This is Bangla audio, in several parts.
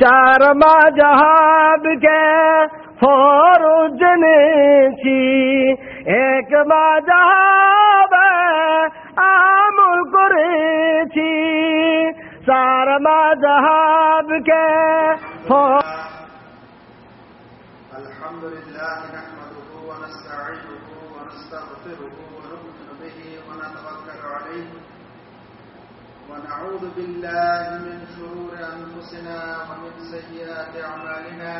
چار جہاب کے فوروجن کی ایک ماں جہاب آم قریچی سارما جہاب کے فور الحمد لله ونستعينه ونستغفره ونؤمن به ونتوكل عليه ونعوذ بالله من شرور أنفسنا ومن سيئات أعمالنا.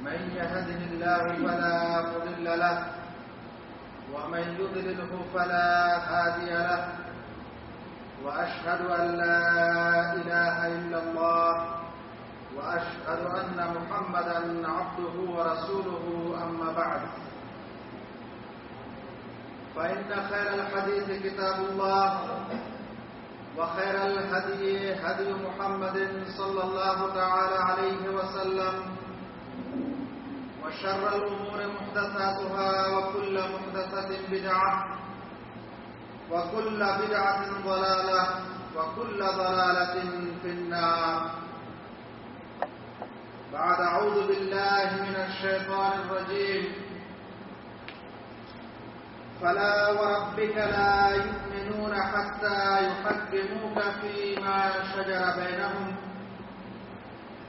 من يهده الله فلا مضل له ومن يضلله فلا هادي له. وأشهد أن لا إله إلا الله وأشهد أن محمدا عبده ورسوله أما بعد. فإن خير الحديث كتاب الله وخير الهدي هدي محمد صلى الله تعالى عليه وسلم. وشر الأمور محدثاتها وكل محدثة بدعة وكل بدعة ضلالة وكل ضلالة في النار. بعد أعوذ بالله من الشيطان الرجيم. فلا وربك لا يؤمنون حتى يحكموك فيما شجر بينهم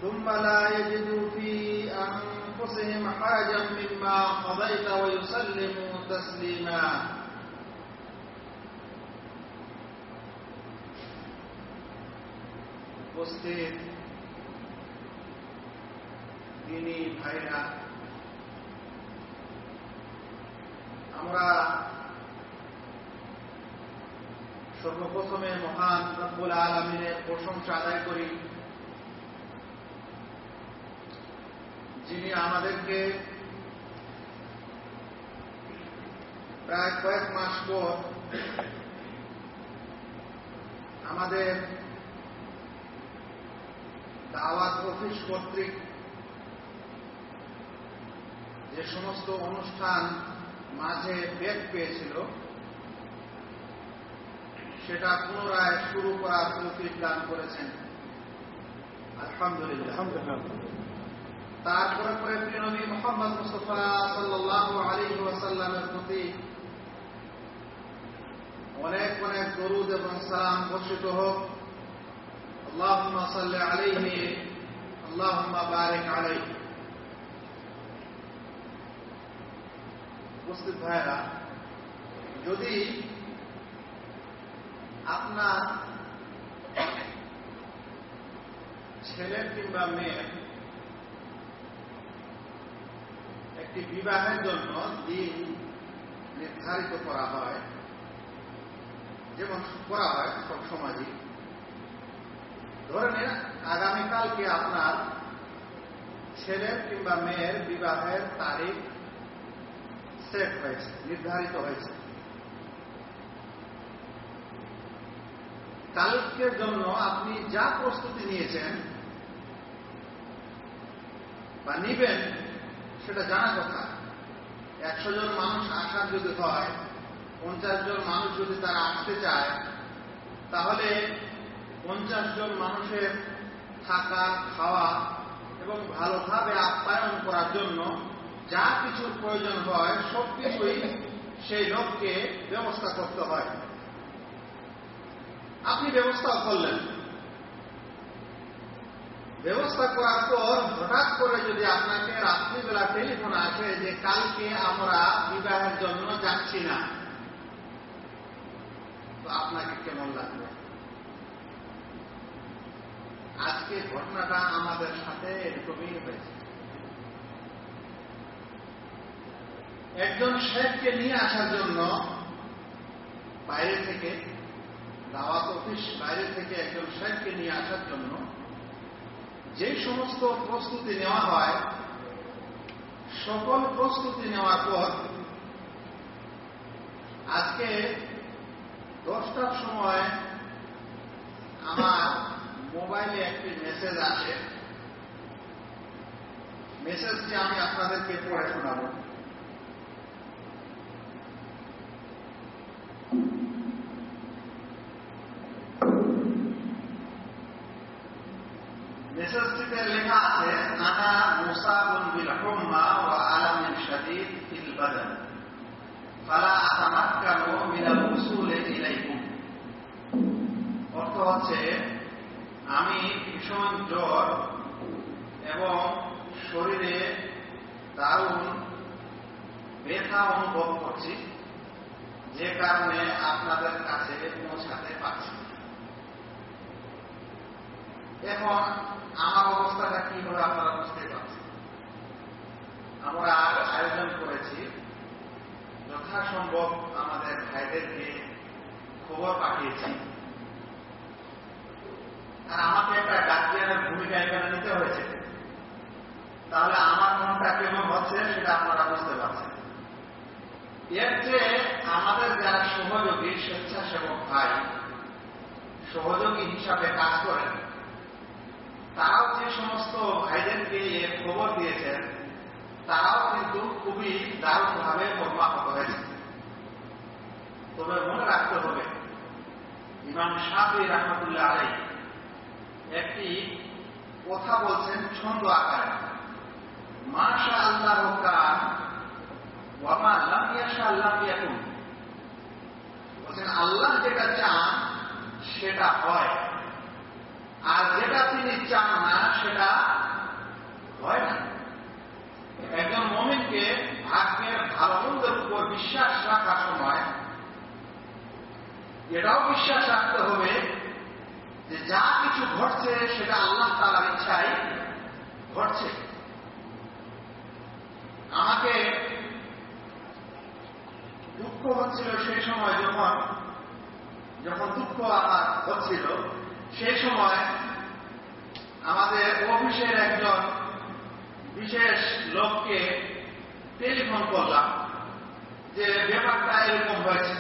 ثم لا يجدوا في أنفسهم حرجا مما قضيت ويسلموا تسليما উপস্থিত তিনি ভাইরা আমরা সর্বপ্রথমে মহান রব্বুল আলমিনের প্রশংসা আদায় করি, যিনি আমাদেরকে প্রায় কয়েক মাস পর আমাদের দাওয়াত অফিস কর্তৃক যে সমস্ত অনুষ্ঠান মাঝে বেগ পেয়েছিল সেটা পুনরায় শুরু করার তৌফিক দান করেছেন। আলহামদুলিল্লাহ। তারপরে পরে প্রিয় নবী মোহাম্মদ মুস্তফা সাল্লাহ আলী ওয়াসাল্লামের প্রতি অনেক অনেক দরুদ এবং সালাম বর্ষিত হোক। আল্লাহ সাল্লি আলাইহি আল্লাহ বারেক আলাইহি। উপস্থিত ভাইরা যদি আপনার ছেলে কিংবা মেয়ে একটি বিবাহের জন্য দিন নির্ধারিত করা হয়, যেমন করা হয় সব সমাজই ধরে নেন আগামীকালকে আপনার ছেলের কিংবা মেয়ের বিবাহের তারিখ সেট হয়েছে, নির্ধারিত হয়েছে। কালকের জন্য আপনি যা প্রস্তুতি নিয়েছেন বা নিবেন, সেটা জানা কথা। একশো জন মানুষ আসার যদি হয়, পঞ্চাশ জন মানুষ যদি তারা আসতে চায়, তাহলে পঞ্চাশ জন মানুষের থাকা, খাওয়া এবং ভালোভাবে আপ্যায়ন করার জন্য যা কিছুর প্রয়োজন হয় সব কিছুই সেই লোককে ব্যবস্থা করতে হয়। আপনি ব্যবস্থাও করলেন। ব্যবস্থা করার পর হঠাৎ করে যদি আপনাকে রাত্রিবেলা টেলিফোন আসে যে, কালকে আমরা বিবাহের জন্য যাচ্ছি না। তো আপনাকে কেমন লাগবে আজকে ঘটনাটা আমাদের সাথে এরকমই হয়েছে। একজন শেখকে নিয়ে আসার জন্য বাইরে থেকে দাওয়াত অফিস বাইরে থেকে একজন শেখকে নিয়ে আসার জন্য যে সমস্ত প্রস্তুতি নেওয়া হয়, সকল প্রস্তুতি নেওয়ার পর আজকে দশটার সময় আমার মোবাইলে একটি মেসেজ আসে। মেসেজটি আমি আপনাদেরকে পড়ে শোনাব। লেখা আছে হুম্মা ফিল উসুলি অর্থ হচ্ছে, আমি ভীষণ জ্বর এবং শরীরে দারুণ ব্যথা অনুভব করছি, যে কারণে আপনাদের কাছে পৌঁছাতে পারছি। এখন আমার অবস্থাটা কি হবে আপনারা বুঝতেই পারছেন? আমরা আয়োজন করেছি, যথাসম্ভব আমাদের ভাইদেরকে খবর পাঠিয়েছি। আর আমাকে একটা গার্জিয়ানের ভূমিকা এখানে নিতে হয়েছে। তাহলে আমার মনটা কেমন হচ্ছে সেটা আপনারা বুঝতে পারছেন। এর চেয়ে আমাদের যারা সহযোগী, স্বেচ্ছাসেবক ভাই, সহযোগী হিসাবে কাজ করেন তারাও যে সমস্ত ভাইদেরকে এর খবর দিয়েছেন তারাও কিন্তু খুবই দারুণভাবে কর্মাহত হয়েছে। তবে মনে রাখতে হবে, ইমাম শাহি রহমতুল্লাহ আলাই একটি কথা বলছেন ছন্দ আকারে। মাশা আল্লাহ কান ওয়ামা লাম আল্লাহ বলছেন, আল্লাহ যেটা চান, সেটা হয়। আর যেটা তিনি চান না, সেটা হয় না। একজন মমিনকে ভাগ্যের ভালো মন্দের উপর বিশ্বাস রাখার সময় এটাও বিশ্বাস রাখতে হবে যে যা কিছু ঘটছে, সেটা আল্লাহ তালার ইচ্ছাই ঘটছে। আমাকে দুঃখ হচ্ছিল সেই সময় যখন যখন দুঃখ আমার হচ্ছিল সেই সময় আমাদের অফিসের একজন বিশেষ লোককে টেলিফোন করলাম যে ব্যাপারটা এরকম হয়েছে।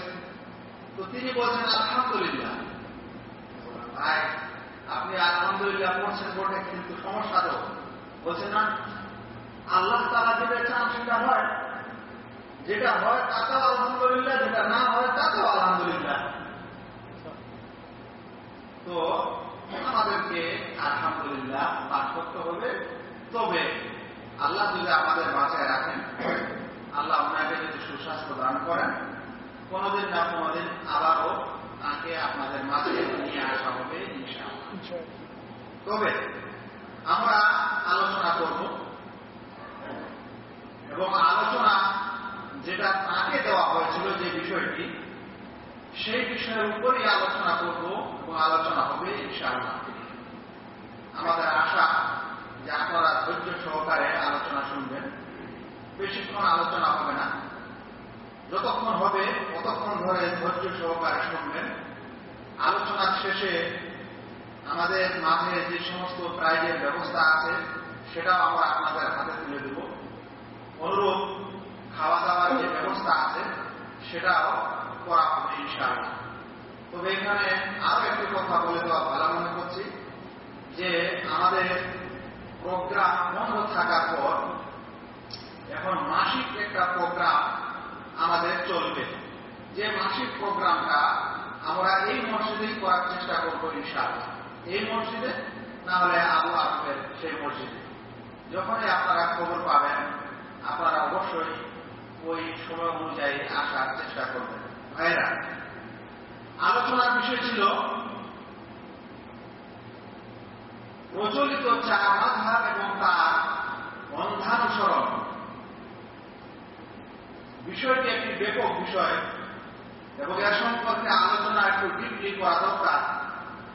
তো তিনি বলছেন, আলহামদুলিল্লাহ। ভাই, আপনি আলহামদুলিল্লাহ পড়ছেন বটে, কিন্তু সমস্যা তো বলছেন না। আল্লাহ তারা যেটা চান সেটা হয়। যেটা হয় তাতেও আলহামদুলিল্লাহ, যেটা না হয় তাতেও আলহামদুলিল্লাহ। তো আমাদেরকে আলহামদুলিল্লাহ পাঠ করতে হবে। তবে আল্লাহ যদি আমাদের বাঁচায় রাখেন, আল্লাহ আপনাকে যদি সুস্বাস্থ্য দান করেন, কোনোদিন না কোনোদিন আবারও তাকে আপনাদের মাঝে নিয়ে আসা হবে তবে আমরা আলোচনা করব এবং আলোচনা যেটা তাকে দেওয়া হয়েছিল যে বিষয়টি সেই বিষয়ের উপরই আলোচনা করব এবং আলোচনা হবে ইনশাআল্লাহ। আমাদের আশা যে আপনারা ধৈর্য সহকারে আলোচনা শুনবেন। বেশিক্ষণ আলোচনা হবে না। যতক্ষণ হবে, ততক্ষণ ধরে ধৈর্য সহকারে শুনবেন। আলোচনার শেষে আমাদের মাঝে যে সমস্ত প্রাইজের ব্যবস্থা আছে, সেটাও আমরা আপনাদের হাতে তুলে দেব। অনুরূপ খাওয়া দাওয়ার যে ব্যবস্থা আছে, সেটাও করা হবে তবে এখানে আরও একটি কথা বলে দেওয়া ভালো মনে করছি যে আমাদের প্রোগ্রাম বন্ধ থাকার পর এখন মাসিক একটা প্রোগ্রাম আমাদের চলবে। যে মাসিক প্রোগ্রামটা আমরা এই মসজিদেই করার চেষ্টা করব ইনশাআল্লাহ। এই মসজিদে না হলে আবু আসবেন সেই মসজিদে। যখনই আপনারা খবর পাবেন, আপনারা অবশ্যই ওই সময় অনুযায়ী আসার চেষ্টা করবেন। ভাইরা আলোচনার বিষয় ছিল প্রচলিত চা মাধাব এবং তার বন্ধানুসরণ। বিষয়টি একটি ব্যাপক বিষয় এবং এর সম্পর্কে আলোচনা একটু ডিপলি করা দরকার।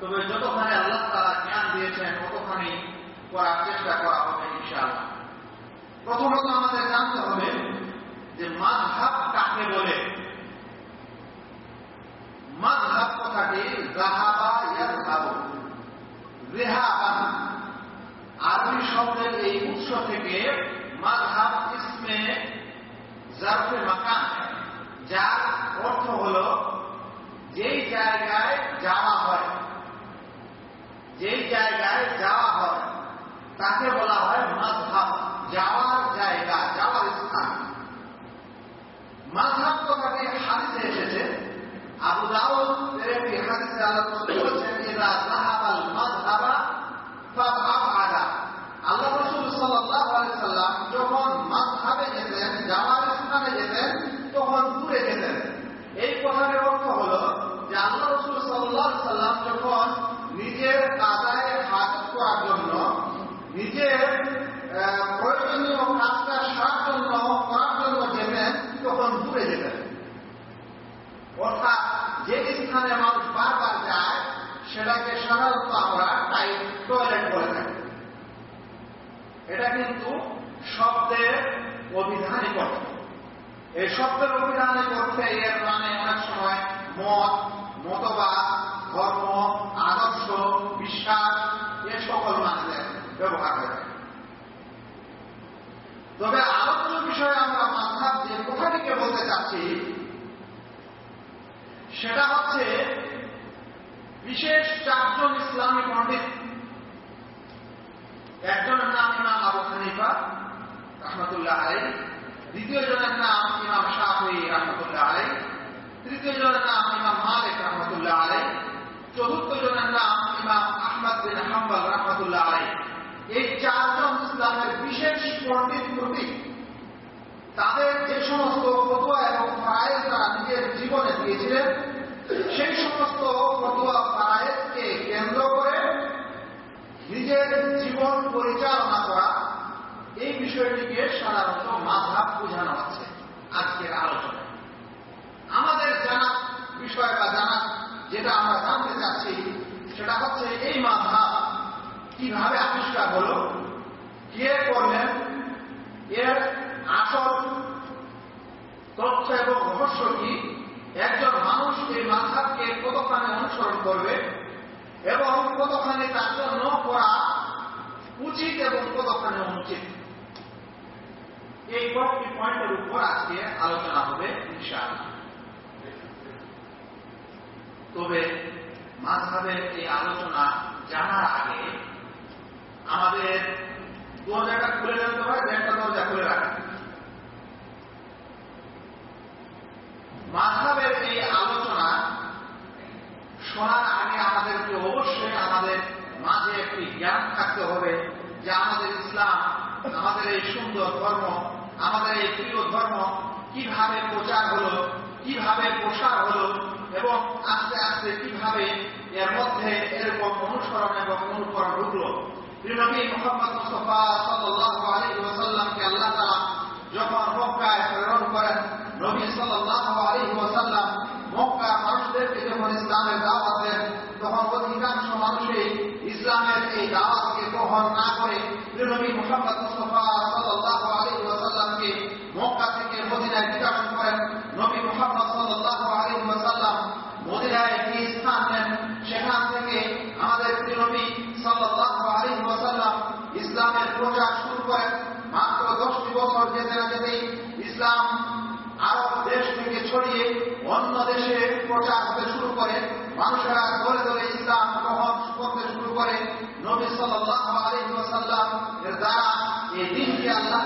তবে যতখানি আল্লাহ তারা জ্ঞান দিয়েছেন, ততখানি করার চেষ্টা করা হবে ইনশাআল্লাহ। প্রথমত আমাদের জানতে হবে যে মাঝহাব কাকে বলে? মাঝহাব কথাটি রেহাবান। আরবি শব্দের এই উৎস থেকে মাঝহাব ইসমে জারফে মাকান, যার অর্থ হল যেই জায়গায় যাওয়া হয়, যেই জায়গায় যাওয়া হয়, তাকে বলা হয় মাঝহাব যাওয়ার জায়গা, যাওয়ার স্থান। মাঝহাব কথাটি হাদিসে এসেছে আবু দাউদ এর একটি হাদিসে আলোচনা করেছেন ইদা যাহাবাল মাযহাবা ফাবআব উচিত এবং কতখানি অনুচিত। এই কয়েকটি পয়েন্টের উপর আজকে আলোচনা হবে, ইনশাআল্লাহ। তবে মাঝহাবের এই আলোচনা জানার আগে আমাদের দরজাটা খুলে রাখতে হয় একটা দরজা খুলে রাখা। মাঝহাবের এই আলোচনা শোনার আগে আমাদেরকে অবশ্যই আমাদের মাঝে একটি জ্ঞান থাকতে হবে যে আমাদের ইসলাম, আমাদের এই সুন্দর ধর্ম, আমাদের এই প্রিয় ধর্ম কীভাবে প্রচার হলো, কীভাবে প্রসার হলো এবং আস্তে আস্তে কীভাবে এর মধ্যে এরকম অনুসরণ এবং অনুকরণ ঢুকলো। নবী মোহাম্মদ মুস্তফা ওয়াসাল্লামকে আল্লাহ তাআলা যখন মক্কায় প্রেরণ করেন, নবী সাল্লাল্লাহু আলাইহি ওয়াসাল্লাম মক্কা মানুষদেরকে যখন ইসলামের দাওয়াত দেন তখন অধিকাংশ মানুষই ইসলামের এই দাওয়াতকে গ্রহণ না করে নবী মোহাম্মদ মুস্তফা সাল্লাল্লাহু আলাইহি ওয়াসাল্লামকে মক্কা থেকে মদিনায় বিতরণ করেন নবী মোহাম্মদ সাল্লাল্লাহু আলাইহি ওয়াসাল্লাম মদিনায় একটি স্থান নেন সেখান থেকে আমাদের নবী সাল্লাল্লাহু আলাইহি ওয়াসাল্লাম ইসলামের প্রচার শুরু করেন মাত্র দশটি বছর যেতে না যেতেই ইসলাম আরব দেশ থেকে ছড়িয়ে অন্য দেশে প্রচার হতে শুরু করে মানুষেরা ধরে ধরে ইসলাম গ্রহণ করতে শুরু করে নবী সাল্লাল্লাহু আলাইহি ওয়াসাল্লাম এর দ্বারা এই দিনকে আল্লাহ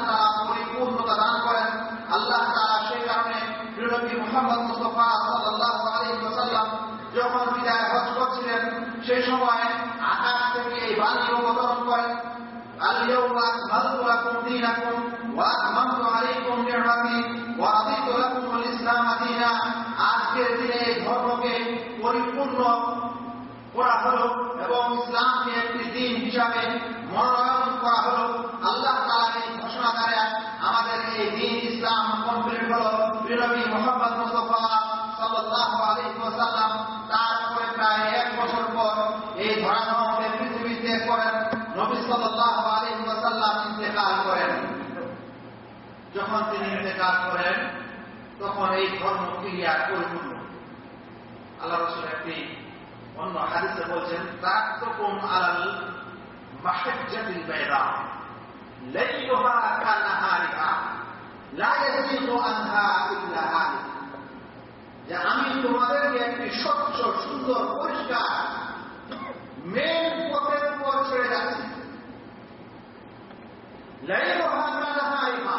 যখন তিনি ইন্তেকাল করেন, তখন এই ধর্ম ক্রিয়া পরিপূর্ণ আল্লাহ রসুল একটি অন্য হাদিসে বলছেন তাকতুকুম আলাল মাহজ্জাতিল বাইদা, লাইলুহা কানাহারিহা, লা ইয়াজিগু আনহা ইল্লা হালিক। যে আমি তোমাদেরকে একটি স্বচ্ছ, সুন্দর, পরিষ্কার, মেন পথের উপর ছেড়ে যাচ্ছি। লাইলুহা কানাহারিহা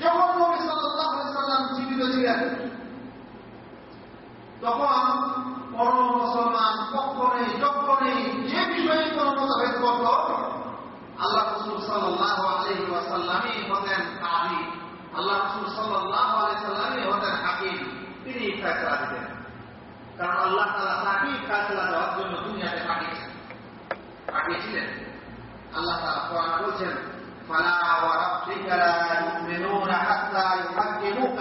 যখন নবী সাল্লাম জীবিত ছিলেন তখন কোন মুসলমান কখনই যখনই যে বিষয়ে কোন মতভেদ করত, আল্লাহ রসুল সাল্লাহ আলহি ওয়াসাল্লামই হতেন কাজী আল্লাহ রসুল সাল্লাহ আলাইসাল্লামই হতেন হাকিম। তিনি ফেসলা দিতেন। কারণ আল্লাহ তালা তাকেই ফেসলা দেওয়ার জন্য দুনিয়াতে পাঠিয়েছেন। পাঠিয়েছিলেন। আল্লাহ তালা বলছেন فلا وربك لا يؤمنون حتى يحكموك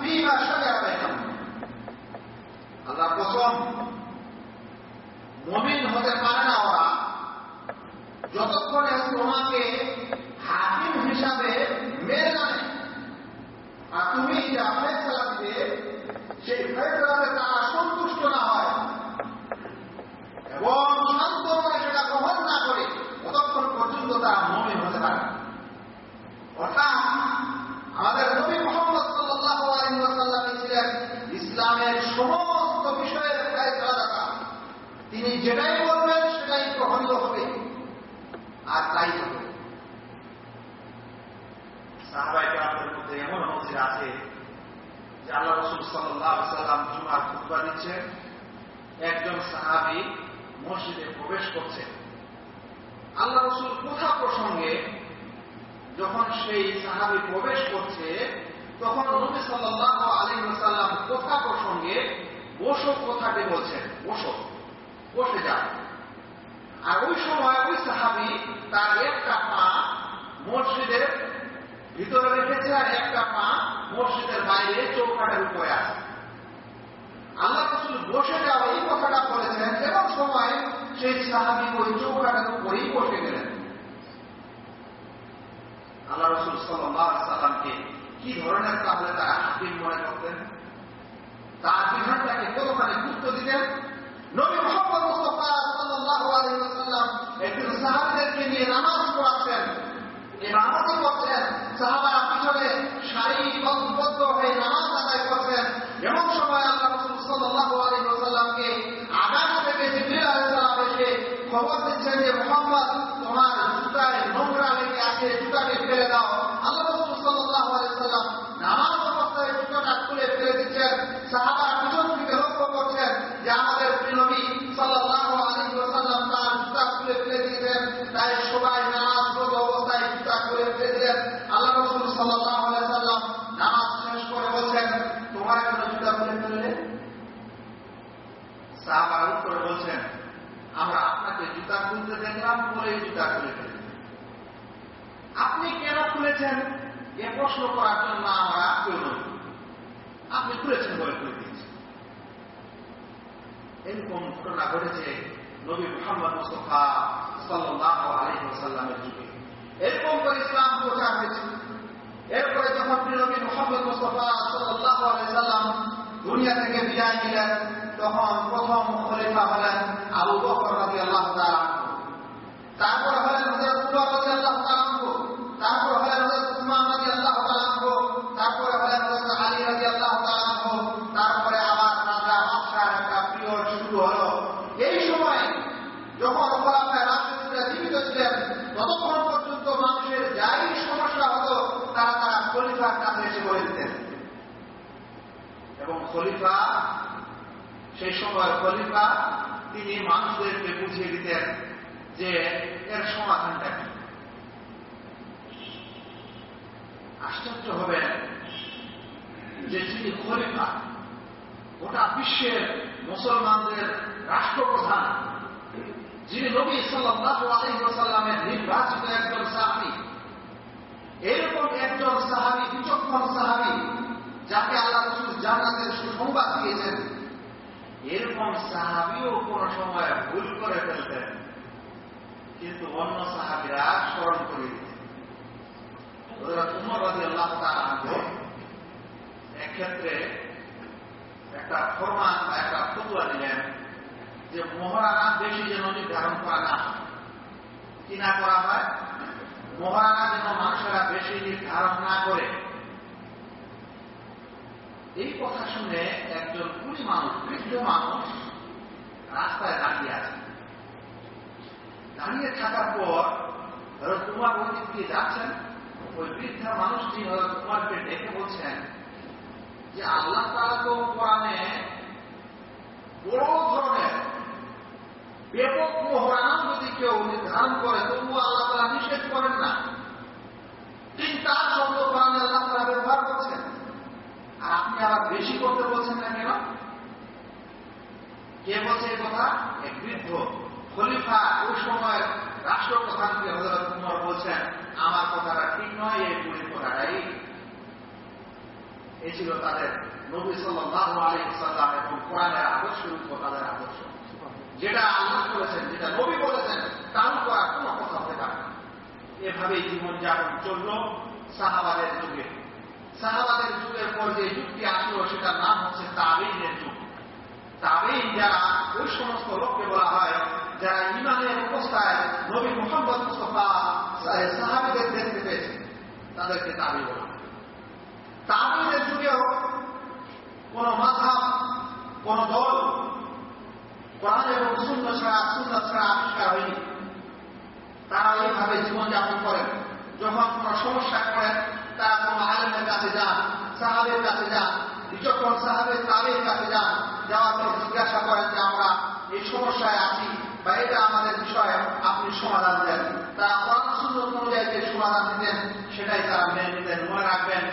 فيما شجر بينهم আল্লাহর কসম মমিন হতে পারে না ওরা যতক্ষণে তোমাকে হাকিম হিসাবে মেনে জানে আর তুমি যা ফেসলা দিবে সেই ফেসলাতে তারা সন্তুষ্ট না হয় এবং শান্ত করে সেটা গ্রহণ না করে ততক্ষণ পর্যন্ত তারা মমিন হতে পারে তিনি যেটাই বলবেন সেটাই গ্রহণীয় হবে। আর তাই হবে। এমন মসজিদ আছে যে আল্লাহ রসুল সাল্লাম জুমার খুতবা দিচ্ছেন। একজন সাহাবি মসজিদে প্রবেশ করছে আল্লাহ রসুল কোথা প্রসঙ্গে যখন সেই সাহাবি প্রবেশ করছে, তখন নবী সাল্লাহ আলী সাল্লাম কোথা প্রসঙ্গে বসো কথাটি বলছেন, বসো, বসে যান আর ওই সময় ওই সাহাবি তার একটা পা মসজিদের ভিতরে রেখেছে আর একটা পা মসজিদের বাইরে চৌকাটের উপরে আছে। আল্লাহ রসুল বসে যাওয়া এই কথাটা বলেছেন এমন সময় সেই সাহাবি ওই চৌকাটের উপরেই বসে গেলেন। আল্লাহ রসুল সাল্লামকে কি ধরনের তাহলে তারা হাকিম মনে করতেন? তার বিধানটাকে কতখানি গুরুত্ব দিতেন? নবী মোহাম্মদ মুস্তফা সাল্লাল্লাহু আলাইহি ওয়াসাল্লাম একজন সাহাবীদেরকে নিয়ে নামাজ পড়াচ্ছেন। ইমামতি করছেন সাহাবারা পিছনে সারিবদ্ধ হয়ে নামাজ আদায় করছেন। এমন সময় আল্লাহ রাসূল সাল্লাল্লাহু আলাইহি ওয়াসাল্লামকে আকাশ থেকে জিবরিল আলাইহিস সালাম এসে খবর দিচ্ছেন যে মুহাম্মদ, তোমার জুতায় নোংরা আছে জুতাকে ফেলে দাও। আল্লাহ অবস্থায় জুতাটা খুলে ফেলে দিচ্ছেন। থেকে লক্ষ্য করছেন যে আমাদের নবী সাল্লাল্লাহু আলাইহি ওয়াসাল্লাম তার জুতা খুলে ফেলে দিয়েছেন। তাই সবাই অবস্থায় জুতা খুলে ফেলে দিলেন। আল্লাহ রাসূল নামাজ শেষ করে বলছেন, তোমার কেন জুতা খুলে ফেললে? উত্তর বলছেন, আমরা আপনাকে জুতা খুলতে দেখলাম, বলেই জুতা খুলে আপনি কেন খুলেছেন এ প্রশ্ন করার জন্য আমরা নই আপনি খুলেছেন বলে খুলে দিয়েছি। এরকম ঘটনা ঘটেছে নবী মোহাম্মদ মুস্তফা সাল্লাহ আলহি সাল্লামের যুগে। এরকম করে ইসলাম প্রচার হয়েছে। এরপরে যখন নবী মোহাম্মদ মুস্তফা সাল্লাহ আলহি সাল্লাম দুনিয়া থেকে বিদায় নিলেন, তখন প্রথম খলিফা হলেন আবু বকর রাজি আল্লাহ তারপর হলেন হজরত উমর রাজি আল্লাহ তারপর হলেন হজরত উসমান রাজি আল্লাহ তারপরে হলেন হজরত আলী রাজি আল্লাহ তারপরে আবার রাজা বাদশাহ একটা পিরিয়ড শুরু হলো এই সময় যখন খোলাফায় রাজনীতিরা জীবিত ছিলেন ততক্ষণ পর্যন্ত মানুষের যাই সমস্যা হতো তারা তারা খলিফার কাছে এসে বলে দিতেন এবং খলিফা, সেই সময় খলিফা, তিনি মানুষদেরকে বুঝিয়ে দিতেন যে এর সমাধানটা কি। আশ্চর্য হবেন যে যিনি খলিফা, গোটা বিশ্বের মুসলমানদের রাষ্ট্রপ্রধান, যিনি নবী সাল্লাহ আলহিমের নির্বাচিত একজন সাহাবি, এরকম একজন সাহাবি, বিচক্ষণ সাহাবি যাকে আল্লাহ রসুল জান্নাতের সুসংবাদ দিয়েছেন, এরকম সাহাবিও কোন সময় ভুল করে ফেলতেন, কিন্তু অন্য সাহাবিরা স্মরণ করে দিতেন। উমর রাজি আল্লাহ এক্ষেত্রে একটা ফরমান বা একটা ফতুয়া দিলেন যে, মহারানা বেশি যেন নির্ধারণ করা না কি না করা হয়? মহারানা যেন মানুষেরা বেশি নির্ধারণ না করে। এই কথা শুনে একজন কুড়ি মানুষ, বৃদ্ধ মানুষ, রাস্তায় দাঁড়িয়ে আছে। দাঁড়িয়ে থাকার পর হরত কুমার দিক দিয়ে যাচ্ছেন, ওই বৃদ্ধা মানুষটি হরত কুমারকে ডেকে বলছেন যে, আল্লাহ তালা তো কোরআনে বড় ধরনের ব্যাপক মোহরান যদি কেউ নির্ধারণ করে, তবুও আল্লাহ তালা নিষেধ করেন না। আপনি আবার বেশি করতে বলছেন না কেন? কে বলছে এই কথা? এক বৃদ্ধ খলিফা ওই সময় রাষ্ট্রপ্রধানকে হজরত কুমার বলছেন, আমার কথাটা ঠিক নয়, এই বুড়ির কথাটাই। এই ছিল তাদের নবী সাল্লাহ আলী সাল্লাম এবং কোরআনের আদর্শ রূপ তাদের আদর্শ। যেটা আল্লাহ করেছেন যেটা নবী বলেছেন, তার উপর কোনো কথা হতে পারে এভাবে জীবনযাপন চলল সাহাবাদের যুগে। সাহাবাদের যুগের পর যে যুগটি আসলো, সেটার নাম হচ্ছে তাবিনের যুগ। তাবিন যারা ওই সমস্ত লোককে বলা হয়, যারা ইমানের অবস্থায় নবী মোহাম্মদ মুস্তফা সাহাবিদের দেখতে পেয়েছে, তাদেরকে তাবি বলা তাবিনের যুগেও কোন মাধাব কোন দল, কোরআন এবং শূন্য ছাড়া শূন্য ছাড়া আবিষ্কার হয়নি। তারা এইভাবে জীবনযাপন করেন। যখন কোন সমস্যা করেন তারা কোন আলেমের কাছে যান, সাহাবের কাছে যান বিচক্ষণ সাহাবের তাবের কাছে যান যাওয়ার পর জিজ্ঞাসা করেন যে আমরা এই সমস্যায় আছি বা এটা আমাদের বিষয়ে আপনি সমাধান দেন। তারা সুন্দর অনুযায়ী যে সমাধান দিতেন, সেটাই তারা মেনে নিতেন। মনে রাখবেন,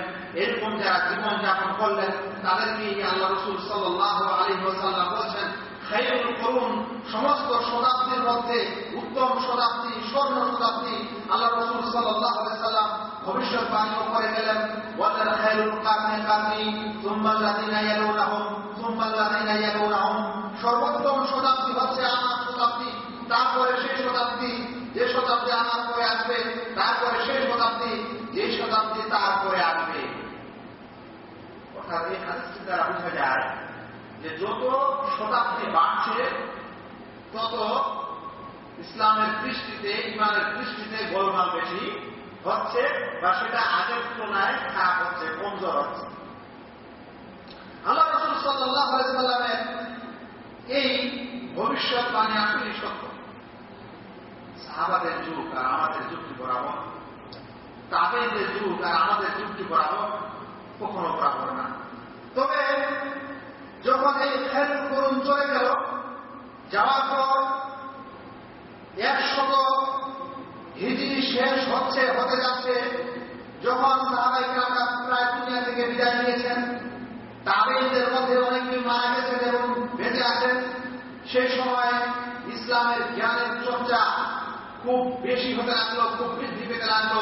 এরকম যারা জীবনযাপন করলেন তাদেরকে আল্লাহ রসুল সাল্লাহ আলী সাল্লাম বলছেন খাইরুল করুন। সমস্ত শতাব্দীর মধ্যে উত্তম শতাব্দী, স্বর্ণ শতাব্দী আল্লাহ রসুল সাল্লাহ সাল্লাম ভবিষ্যৎবাণীও করে গেলেন ওয়াদার খাইরুল কারনে কারনি তুম্বাল্লাদিনা ইয়ালুনাহুম তুম্বাল্লাদিনা ইয়ালুনাহুম সর্বোত্তম শতাব্দী হচ্ছে আমার শতাব্দী, তারপরে সেই শতাব্দী, যে শতাব্দী আমার পরে আসবে, তারপরে সেই শতাব্দী, যে শতাব্দী তারপরে আসবে। অর্থাৎ এই হাদিসটি দ্বারা বোঝা যায় যে যত শতাব্দী বাড়ছে, তত ইসলামের দৃষ্টিতে, ইমানের দৃষ্টিতে গোলমাল বেশি। হচ্ছে বা সেটা আগের তুলনায় খারাপ হচ্ছে, কমজোর হচ্ছে। আল্লাহ রসুল সাল্লাহ সাল্লামের এই ভবিষ্যৎবাণী আসলেই সত্য। সাহাবাদের যুগ আর আমাদের যুক্তি বরাবর তাদের যুগ আর আমাদের যুক্তি বরাবর কখনো বরাবর না। তবে যখন এই খেল করুন চলে গেল, যাওয়ার পর একশত হিজড়ি শেষ হচ্ছে, হতে যাচ্ছে। যখন সাহাবাইকে আমরা প্রায় দুনিয়া থেকে বিদায় নিয়েছেন তাবেইদের মধ্যে অনেকেই মারা গেছেন এবং বেঁচে আছেন। সেই সময় ইসলামের জ্ঞানের চর্চা খুব বেশি হতে লাগল, খুব বৃদ্ধি পেতে লাগল।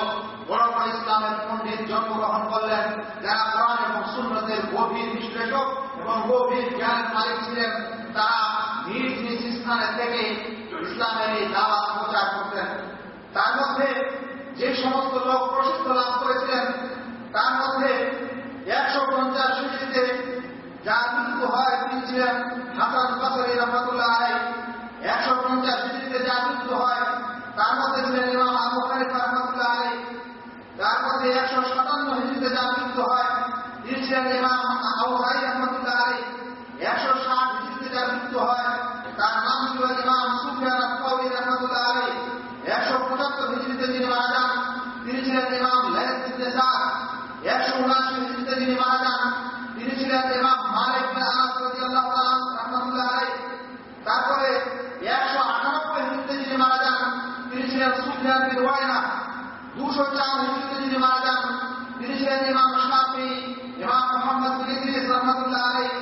বড় বড় ইসলামের পণ্ডিত জন্মগ্রহণ করলেন। যারা কোরআন এবং সুন্নতের গভীর বিশ্লেষক এবং গভীর জ্ঞানের মালিক ছিলেন, তারা নিজ নিজ স্থানের থেকে ইসলামের এই দাওয়াত প্রচার করতেন। তার মধ্যে যে সমস্ত লোক প্রসিদ্ধ লাভ করেছিলেন, তার মধ্যে একশো পঞ্চাশ সিঁড়িতে যা মৃত্যু হয়, তিনি ছিলেন হাসান বাসরি রহমতুল্লাহ আলাই একশো পঞ্চাশ সিঁড়িতে যা মৃত্যু হয়, তার মধ্যে ছিলেন ইমাম আবু হানিফা রহমতুল্লাহ আলাই তার মধ্যে একশো সাতান্ন হিজড়িতে যা মৃত্যু হয়, তিনি ছিলেন ইমাম আবু হাই রহমতুল্লাহ আলাই একশো ষাট হিজড়িতে যা মৃত্যু হয় তার নাম ছিল ইমাম সুফিয়ান আফাউলি রহমতুল্লাহ আলাই একশো পঁচাত্তর হিজড়িতে যিনি মারা যান তিনি ছিলেন ইমাম লাইফ সাদ একশো উনআশি হিজড়িতে যিনি মারা যান তিনি ছিলেন ইমাম মালিক বিন আনাস রাদিয়াল্লাহু তাআলা রাহমাতুল্লাহ আলাইহি তারপরে একশো আটানব্বই হিজড়িতে যিনি মারা যান তিনি ছিলেন সুফিয়ান বিন ওয়াইনা দুশো চার হিজড়িতে যিনি মারা যান তিনি ছিলেন ইমাম শাফি ইমাম মোহাম্মদ বিন ইদ্রিস রাহমাতুল্লাহ আলাইহি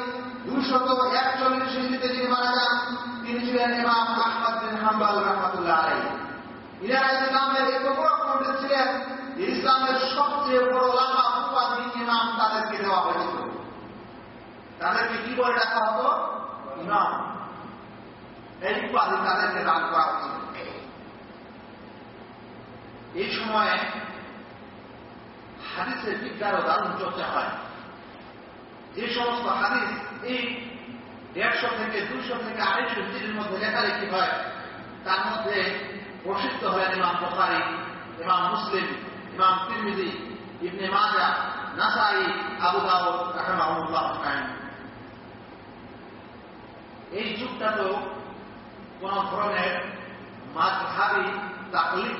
দুশত একচল্লিশ হিজড়িতে যিনি মারা যান তিনি ছিলেন ইমাম আহমদ বিন হাম্বাল রাহমাতুল্লাহ আলাইহি ইনারা ইসলামের এত বড় পণ্ডিত ছিলেন ইসলামের সবচেয়ে বড় লাভা উপাধি ইমাম তাদেরকে দেওয়া হয়েছিল তাদেরকে কি বলে ডাকা হতো ইমাম এই উপাধি তাদেরকে দান করা হয়েছিল এই সময়ে হাদিসের বিজ্ঞান ও দারুণ চর্চা হয়। যে সমস্ত হাদিস এই দেড়শো থেকে দুশো থেকে আড়াইশো দিনের মধ্যে লেখালেখি হয়, তার মধ্যে প্রসিদ্ধ হলেন ইমাম বখারি, ইমাম মুসলিম, ইমাম তিরমিদি ইবনে মাজা, নাসাই, আবু দাউদ রাহমাহুল্লাহ এই যুগটা তো কোন ধরনের মাঝহাবি তাকলিফ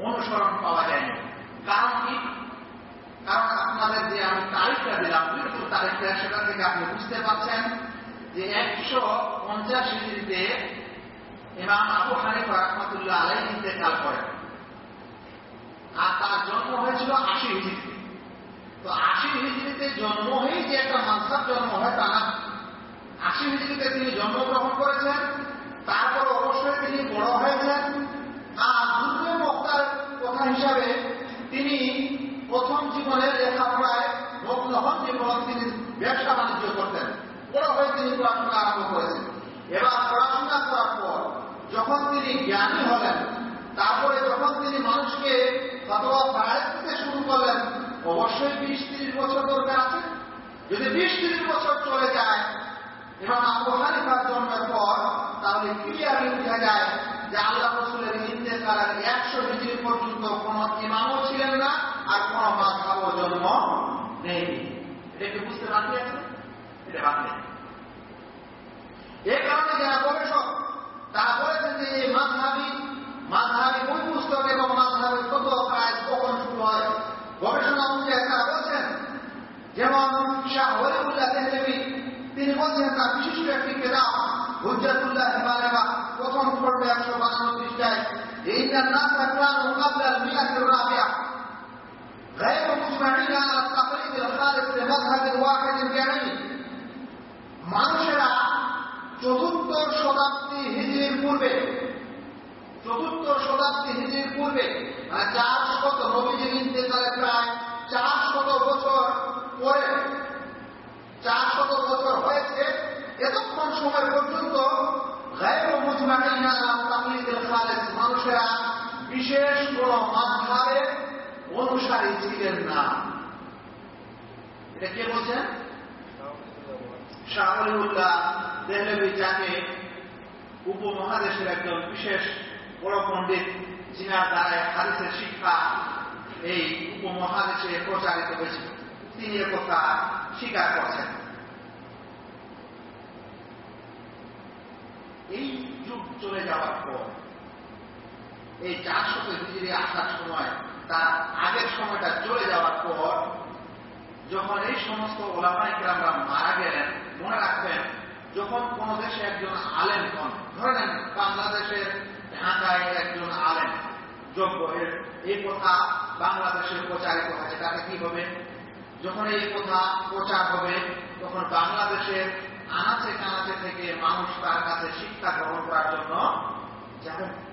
অনুসরণ পাওয়া যায়নি। কারণ কি? কারণ আপনাদের যে আমি তারিখটা দিলাম মৃত্যুর তারিখটা সেটা থেকে আপনি বুঝতে পারছেন যে একশো পঞ্চাশ হিজড়িতে ইমাম আবু হানিফা রহমতুল্লাহ আলাই ইন্তেকাল করেন। আর তার জন্ম হয়েছিল আশি হিজড়িতে। তো আশি হিজড়িতে জন্ম হয়েই যে একটা মানসার জন্ম হয় তা না। আশি হিজড়িতে তিনি জন্মগ্রহণ করেছেন তারপর অবশ্যই তিনি বড় হয়েছেন আর দুর্গে মক্তার কথা হিসাবে তিনি প্রথম জীবনে লেখাপড়ায় মগ্ন হন এবং তিনি ব্যবসা বাণিজ্য করতেন। বড় হয়ে তিনি পড়াশোনা আরম্ভ করেছেন। এবার পড়াশোনা করার পর যখন তিনি জ্ঞানী হলেন, তারপরে যখন তিনি মানুষকে ফতোয়া পাড়ায় দিতে শুরু করলেন, অবশ্যই বিশ তিরিশ বছর দরকার আছে। যদি বিশ তিরিশ বছর চলে যায় এবং আবু হানিফার জন্মের পর তাহলে ক্লিয়ারলি বোঝা যায় যে আল্লাহ রসুলের ইন্তেকালের একশো ডিগ্রি পর্যন্ত কোন ইমামও ছিলেন না আর কোন মাথাও জন্ম নেই। এটা বুঝতে বাকি আছে? এটা বাকি এই কারণে যারা গবেষক, তারা বলেছেন যে এই মাঝহাবি মাঝহাবি বই পুস্তক এবং মাঝহাবের কত কাজ কখন শুরু হয়? গবেষণা অনুযায়ী তারা বলছেন, যেমন শাহ হরিউল্লাহ দেহলেবি তিনি বলছেন তার বিশিষ্ট একটি কেতাব হুজ্জাতুল্লাহ হিমালেবা প্রথম পর্বে একশো বানানো পৃষ্ঠায় إن الناس كانوا قبل المئة الرابعة غير مجمعين على التقليد الخالص لمذهب واحد بعينه মানুষেরা চতুর্থ শতাব্দী হিজড়ির পূর্বে চতুর্থ শতাব্দী হিজড়ির পূর্বে মানে চার শত নবীজির ইন্তেকালে প্রায় সময় পর্যন্ত মানুষেরা বিশেষ কোন মাঝহারের অনুসারী ছিলেন না। এটা কে বলছেন শাহুল্লাহ দেহলবি যাকে উপমহাদেশের একজন বিশেষ বড় পণ্ডিত, যিনার দ্বারায় হাদিসের শিক্ষা এই উপমহাদেশে প্রচারিত হয়েছে। তিনি কথা স্বীকার করছেন। এই যুগ চলে যাওয়ার পর, এই চারশত হিজড়ি আসার সময়, তার আগের সময়টা চলে যাওয়ার পর, যখন এই সমস্ত ওলামাইকরামরা মারা গেলেন, মনে রাখবেন, যখন কোন দেশে একজন আলেম হন, ধরে নেন বাংলাদেশের ঢাকায় একজন আলেম, যোগ্য এই কথা বাংলাদেশে প্রচারিত হয়েছে তাতে কি হবে? যখন এই কথা প্রচার হবে, তখন বাংলাদেশের আনাচে কানাচে থেকে মানুষ তার কাছে শিক্ষা গ্রহণ করার জন্য যাবেন।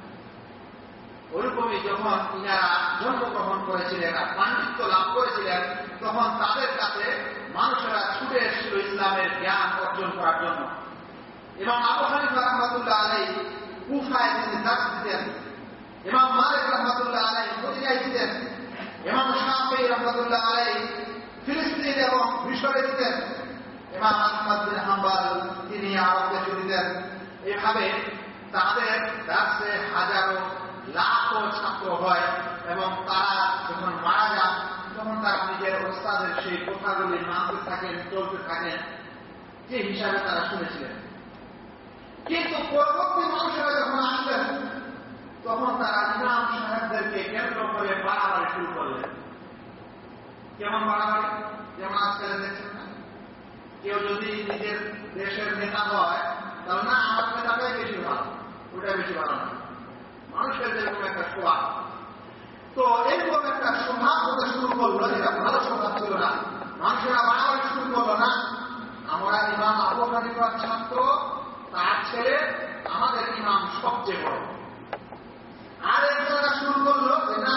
ওইরকমই যখন ইনারা জন্মগ্রহণ করেছিলেন আর পাণ্ডিত্য লাভ করেছিলেন, তখন তাদের কাছে মানুষেরা ছুটে এসেছিল ইসলামের জ্ঞান অর্জন করার জন্য। এবং আবু হানিফা রহমতুল্লাহ আলাই কুফায় তিনি দাস দিতেন। এবং মালিক রহমতুল্লাহ আলাই মদিনায় দিতেন। এবং শাহি রহমতুল্লাহ আলাই ফিলিস্তিন এবং মিশরে দিতেন। ইমাম আহমদ বিন হাম্বাল, তিনি আরবে চলিতেন এভাবে তাদের দাসে হাজারো লাখো ছাত্র হয় এবং তারা যখন মারা যান, তখন তারা নিজের ওস্তাদের সেই কথাগুলি মানতে থাকেন, চলতে থাকেন। যে হিসাবে তারা শুনেছিলেন। কিন্তু পরবর্তী মানুষেরা যখন আসলেন, তখন তারা ইমাম সাহেবদেরকে কেন্দ্র করে বাড়াবাড়ি শুরু করলেন। কেমন বাড়াবাড়ি? যেমন আজকাল দেখছেন না? কেউ যদি নিজের দেশের নেতা হয় তাহলে না আমার নেতাটাই বেশি ভালো, ওটাই বেশি ভালো না। মানুষের যেরকম একটা স্বভাব। তো এরকম একটা স্বভাব হতে শুরু করল, যেটা ভালো স্বভাব ছিল না। মানুষেরা বাড়াবাড়ি শুরু করল, না, আমরা ইমাম আবু হানিফার ছাত্র, তার ছেলে আমাদের ইমাম সবচেয়ে বড়। আর একজনেরা শুরু করল যে, না,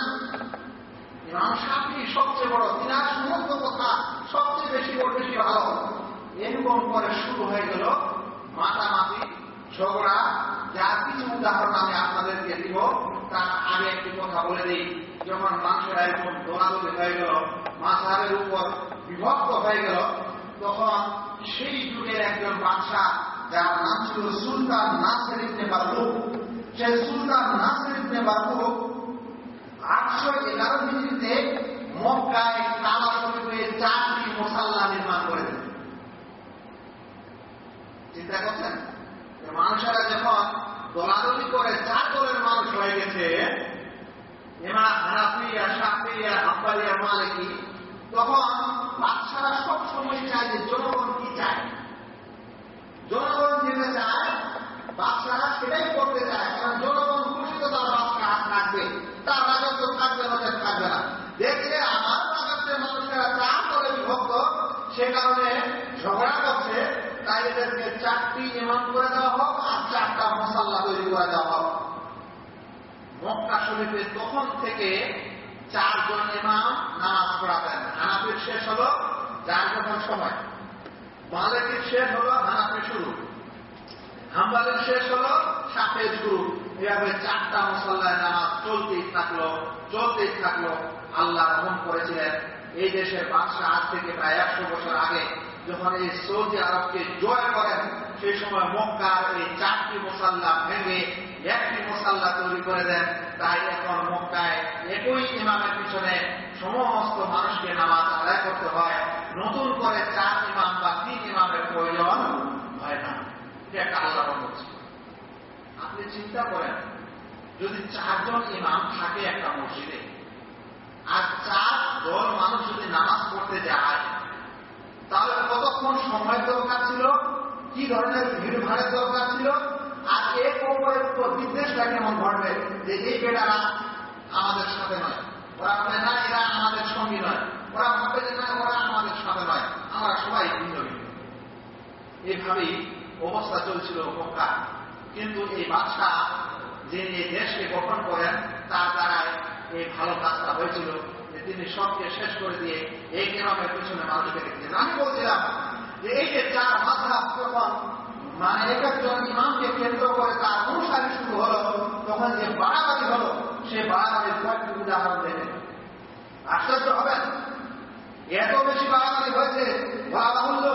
ইমাম সাপি সবচেয়ে বড়। তিনার সমস্ত কথা সবচেয়ে বেশি বড়, বেশি ভালো। এরকম করে শুরু হয়ে গেল মাতামাতি ঝগড়া। যার কিছু উদাহরণ আমি আপনাদেরকে দিব, তার আগে একটি কথা বলে দিই। যখন মানুষেরা এরকম দোলাদলি হয়ে গেল মাসাহের উপর বিভক্ত হয়ে গেল, তখন সেই যুগের একজন বাদশাহ, যার নাম ছিল সুলতান নাসের ইবনে বারলুক সেই সুলতান নাসের ইবনে বারলুক আটশো এগারো হিজড়িতে মক্কায় কাবা শরীফে চারটি মশাল্লা নির্মাণ করে চিন্তা করছেন? মানুষেরা যখন দলাদলি করে চার দলের মানুষ হয়ে গেছে, এমা হানাফিয়া সাফিয়া হাফালিয়া মালিকি তখন বাচ্চারা সব সময় চায় যে জনগণ কি চায় জনগণ যেতে চায় বাচ্চারা সেটাই করতে চায় কারণ জনগণ খুশি তো তার বাচ্চা হাত থাকবে তার রাজত্ব থাকবে নজর থাকবে না দেখছে আমার রাজত্বের মানুষেরা চার দলে বিভক্ত সে কারণে ঝগড়া করছে তাই এদেরকে চারটি ইমাম করে দেওয়া হোক আর চারটা মশাল্লা তৈরি করে দেওয়া হোক মক্কা শরীফে তখন থেকে চারজন ইমাম নামাজ পড়াতেন। হানাফির শেষ হলো যার যখন সময়। মালিকের শেষ হলো হানাফির শুরু। হাম্বালের শেষ হলো সাপের শুরু। এভাবে চারটা মুসল্লায় নামাজ চলতেই থাকল চলতেই থাকল। আল্লাহ রহম করেছিলেন। এই দেশের বাদশাহ আজ থেকে প্রায় একশো বছর আগে যখন এই সৌদি আরবকে জয় করেন, সেই সময় মক্কার এই চারটি মশাল্লা ভেঙে একটি মশাল্লা তৈরি করে দেন। তাই এখন মক্কায় একই ইমামের পিছনে সমস্ত মানুষকে নামাজ আদায় করতে হয়। নতুন করে চার ইমাম বা তিন ইমামের প্রয়োজন হয় না। এটা একটা আল্লাহ আপনি চিন্তা করেন, যদি চারজন ইমাম থাকে একটা মসজিদে, আর চার দল মানুষ যদি নামাজ পড়তে যায় তাহলে কতক্ষণ সময় দরকার ছিল? কি ধরনের ভিড় ভাড়ের দরকার ছিল? আর এক অপরের উপর বিদ্বেষটা কেমন ঘটবে যে এই বেটারা আমাদের সাথে নয়। ওরা বলে না এরা আমাদের সঙ্গী নয়। ওরা ভাবে যে না ওরা আমাদের সাথে নয়। আমরা সবাই ভিন্ন ভিন্ন। এইভাবেই অবস্থা চলছিল মক্কা কিন্তু এই বাদশাহ যে দেশকে গঠন করেন, তার দ্বারাই এই ভালো কাজটা হয়েছিল। তিনি সবকে শেষ করে দিয়ে এই গ্রামের পিছনে মানুষকে রেখেছেন আমি বলছিলাম যে এই যে চার মাথা যখন মানে এক একজন ইমামকে কেন্দ্র করে তার অনুসারী শুরু হলো, তখন যে বাড়াবাড়ি হলো, সে বাড়াবাড়ির কয়েকটি উদাহরণ দেখেন আশ্চর্য হবেন এত বেশি বাড়াবাড়ি হয়েছে বলা বাহুল্য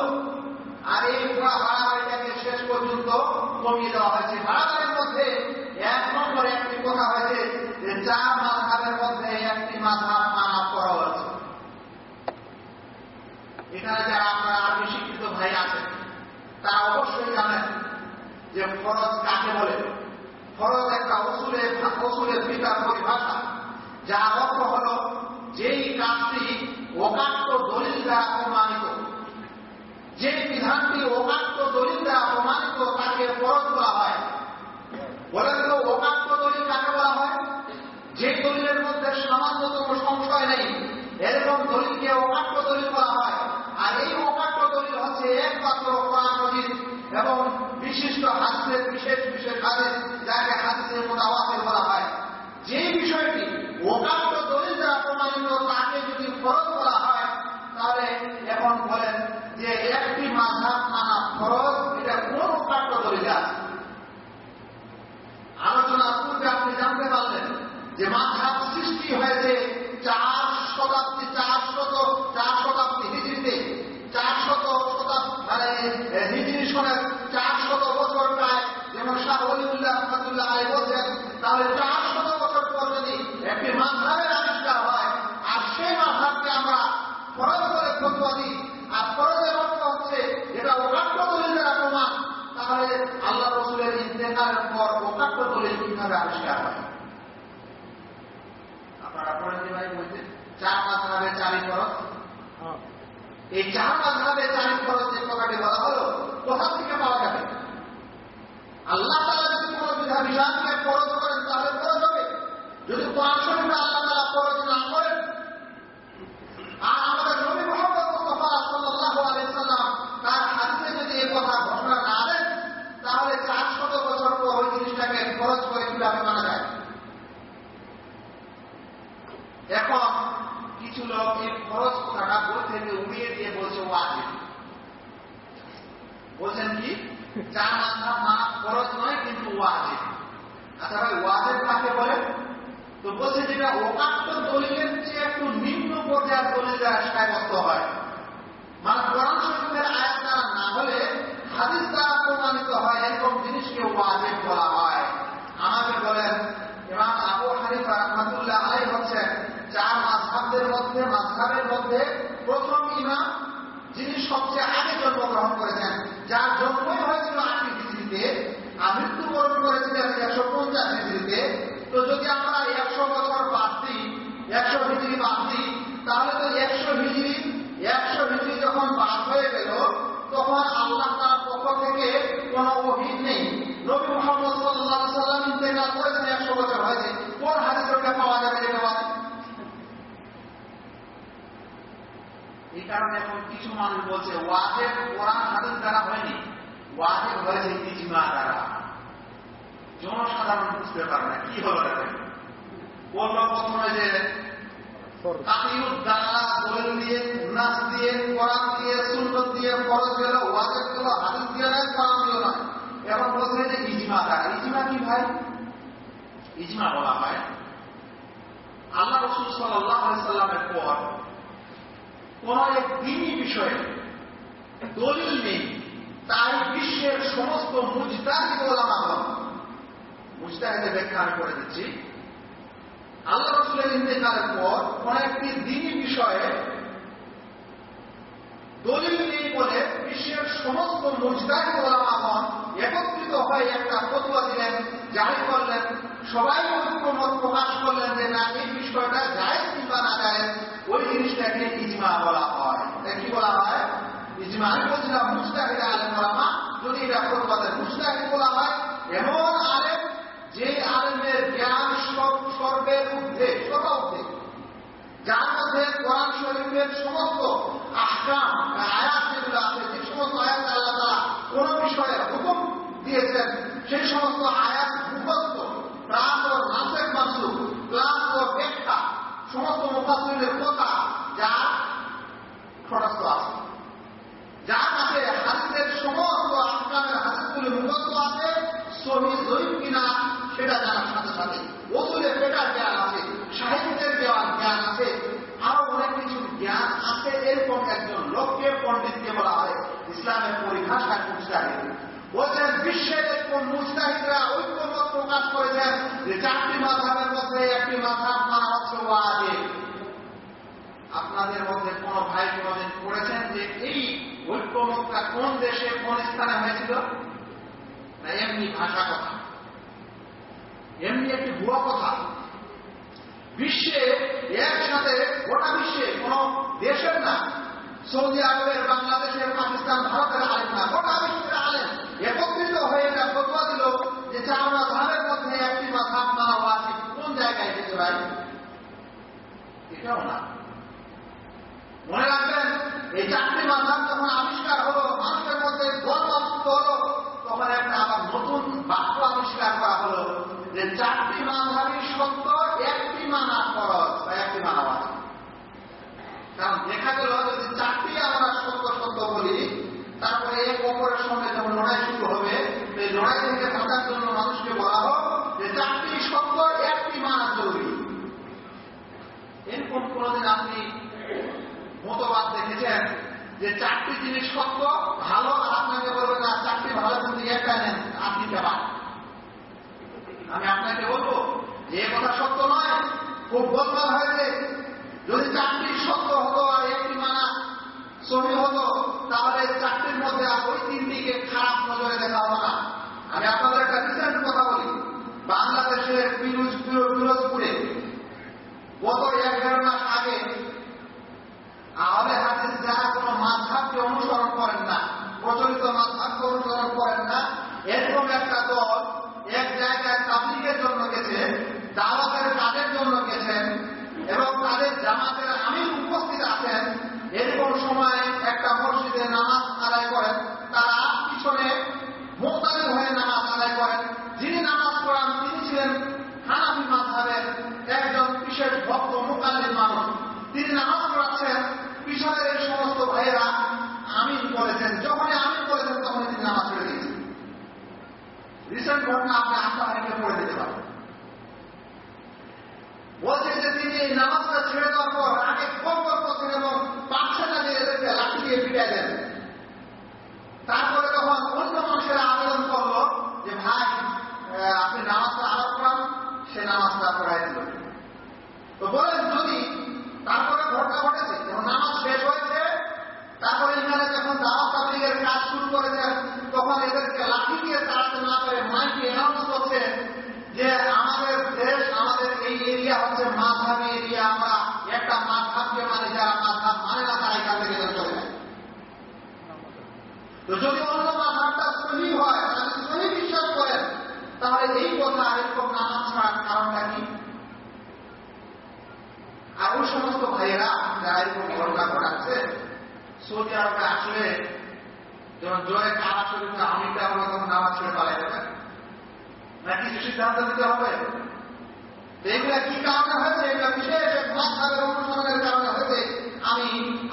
আর এই পুরা বাড়াবাড়িটাকে শেষ পর্যন্ত কমিয়ে দেওয়া হয়েছে। বাড়াবাড়ির মধ্যে এক নম্বরে একটি কথা হয়েছে যে চার মাধাবের মধ্যে একটি মাধাব মানা করা হয়েছে এখানে যারা আপনারা আরবি শিক্ষিত ভাই আছেন তারা অবশ্যই জানেন যে ফরজ কাকে বলে? ফরজ একটা অসুলের অসুলের পিতার পরিভাষা। যা অর্থ হল যেই কাজটি অকাট্য দলিল দ্বারা প্রমাণিত যে বিধানটি অকাট্য দলিল দ্বারা প্রমাণিত তাকে ফরজ বলা হয়। বলেন তো, অকাট্য দলিল কাকে বলা হয়? যে দলিলের মধ্যে সামান্যতম সংশয় নেই, এরকম দলিলকে অকাট্য দলিল বলা হয় আর এই অকাট্য দলিল হচ্ছে একমাত্র এবং বিশিষ্ট হাদিসের বিশেষ বিশেষ হাদিস যাকে হাদিসের মোতাবাতিল বলা হয়। যে বিষয়টি অকাট্য দলিল প্রমাণিত, তাকে যদি ফরজ বলা হয়, তাহলে এখন বলেন যে একটি মাঝাব মানা ফরজ, এটা কোন অকাট্য দলিলে আছে? আলোচনার পূর্বে আপনি জানতে পারলেন যে মাঝাব সৃষ্টি হয়েছে চার শতাব্দী চার শত চার শতাব্দী হিজড়িতে চার শত শতাব্দী মানে হিজড়ি সনের চার শত বছর প্রায় যেমন শাহ অলিউল্লাহ রহমতুল্লাহ আলী বলছেন তাহলে চার শত বছর পর যদি একটি মাঝাবের আবিষ্কার হয় আর সেই মাঝাবকে আমরা ফরজ করে ফতুয়া দিই আর ফরজের অর্থ হচ্ছে এটা অকাট্য দলিল দ্বারা প্রমাণ তাহলে আল্লাহ রসুলের ইন্তেকালের পর অকাট্য দলিল কীভাবে আবিষ্কার হয়? আপনারা পড়েন ভাই বলছে চার মাঝাবে চারি খরচ এই চার মাঝাবে চারি খরচ যে কথাটি বলা হলো কোথা থেকে পাওয়া যাবে আল্লাহ তালা যদি কোন বিধা বিধানকে ফরজ করেন তাহলে ফরজ হবে যদি কোরআন শরীফে আল্লাহ তালা ফরজ না করেন আর আমাদের নবী মোহাম্মদ মুস্তফা সাল্লাল্লাহু আলাইহি সাল্লাম তার হাদিসে যদি এই কথা ঘোষণা না দেন তাহলে চার শত বছর পর ওই জিনিসটাকে খরচ করে কীভাবে মানা যায় এখন কিছু লোক এই খরচ কথাটা বই থেকে উড়িয়ে দিয়ে বলছে ওয়াজিব বলছেন কি চার মাথা মানা খরচ নয় কিন্তু ওয়াজিব ভাই ওয়াজিব কাকে বলে? তো বলছে যেটা অকাট্য দলিলের চেয়ে একটু নিম্ন পর্যায়ের দলিল সাব্যস্ত হয়। মানে কোরআন শরীফের আয়াত দ্বারা না হলে হাদিস দ্বারা প্রমাণিত হয়, এরকম জিনিসকে ওয়াজিব বলা হয়। আমাকে বলেন, ইমাম আবু হানিফা রহমাতুল্লাহ আলাই হচ্ছেন চার মাঝহাবদের মধ্যে, মাঝহাবের মধ্যে প্রথম ইমাম যিনি সবচেয়ে আগে জন্মগ্রহণ করেছেন যার জন্মই হয়েছিল আটটি হিজড়িতে আর মৃত্যুবরণ করেছিলেন একশো পঞ্চাশ হিজড়িতে তো যদি আমরা একশো বছর বাদ দিই একশো হিজড়ি বাদ দিই তাহলে তো একশো হিজড়ি একশো হিজড়ি যখন বাদ হয়ে গেল তখন আল্লাহ তার পক্ষ থেকে কোন অভিন নেই নবী মোহাম্মদ সাল্লাহ সাল্লাম ইন্তেকাল করেছেন একশো বছর হয়েছে কোন হাদিস ওটা পাওয়া যাবে এটা বাদে এই কারণে এখন কিছু মানুষ বলছে ওয়াজেব কোরআন হাদিস দ্বারা হয়নি। ওয়াজিব হয়েছে ইজমা দ্বারা। জনসাধারণ বুঝতে পারে না, কি দেখেন বলল প্রথমে যে আল্লাহ রসুল সাল্লামের পর কোন এক দিনই বিষয়ে। দলিল নেই। তাই বিশ্বের সমস্ত মুজতাহিদ ওলামাগণ মুজতাহিদের ব্যাখ্যা আমি করে দিচ্ছি। আল্লাহ রসুলের ইন্তেকালের পর কোন একটি দিনই বিষয়ে দলিল নেই বলে বিশ্বের সমস্ত মুজতাহিদ ওলামাগণ একত্রিত হয়ে একটা ফতুয়া দিলেন, জারি করলেন। সবাই ঐক্যমত প্রকাশ করলেন যে না, এই বিষয়টা যায় কিংবা না যায় ওই জিনিসটাকে ইজমা বলা হয়। কি বলা হয়? ইজমা, আমি বলছিলাম মুস্তাহিদ আলেম ওলামা, যদি এটা ফতুয়াদের মুস্তাহিদ বলা হয়, এমন আলেম যে আলেমের জ্ঞান সর্বের ঊর্ধ্বে সর্ব ঊর্ধ্বে যার মধ্যে কোরআন শরীফের সমস্ত আহকাম আয়াত যেগুলো আছে যে সমস্ত আয়াত আল্লাহ তারা কোন বিষয়ে হুকুম দিয়েছেন, সেই সমস্ত আয়াত মুখস্থ প্লাস ও নাসের মাসু প্লাস ও ব্যাখ্যা সমস্ত মুখাসিলের কথা যার খরস্ত আছে। যার কাছে হাদিসের সমস্ত আহকামের হাদিসগুলি মুখস্থ আছে, সহি জয়ীব কিনা, সেটা জানার সাথে সাথে। ওসুলে পেটার জ্ঞান আছে সাহিত্যের জ্ঞান জ্ঞান আছে আরও অনেক কিছু জ্ঞান আছে এরকম একজন লোককে পণ্ডিতকে বলা হয় ইসলামের পরিভাষায় মুস্তাহিদ। বলছেন, বিশ্বের এরকম মুস্তাহিদরা ঐক্যমত প্রকাশ করেছেন যে চারটি মাধাবের মধ্যে একটি মাধাব মানা হচ্ছে ওয়াজে আপনাদের মধ্যে কোন ভাই কোনদিন পড়েছেন যে এই ঐক্যমতটা কোন দেশে, কোন স্থানে হয়েছিল? না, এমনি ভাষা কথা। এমনি একটি ভুয়া কথা। বিশ্বে একসাথে গোটা বিশ্বে কোন দেশের না সৌদি আরবের, বাংলাদেশের, পাকিস্তান, ভারতের আলেম না। গোটা বিশ্বের আলেম। একত্রিত হয়ে এটা ফতোয়া দিল যে চার মাধাবের মধ্যে একটি মাথাব মানা ওয়াজিব কোন জায়গায় যেতে পারে? এটাও না। মনে রাখবেন, এই চারটি মাধাব যখন আবিষ্কার হলো, মানুষের মধ্যে গর্বমুক্ত হলো, তখন একটা আবার নতুন বাক্য আবিষ্কার করা হলো যে চারটি মাধাবই সত্য একটি মানা খরচ বা একটি মানা কারণ দেখা গেল যদি চারটি আমরা সত্য সত্য বলি, তারপরে এক অপরের সঙ্গে যখন লড়াই শুরু হবে এই লড়াই থেকে বাঁচার জন্য মানুষকে বলা হোক যে চারটি সত্য, একটি মানা জরুরি। এরকম কোনদিন আপনি মতবাদ দেখেছেন যে চারটি জিনিস সত্য, ভালো আপনাকে বলবেন, না, চারটি ভালো কিন্তু একটা নেন আপনি কেমন আমি আপনাকে বলব, যে কথা সত্য নয়, খুব গোলমাল হয়েছে। যদি চারটি সত্য হতো আর একটি মানা সহি হতো, তাহলে চারটির মধ্যে ওই তিনটিকে খারাপ নজরে দেখা হতো না। আমি আপনাদের একটা রিসেন্ট কথা বলি। বাংলাদেশের পিরোজপুরে গত এক দেড় মাস আগে আহলে হাদিস যারা কোন মাঝহাবকে অনুসরণ করেন না, প্রচলিত মাঝহাবকে অনুসরণ করেন না, এরকম একটা দল এক জায়গায় তাবলিগের জন্য গেছে, দাওয়াতের কাজের জন্য গেছেন এবং জামাতের আমির উপস্থিত আছেন, এরকম সময় একটা মসজিদে নামাজ আদায় করেন, তারা পিছনে মোতালিব হয়ে নামাজ আদায় করেন। যিনি নামাজ পড়ান, তিনি ছিলেন হানাফি মাঝহাবের একজন বিশেষ ভক্ত, মোকাল্লিদ মানুষ। তিনি নামাজ পড়াচ্ছেন, পিছনের এই সমস্ত ভাইয়েরা আমিন বলেছেন। যখনই আমিন বলেছেন, তখনই তিনি নামাজ ছেড়ে দিয়েছেন। রিসেন্ট ঘটনা আপনি হারিকে পড়ে দিতে পারেন যে তিনি নামাজটা ছেড়ে দেওয়ার পর আগে ফোন এবং পাঁচশোটা লাঠি দিয়ে পিটাই দেন। তারপরে যখন অন্য আবেদন করল যে, ভাই আপনি নামাজটা করান সে নামাজটা পড়াই দিল। তো বলেন, যদি তারপরে ঘটনা ঘটেছে, যখন নামাজ শেষ হয়েছে, তারপরে যখন দাওয়াত তাবলিগের কাজ শুরু করেছেন, তখন এদেরকে লাঠি দিয়ে তাড়াতে না পেরে মাইকে অ্যানাউন্স যে যদি অন্য সহি হয়, তাহলে সহি বিশ্বাস করেন, তাহলে এই কথা এরকম নামাজ ছাড়ার কারণটা কি? সমস্ত ভাইয়েরা যারা এরকম ঘটনা ঘটাচ্ছে, সৌদি আরবে আসলে জয়ে কারা শরীফে আমিটা তখন নামাজ ছেড়ে পালাই যাবে। না কিছু সিদ্ধান্ত নিতে হবে? এগুলা কি কারণে হয়েছে? এগুলা বিশেষ অনুসরণের কারণে হয়েছে। আমি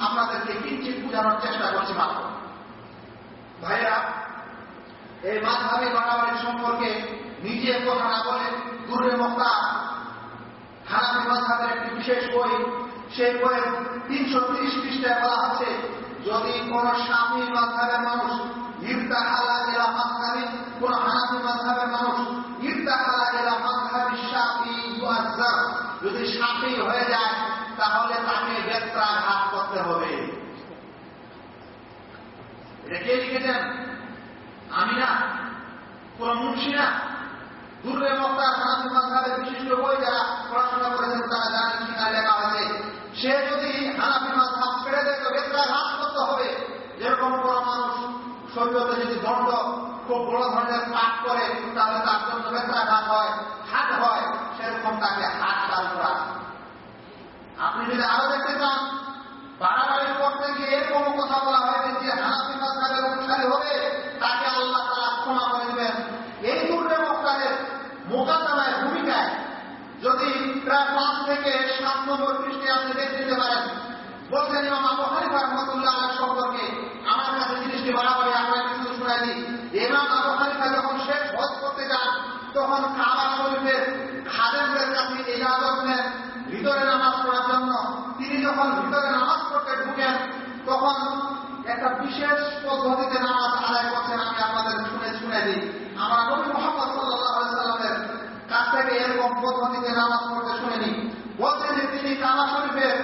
আপনাদেরকে কিঞ্চিত বোঝানোর চেষ্টা করছি মাত্র। ভাইরা, এই মাঝহাবি বাড়াবাড়ির সম্পর্কে নিজে কথা না বলে দূরে মক্কা। হানাফি মাঝহাবের একটি বিশেষ বই, সেই বইয়ের তিনশো তিরিশ পৃষ্ঠায় বলা আছে, যদি কোন স্বামী মাঝহাবের মানুষ ইফতার হালা দেওয়া মাধ্যমে কোন হানাফি মাঝহাবের মানুষ ইর্তাহালা এলা মাঝহাবি সাফি মুআজ্জার যদি সাফি হয়ে যায় তাহলে তাকে বেত্রাঘাত করতে হবে এটা কে লিখেছেন? আমি না কোন মুন্সি না দূরে হানাফি মাযহাবের বিশিষ্ট বই যারা পড়াশোনা করেছেন, তারা জানেন সেখানে লেখা হয়েছে সে যদি হানাফি মাযহাব ছেড়ে দেয় তো বেত্রাঘাত করতে হবে। যেরকম কোন মানুষ শরীরতে যদি দণ্ড, খুব বড় ধরনের পাঠ করে, তাহলে তার জন্য বেত্রাঘাত হয়, হাত হয়, সেরকম তাকে হাত চাল করা আপনি যদি আরও দেখতে চান বাড়াবাড়ি করতে গিয়ে এরকম কথা বলা হয়েছে যে হানাফি অনুসারী হবে, তাকে আল্লাহ তারা ক্ষমা করে দিবেন। এই দুর্গে মক্কারের মোকাদ্দমায়, ভূমিকায় যদি প্রায় পাঁচ থেকে সাত নম্বর পৃষ্ঠে আপনি দেখে নিতে পারেন, বলছেন ইমাম আবু হানিফা রহমতুল্লাহ সম্পর্কে আমার কাছে জিনিসটি বাড়াবাড়ি আপনাকে শুধু শোনাই দিই। ইমাম আবু হানিফা যখন শেষ হজ করতে যান, তখন কাবা শরীফের খাদেমদের কাছে ইজাজত নেন, ভিতরে নামাজ পড়ার জন্য। তিনি যখন ভিতরে নামাজ পড়তে ঢুকেন, তখন একটা বিশেষ পদ্ধতিতে নামাজ আদায় করছেন আমি আপনাদের শুনে শুনে দিই আমার নবী মোহাম্মদ সাল্লাহ সাল্লামের কাছ থেকে এরকম পদ্ধতিতে নামাজ পড়তে শুনেনি বলছেন যে তিনি কাবা শরীফের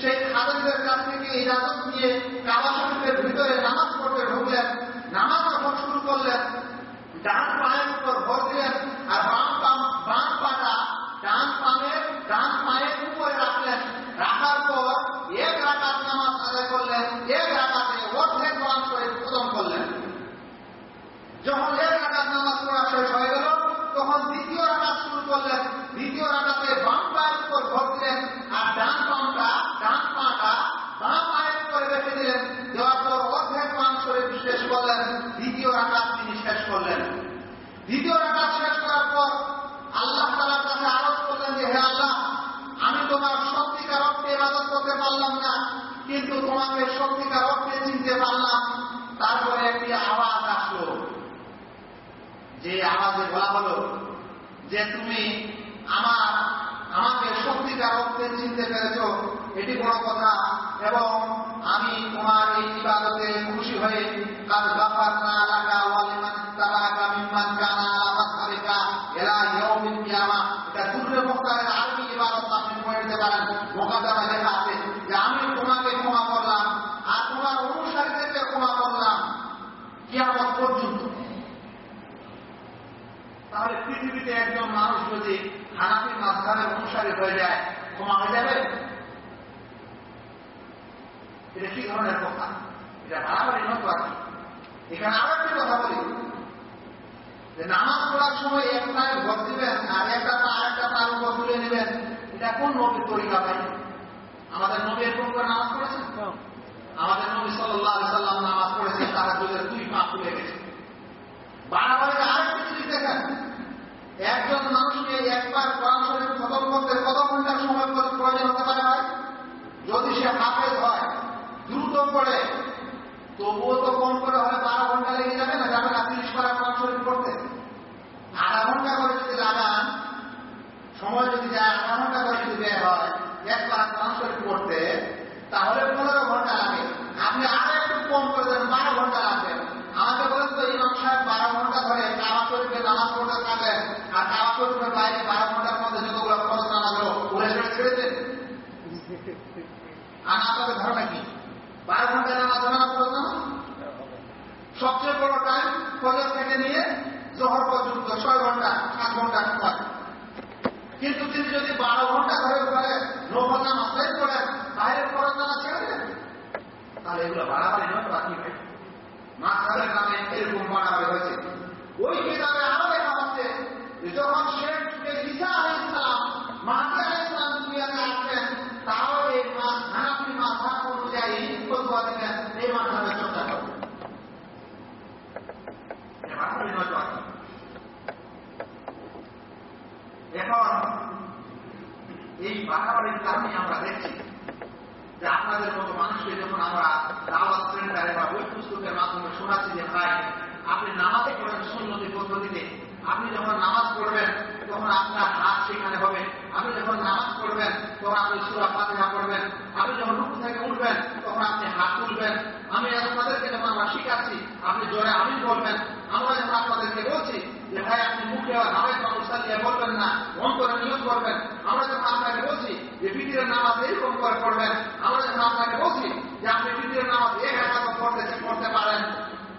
সেই খাদেমদের কাছ থেকে ইজাজত নিয়ে কাবা শরীফের ভিতরে নামাজ পড়তে ঢুকলেন। নামাজ যখন শুরু করলেন। ডান পায়ের উপর ভর দিলেন আর বাম পাটা ডান পামের ডান পায়ের উপরে রাখলেন রাখার পর এক রাকাত নামাজ আদায় করলেন এক রাকাতে অর্ধেক কোরআন শরীফ খতম করলেন যখন এক রাকাত নামাজ পড়া শেষ হয়ে গেল তখন দ্বিতীয় রাকাত শুরু করলেন দ্বিতীয় রাকাতে বাম পায়ের উপর ভর দিলেন আর ডান পামটা ডান পাটা বাম পায়ের উপরে রেখে দিলেন দেওয়ার পর অর্ধেক কোরআন শরীফ শেষ করলেন দ্বিতীয় রাকাত তিনি শেষ করলেন দ্বিতীয় রাকাত শেষ করার পর আল্লাহ তালার কাছে আরজ করলেন যে হে আল্লাহ আমি তোমার সত্যিকার অর্থে ইবাদত করতে পারলাম না কিন্তু তোমাকে সত্যিকার অর্থে চিনতে পারলাম তারপরে একটি আওয়াজ আসলো যে আওয়াজে বলা হলো যে তুমি আমার, আমাকে সত্যিকার অর্থে চিনতে পেরেছ, এটি বড় কথা। এবং আমি তোমার এই ইবাদতে খুশি হয়ে কাজ বাপার না এলাকা ওয়ালিমান তাবাকা মিম্মান কানা আলা মাসহাবিকা ইলা ইয়াউমিল কিয়ামা এটা দূরে মক্কারের আরবি ইবাদত আপনি পড়ে নিতে পারেন মোকাদ্দমা লেখা আছে যে আমি তোমাকে ক্ষমা করলাম আর তোমার অনুসারীদেরকে ক্ষমা করলাম কিয়ামত পর্যন্ত তাহলে পৃথিবীতে একজন মানুষ যদি হানাফি মাঝহাবের অনুসারী হয়ে যায় ক্ষমা হয়ে যাবে? এটা কি ধরনের কথা? এটা বাড়াবাড়ি আছে এখানে আরও একটি কথা বলি। যে নামাজ পড়ার সময় এক পায়ে ভর দিবেন আর একটা পা আরেকটা পায়ের উপর তুলে নেবেন এটা কোন নবীর তরিকা ভাই? আমাদের নবী এরকম করে নামাজ পড়েছেন? আমাদের নবী সাল্লাহ সাল্লাম নামাজ পড়েছেন তারা দুই পা তুলে গেছে। বাড়াবাড়িতে আরেকটি জিনিস দেখেন একজন মানুষকে একবার কোরআন খতম করতে কত ঘণ্টার সময় প্রয়োজন হতে পারে ভাই? যদি সে হাফেজ হয়, দ্রুত পড়ে, তবুও তো কম করে হলে বারো ঘণ্টা লেগে যাবে না? যাবে না তিরিশ পারা কোরআন শরীফ পড়তে। আধা ঘণ্টা করে যদি লাগান, সময় যদি যায়, আধা ঘণ্টা করে যদি হয় এক পারা কোরআন শরীফ পড়তে, তাহলে পনেরো ঘণ্টা লাগে আপনি আরও একটু কম করে দেন বারো ঘণ্টা লাগবে আমাকে বলেন তো ইমাম সাহেব বারো ঘণ্টা ধরে কাবা শরীফে নামাজ পড়তে থাকেন আর কাবা শরীফের বাইরে বারো ঘণ্টার মধ্যে যতগুলো ফরজ নামাজ হলো উড়ে ছেড়ে ছেড়ে দেন আর আপনাদের ধারণা কি? বারো ঘণ্টা নামাজ হবে না সবচেয়ে বড় টাইম ফজর থেকে নিয়ে জহর পর্যন্ত, ছয় ঘণ্টা, সাত ঘণ্টা সময় কিন্তু তিনি যদি বারো ঘণ্টা ধরে করে নফল নামাজ করেন বাইরে ফরজ নামাজ ছেড়ে দেন তাহলে এগুলো বাড়াবাড়ি নয় ভাই মাঝহাবের নামে এরকম বাড়াবাড়ি হয়েছে। ওই কিতাবে আরও লেখা হচ্ছে যখন শেখ যুগে ঈসা আলী ইসলাম মাহাদি আলী ইসলাম দুনিয়াতে আসবেন তাহলে এই হানাফি মাঝহাব অনুযায়ী ফতোয়া দিবেন এই মাঝহাবের চর্চা করবেন বাড়াবাড়ির কারণে আমরা দেখছি যে আপনাদের মতো মানুষকে যখন আমরা দাওয়াত সেন্টারে বা বই পুস্তকের মাধ্যমে শোনাচ্ছি যে ভাই, আপনি নামাজ পড়েন সুন্নতি পদ্ধতিতে। আপনি যখন নামাজ পড়বেন, তখন আপনার হাত সেখানে হবে। আপনি যখন নামাজ পড়বেন, তখন আপনি সুরা ফাতিহা পড়বেন। আপনি যখন রুকু থেকে উঠবেন, তখন আপনি হাত তুলবেন। আমি আপনাদেরকে যখন আমরা শিখাচ্ছি, আপনি জোরে আমি বলবেন। আমরা যখন আপনাদেরকে বলছি যে ভাই আপনি মুখে মানুষটা দিয়ে বলবেন না অন্তরে নিয়োগ করবেন আমরা যখন আপনাকে বলছি যে বিদ্রের নামাজ এরকম করে পড়বেন আমরা যখন আপনাকে বলছি যে আপনি বিদ্রের নামাজ এক হাজার পড়তে পড়তে পারেন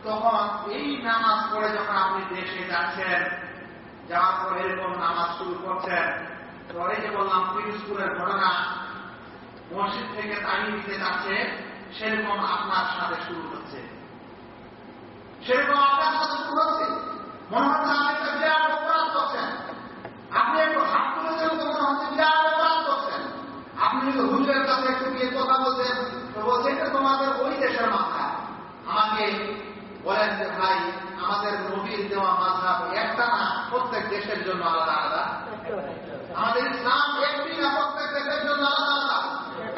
তখন এই নামাজ পড়ে যখন আপনি দেশে যাচ্ছেন যাওয়ার পরে এরকম নামাজ শুরু করছেন এই যে বললাম পিরুজপুরের ঘটনা মসজিদ থেকে তাড়িয়ে দিতে যাচ্ছে, সেরকম আপনার সাথে শুরু হচ্ছে। সেরকম আপনার সাথে শুরু হচ্ছে। মাথা। বলেন যে, ভাই, আমাদের নবীর দেওয়া মাঝহাব একটা না, প্রত্যেক দেশের জন্য আলাদা আলাদা। আমাদের ইসলাম একটি না প্রত্যেক দেশের জন্য আলাদা আলাদা।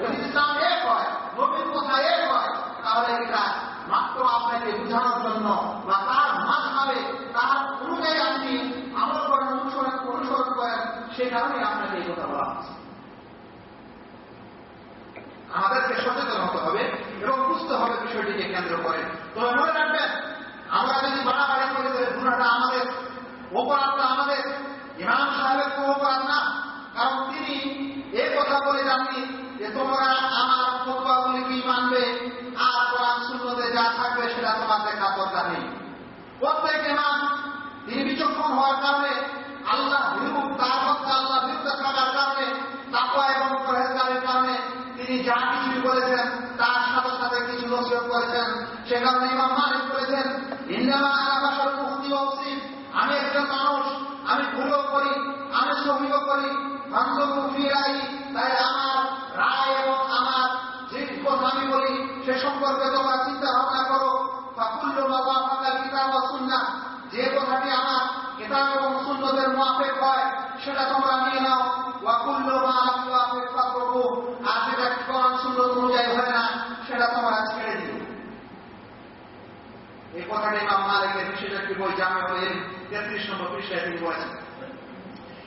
যদি ইসলাম এক হয়, নবীর কথা এক হয়, তাহলে এটা মাত্র আপনাকে বোঝানোর জন্য বা তার মাঝহাবে তার অনুযায়ী আপনি আমল করেন অনুসরণ অনুসরণ করেন সেই কারণে আপনাকে এই কথা বলা হচ্ছে। আমাদেরকে সচেতন হতে হবে এবং বুঝতে হবে বিষয়টিকে কেন্দ্র করে। তবে মনে রাখবেন, আমরা যদি বাড়াবাড়ি করে দেবে গুণাটা আমাদের, অপরাধটা আমাদের, ইমাম সাহেবের কোনো অপরাধ না, কারণ তিনি এ কথা বলে যাননি যে তোমরা আমার ফতোয়াগুলি কি মানবে, আর কোরআন শূন্যতে যা থাকবে সেটা তোমার দেখা দরকার নেই। প্রত্যেক ইমাম, তিনি বিচক্ষণ হওয়ার কারণে আল্লাহ বিরুদ্ধ তার মধ্যে আল্লাহ বিরুদ্ধ থাকার কারণে তাকওয়া এবং পরেজগারের কারণে তিনি যা কিছু বলেছেন তার সাথে সাথে কিছু নসিহত করেছেন সে কারণে ইমাম মালিক বলেছেন ইন্দামা আলাবাসর মুক্তি অবসি আমি একজন মানুষ আমি ভুলও করি আমি সহিও করি বান্ধব ফিরাই তাই আমার রায় এবং আমার যে কথা আমি বলি সে সম্পর্কে তোমরা চিন্তা ভাবনা করো ফাকুল্য বাবা ফাঁকা কিতাব সুন্না যে কথাটি আমার কিতাব এবং সুন্নতের মুআফিক হয় সেটা তোমরা নিয়ে নাও ওয়াকুল্য মা মুআফিক ফাকরু আর যেটা কোরআন সুন্নত অনুযায়ী হয় না সেটা তোমরা ছেড়ে দিও এই কথাটি ইমাম মালিকের বিষয়টা একটি বই জামে হলেন তেত্রিশ নম্বর পৃষ্ঠায় তিনি বলেছেন।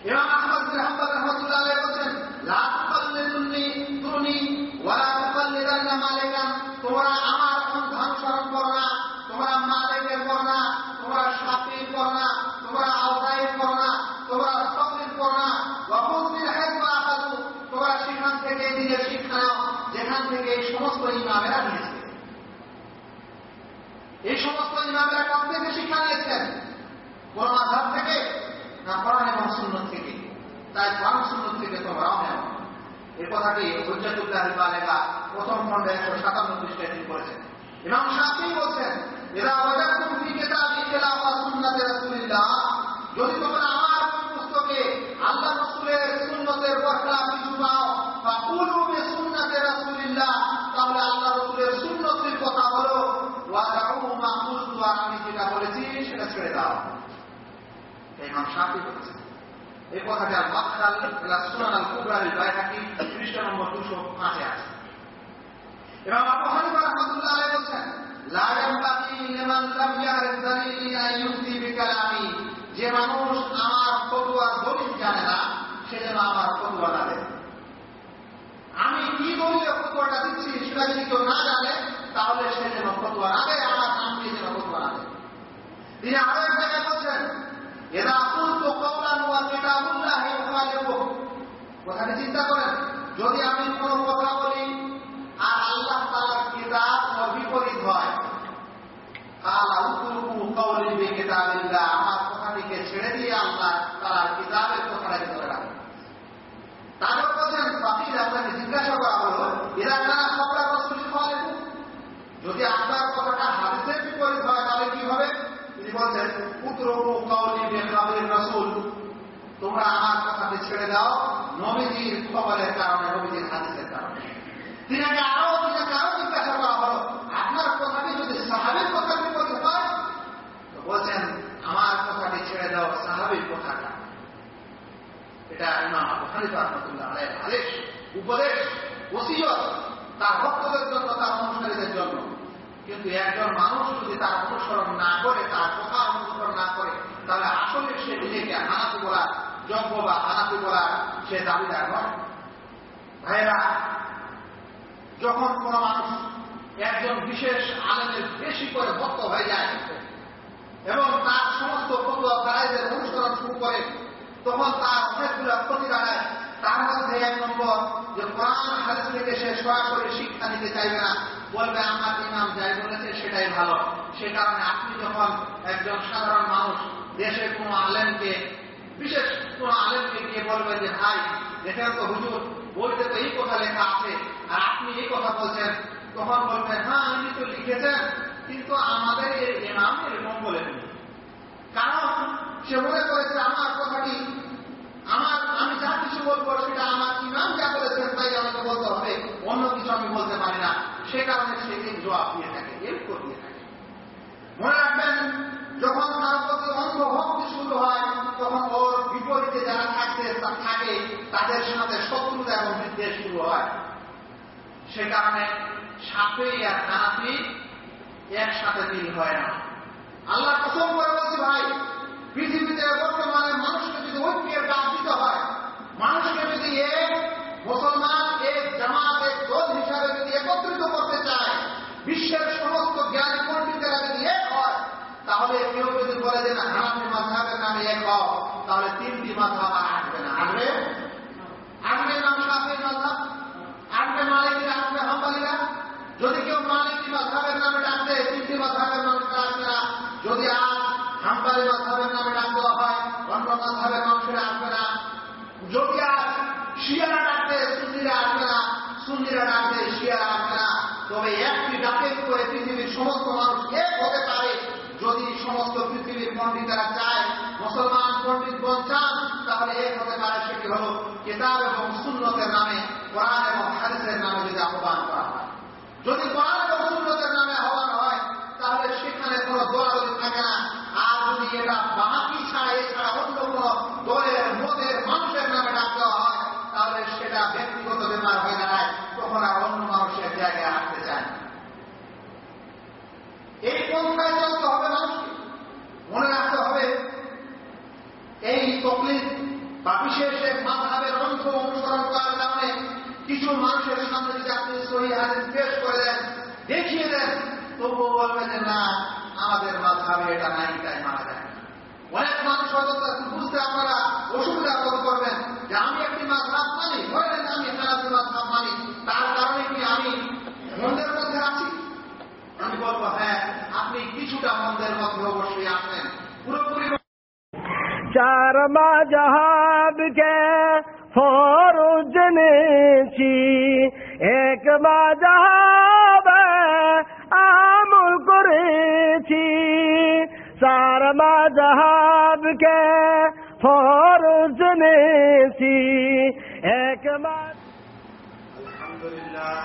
ইমাম আহমদ বিন হাম্বল বলছেন লাভ বলেন তুমি দুনি ওয়ালা তুকাল্লিদান্না মালিকান তোমরা আমার অনুসরণ করো না তোমরা মালিকের করো না তোমরা শাফির করো না তোমরা আওজাইর করো না তোমরা সবরির করো না ওয়াকুদ্দিন হাইবা আহাদু তোমরা সেখান থেকে নিজের শিক্ষা নাও যেখান থেকে এই সমস্ত ইমামেরা নিয়েছে এই সমস্ত ইমামেরা কম থেকে শিক্ষা নিয়েছেন কোন মাধ্যম থেকে না কোরআন এবং সুন্নত থেকে? তাই কোরআন সুন্নত থেকে তোমরাও নেও এই কথাটি বা বালেগা প্রথম খণ্ডে একশো সাতান্ন পৃষ্ঠায় তিনি করেছেন ইমাম শাস্তি বলছেন এরা ওয়াজাতুম ফি কিতাবি খিলাফা সুন্নাতে রাসূলিল্লাহ যদি তোমরা আমার পুস্তকে আল্লাহ রাসূলের সুন্নতের বর্ণনা কিছু পাও বা কুলু বি সুন্নাতে রাসূলিল্লাহ তাহলে আল্লাহ রাসূলের সুন্নতের কথা হলো ওয়া দাউ মা কুলতু আর আমি যেটা বলেছি সেটা ছেড়ে দাও ইমাম শাফি বলেছেন। এই কথাটি ইলা সুনান আল আল বাইহাকি পৃষ্ঠা নম্বর 205 এ আছে। ইমাম আবু হানিফা রাহমাতুল্লাহ আলাইহি বলেন লা ইয়ানবাগি লিমান লাম ইয়ারিফ দালিলি আন বিকালামি। যে মানুষ আমার ফতোয়ার দলিল জানে না, সে যেন আমার ফতোয়া না দেয়। আমি কি দলিলে ফতোয়াটা দিচ্ছি সেটা যদি কেউ না জানে, তাহলে সে যেন ফতোয়া না দেয় আমার দিয়ে যেন ফতোয়া না দেয়। তিনি আরও এক জায়গায় বলছেন এরা কুলতু কওলান ওয়া কিতাবুল্লাহি ইউখালিফু কথাটি চিন্তা করেন, যদি আমি কোনো কথা বলি আর আল্লাহ তাআলার কিতাব বিপরীত হয়, কালা উতুরকু কওলি বি কিতাবিল্লাহ আমার কথাটিকে ছেড়ে দিয়ে আল্লাহ তাআলার কিতাবের কথাটাকে ধরে রাখুন তারপর বলছেন ফাকির আপনাকে জিজ্ঞাসা করা হলো এরা কারা কবলা রসুল খালিফু যদি আপনার কথাটা হাদিসের বিপরীত হয় তাহলে কি হবে তিনি বলছেন উত্তরকু কওলি বি খাবির রাসূল তোমরা আমার কথাটি ছেড়ে দাও। নবীজির খবরের কারণে, নবীজির হাদিসের কারণে। তিনাকে আরও তিনাকে আরও জিজ্ঞাসা করা হলো, আপনার কথাটি যদি সাহাবের কথার বিপরীত হয় তো বলছেন, আমার কথাটি ছেড়ে দাও সাহাবির কথাটা। এটা ইমাম আবু হানিফা রহমাতুল্লাহ আলাইহির আদেশ উপদেশ, ওসিয়ত, তার ভক্তদের জন্য, তার অনুসারীদের জন্য। কিন্তু একজন মানুষ যদি তার অনুসরণ না করে, তার কথা অনুসরণ না করে, তাহলে আসলে সে নিজেকে হানাতি বলার যজ্ঞ বা হানাতি বলার সে দাবিদার নয় ভাইরা যখন কোন মানুষ একজন বিশেষ আলেমের বেশি করে ভক্ত হয়ে যায় এবং তার সমস্ত ফতুয়া ফরাইদের অনুসরণ শুরু করে তখন তার অনেকগুলো ক্ষতি দাঁড়ায় তার মধ্যে এক নম্বর যে কোরআন হাদিস থেকে সে সরাসরি শিক্ষা নিতে চাইবে না বলবে আমার ইমাম যাই বলেছে সেটাই ভালো সে কারণে আপনি যখন একজন সাধারণ মানুষ দেশের কোন আলেমকে বিশেষ কোন আলেমকে গিয়ে বলবেন যে, ভাই, দেখেন তো হুজুর, বইতে তো এই কথা লেখা আছে, আর আপনি এই কথা বলছেন। তখন বলবেন হ্যাঁ ইনি তো লিখেছেন, কিন্তু আমাদের এই ইমাম এরকম বলেনি কারণ সে মনে করেছে আমার কথাটি, আমার, আমি যা কিছু বলব, সেটা আমার ইমাম যা বলেছেন, তাই আমাকে বলতে হবে, অন্য কিছু আমি বলতে পারি না। সে কারণে সে দিন জবাব দিয়ে থাকে এরপর দিয়ে থাকে। মনে রাখবেন যখন তার প্রতি অন্ধভক্তি শুরু হয়, তখন ওর বিপরীতে যারা থাকতে থাকে তাদের সাথে শত্রুতা এবং বিদ্বেষ শুরু হয়। সে কারণে সাপে আর কানাপি একসাথে মিল হয় না। আল্লাহ কসম করে বলছি ভাই, পৃথিবীতে বর্তমানে মানুষকে যদি ঐক্যের ডাক দিতে হয়, মানুষকে যদি এক মুসলমান এক জামাত এক দল হিসাবে যদি একত্রিত করতে চায় বিশ্বের সমস্ত জ্ঞানী পণ্ডিতেরা যদি এক হয় তাহলে কেউ যদি বলে যে না হারামের মাঝহাবের নামে এক হও, তাহলে তিনটি মাঝহাব আর আসবে না। আসবে? আসবে নাম সাফি মাঝহাব? আসবে মালিকের, আসবে হাম্বালিরা? যদি কেউ মালিকি মাঝহাবের নামে ডাকতে তিনটি মাঝহাবের নামে ডাকবে না যদি আজ হাম্বালি মাঝহাবের নামে ডাক দেওয়া হয় অন্য মাঝহাবের মানুষেরা আসবে না যদি আজ শিয়ারা ডাকতে সুন্নিরা আসবে না সুন্নিরা ডাকতে শিয়ারা আসবে না তবে একটি ডাকে করে পৃথিবীর সমস্ত মানুষ এক হতে পারে যদি সমস্ত পৃথিবীর পণ্ডিতেরা চায় মুসলমান পণ্ডিতগণ চান তাহলে এর হতে পারে সেটি হল কেতাব এবং সুন্নতের নামে, কোরআন এবং হাদিসের নামে যদি আহ্বান করা যদি কোরআন এবং সুন্নতের নামে আহ্বান হয়, তাহলে সেখানে কোনো দলাদলি থাকে না, আর যদি এটা বাকি ছাড়া এছাড়া অন্য কোনো দলের মদের মানুষের নামে ডাক দেওয়া হয় তাহলে সেটা ব্যক্তিগত বেমার হয়ে দাঁড়ায় তখন আর অন্য মানুষের জায়গায় আসতে চায় না এই পন্থায় চলতে হবে মানুষকে মনে রাখতে হবে এই তকলিফ বা বিশেষ এক মাধাবের অংশ অনুসরণ করার কারণে কিছু মানুষের সামনে যদি আপনি সহি হাদিস পেশ করে দেন দেখিয়ে দেন। তবুও বলবেন যে, না, আমাদের মাধাবে এটা নাই, তাই মানা যায় অনেক মানুষ হয়তো বুঝতে আপনারা অসুবিধা বোধ করবেন যে, আমি একটি মাধাব মানি, ধরেন আমি হানাফি মাধাব মানি, তার কারণে কি আমি মন্দের মধ্যে আছি? আমি বলব হ্যাঁ আপনি কিছুটা মন্দের মধ্যে অবশ্যই আছেন। পুরোপুরি চার মাঝহাব কে ফরজ নেছি এক মাঝহাব আমল করেছি চার মাঝহাব কে ফরজ নেছি এক মাঝ الحمد لله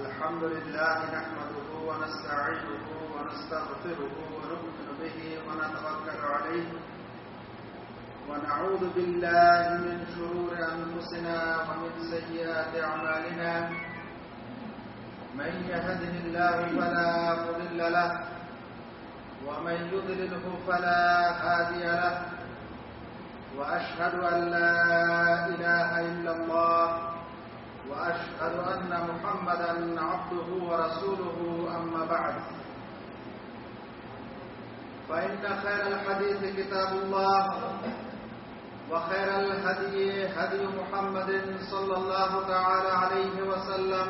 الحمد لله نحمده ونستعينه ونستغفره ونؤمن به ونتوكل عليه ونعوذ بالله من شرور أنفسنا ومن سيئات أعمالنا. من يهده الله فلا مضل له ومن يضلله فلا هادي له. وأشهد أن لا إله إلا الله وأشهد أن محمدا عبده ورسوله أما بعد. فإن خير الحديث كتاب الله. وخير الهدي هدي محمد صلى الله تعالى عليه وسلم.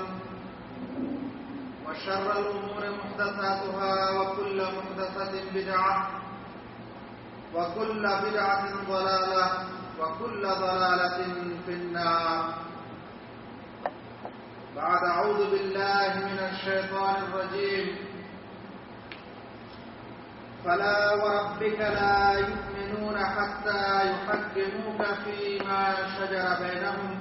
وشر الأمور محدثاتها وكل محدثة بدعة وكل بدعة ضلالة وكل ضلالة في النار. بعد أعوذ بالله من الشيطان الرجيم. فلا وربك لا يؤمنون حتى يحكموك فيما شجر بينهم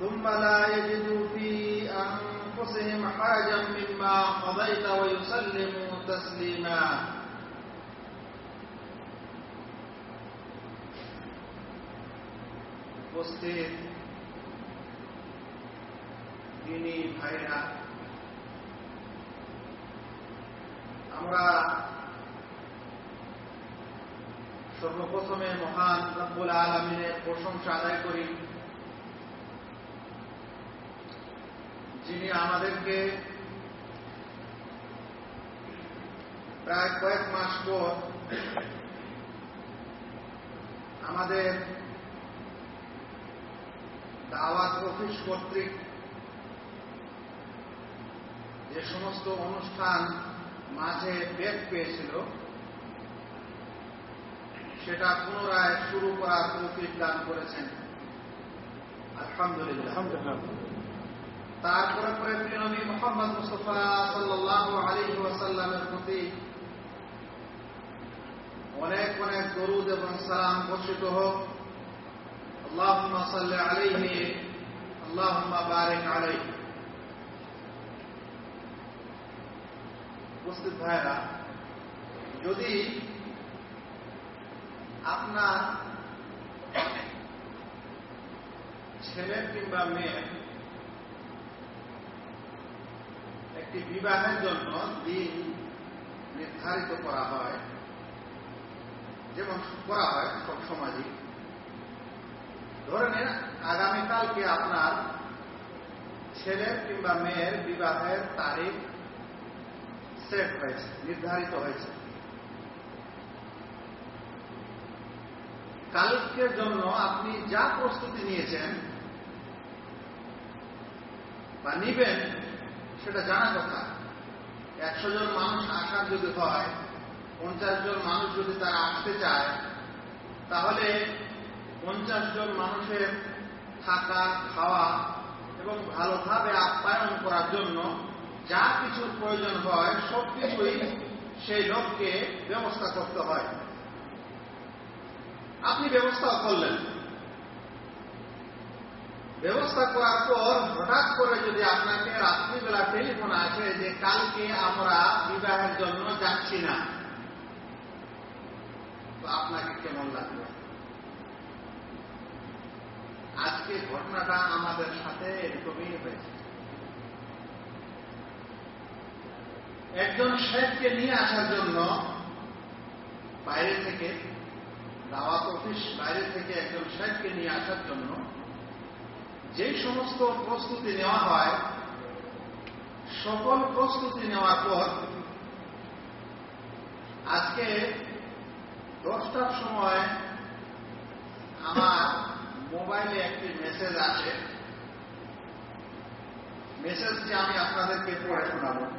ثم لا يجدوا في أنفسهم حرجا مما قضيت ويسلموا تسليما উপস্থিত দিনী ভাইরা আমরা সর্বপ্রথমে মহান রব্বুল আলমিনের প্রশংসা আদায় করি, যিনি আমাদেরকে প্রায় কয়েক মাস পর আমাদের দাওয়াত অফিস কর্তৃক যে সমস্ত অনুষ্ঠান মাঝে বেদ পেয়েছিল সেটা পুনরায় শুরু করার তৌফিক দান করেছেন। আলহামদুলিল্লাহ। তারপরে পরে প্রিয়নবী মোহাম্মদ মুস্তফা সাল্লাহ আলী ওয়াসাল্লামের প্রতি অনেক অনেক গরুদ এবং সালাম ঘোষিত হোক। আল্লাহ সাল্লাহ আলিহে আল্লাহ বারে আলাইহি। উপস্থিত ভাইরা যদি আপনার ছেলে কিংবা মেয়ের একটি বিবাহের জন্য দিন নির্ধারিত করা হয়, যেমন করা হয় সব সমাজই ধরে নেন আগামীকালকে আপনার ছেলের কিংবা মেয়ের বিবাহের তারিখ সেট হয়েছে, নির্ধারিত হয়েছে। কালকের জন্য আপনি যা প্রস্তুতি নিয়েছেন বা নিবেন, সেটা জানা কথা। একশো জন মানুষ আসার যদি হয়, পঞ্চাশ জন মানুষ যদি তারা আসতে চায়, তাহলে পঞ্চাশ জন মানুষের থাকা, খাওয়া এবং ভালোভাবে আপ্যায়ন করার জন্য যা কিছু প্রয়োজন হয় সব কিছুই সেই লোককে ব্যবস্থা করতে হয়। আপনি ব্যবস্থা করলেন। ব্যবস্থা করার পর হঠাৎ করে যদি আপনাকে রাত্রিবেলা টেলিফোন আসে যে, কালকে আমরা বিবাহের জন্য যাচ্ছি না। তো আপনাকে কেমন লাগবে আজকে ঘটনাটা আমাদের সাথে এরকমই হয়েছে। একজন শেখকে নিয়ে আসার জন্য বাইরে থেকে দাওয়াত অফিস বাইরে থেকে একজন শেখকে নিয়ে আসার জন্য যেই সমস্ত প্রস্তুতি নেওয়া হয়, সকল প্রস্তুতি নেওয়ার পর আজকে দশটার সময় আমার মোবাইলে একটি মেসেজ আসে। মেসেজটি আমি আপনাদেরকে পড়ে শোনাব।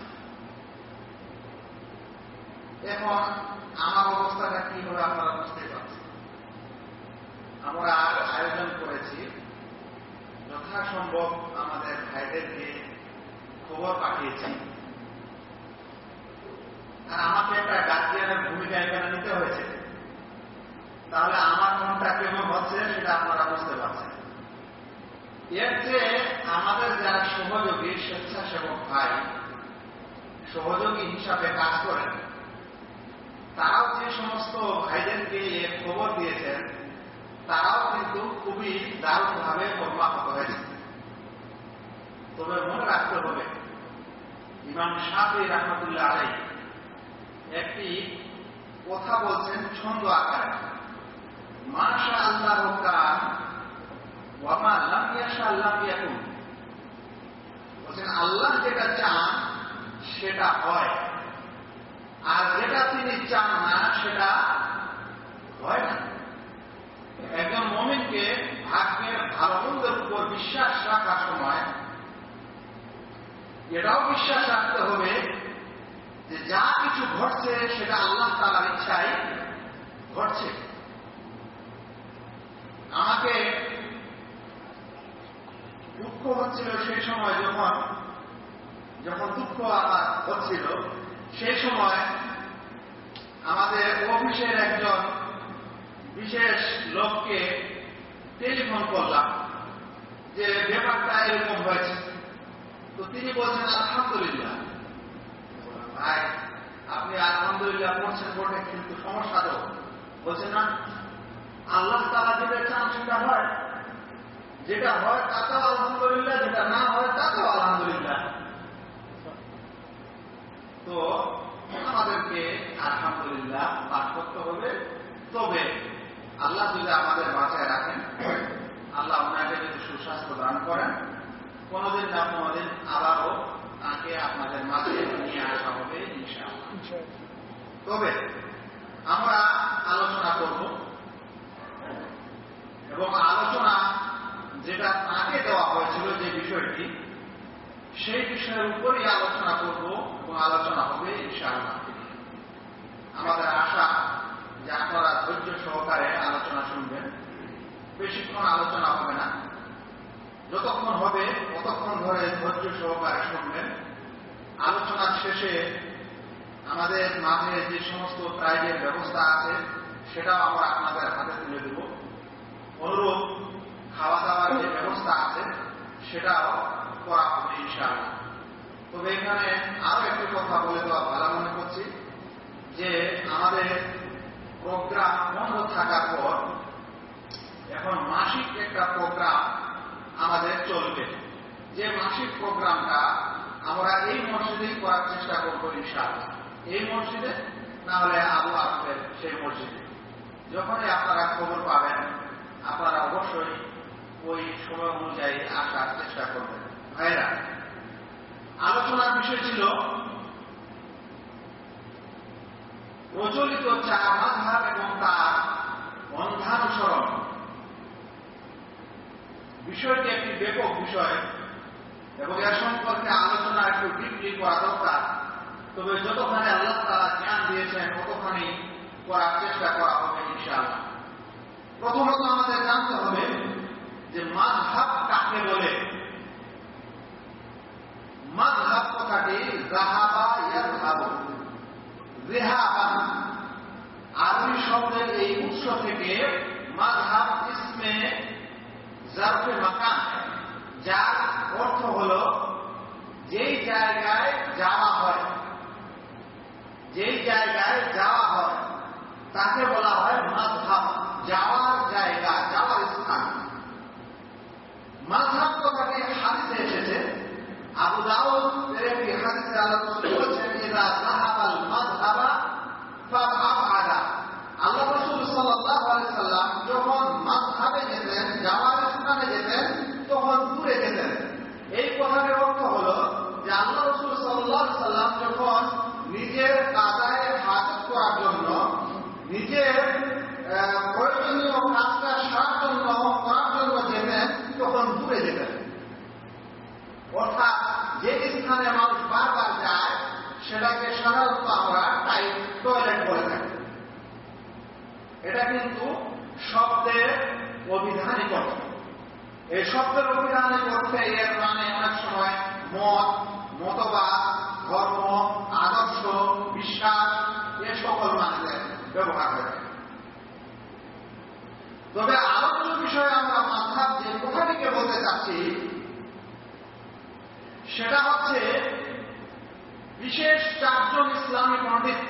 এখন আমার অবস্থাটা কি হবে আপনারা বুঝতে পারছেন? আমরা আয়োজন করেছি। যথাসম্ভব আমাদের ভাইদেরকে খবর পাঠিয়েছি। আর আমাকে একটা গার্জিয়ানের ভূমিকা এখানে নিতে হয়েছে। তাহলে আমার মনটা কেমন হচ্ছে সেটা আপনারা বুঝতে পারছেন। এর চেয়ে আমাদের যারা সহযোগী, স্বেচ্ছাসেবক ভাই, সহযোগী হিসাবে কাজ করেন তারাও যে সমস্ত ভাইদেরকে এর খবর দিয়েছেন, তারাও কিন্তু খুবই দারুণভাবে কর্মাহত হয়েছে তবে মনে রাখতে হবে, ইমাম শাহি রহমতুল্লাহ আলাই একটি কথা বলছেন ছন্দ আকারে। মাশা আল্লাহ কান ওয়ামা লাম ইয়াশা ইয়াকুন। বলছেন, আল্লাহ যেটা চান, সেটা হয়। আর যেটা তিনি চান না, সেটা হয় না। একজন মমিনকে ভাগ্যের ভালো মন্দের উপর বিশ্বাস রাখার সময় এটাও বিশ্বাস রাখতে হবে যে যা কিছু ঘটছে, সেটা আল্লাহ তালার ইচ্ছায় ঘটছে। আমাকে দুঃখ হচ্ছিল সেই সময় যখন যখন দুঃখ আমার হচ্ছিল সেই সময় আমাদের অফিসের একজন বিশেষ লোককে টেলিফোন করলাম যে ব্যাপারটা এরকম হয়েছে। তো তিনি বলছেন, আলহামদুলিল্লাহ। ভাই, আপনি আলহামদুলিল্লাহ পড়ছেন বটে, কিন্তু সমস্যা তো বলছেন না। আল্লাহ তালা যেটা চান সেটা হয়। যেটা হয় তাতেও আলহামদুলিল্লাহ, যেটা না হয় তাতেও আলহামদুলিল্লাহ। তো আমাদেরকে আলহামদুলিল্লাহ পাঠ করতে হবে। তবে আল্লাহ যদি আমাদের বাঁচায় রাখেন, আল্লাহ আপনাকে যদি সুস্বাস্থ্য দান করেন, কোনোদিন না কোনোদিন আবারও তাকে আপনাদের মাঝে নিয়ে আসা হবে ইনশাআল্লাহ। তবে আমরা আলোচনা করব এবং আলোচনা যেটা তাকে দেওয়া হয়েছিল যে বিষয়টি সেই বিষয়ের উপরই আলোচনা করব এবং আলোচনা হবে ইনশাআল্লাহ আমাদের আশা যে আপনারা ধৈর্য সহকারে আলোচনা শুনবেন। বেশিক্ষণ আলোচনা হবে না। যতক্ষণ হবে, ততক্ষণ ধরে ধৈর্য সহকারে শুনবেন। আলোচনার শেষে আমাদের মাঝে যে সমস্ত প্রাইজের ব্যবস্থা আছে, সেটাও আমরা আপনাদের হাতে তুলে দেব। অনুরূপ খাওয়া দাওয়ার যে ব্যবস্থা আছে, সেটাও তবে এখানে আরও একটি কথা বলে দেওয়া ভালো মনে করছি যে আমাদের প্রোগ্রাম বন্ধ থাকার পর এখন মাসিক একটা প্রোগ্রাম আমাদের চলবে যে মাসিক প্রোগ্রামটা আমরা এই মসজিদেই করার চেষ্টা করব ইনশাআল্লাহ। এই মসজিদে না হলে আবু আসবেন সেই মসজিদে যখনই আপনারা খবর পাবেন, আপনারা অবশ্যই ওই সময় অনুযায়ী আসার চেষ্টা করবেন। ভাইরা, আলোচনার বিষয় ছিল প্রচলিত চা মাধাব এবং তার অন্ধানুসরণ বিষয়টি একটি ব্যাপক বিষয় এবং এর সম্পর্কে আলোচনা একটু ডিপলি করা দরকার। তবে যতখানি আল্লাহ তারা জ্ঞান দিয়েছেন, ততখানি করার চেষ্টা করা হবে ইনশাআল্লাহ। প্রথমত আমাদের জানতে হবে যে মাঝহাব কাকে বলে মাঝহাব কথাটি আরবি শব্দের এই উৎস থেকে মাঝহাব ইসমে জারফে মাকান, যার অর্থ হল যেই জায়গায় যাওয়া হয়। যেই জায়গায় যাওয়া হয়, তাকে বলা হয় মাঝহাব যাওয়ার জায়গা, যাওয়ার স্থান। মাঝহাব কথাটি হাদিসে এসেছে আবু দাউদ এর যখন মাযহাবে যেতেন যাওয়ার স্থানে তখন দূরে যেতেন এই কথার অর্থ হলো যে আল্লাহ রাসূল সাল্লাম যখন নিজের কাজায় হাজত করার জন্য নিজের প্রয়োজনীয় কাজটা সারার জন্য করার জন্য যেতেন তখন দূরে যেতেন অর্থাৎ যে স্থানে মানুষ বারবার যায় সেটাকে সাধারণত আমরা টাই টয়লেট বলে থাকি এটা কিন্তু শব্দের অভিধানিক অর্থ এই শব্দের অভিধানিক অর্থে এর মানে অনেক সময় মত, মতবাদ, ধর্ম, আদর্শ, বিশ্বাস, এ সকল মানুষের ব্যবহার করে তবে আলোচ্য বিষয়ে আমরা মাথার যে কথাটিকে বলতে চাচ্ছি, সেটা হচ্ছে বিশেষ চারজন ইসলামী পণ্ডিত।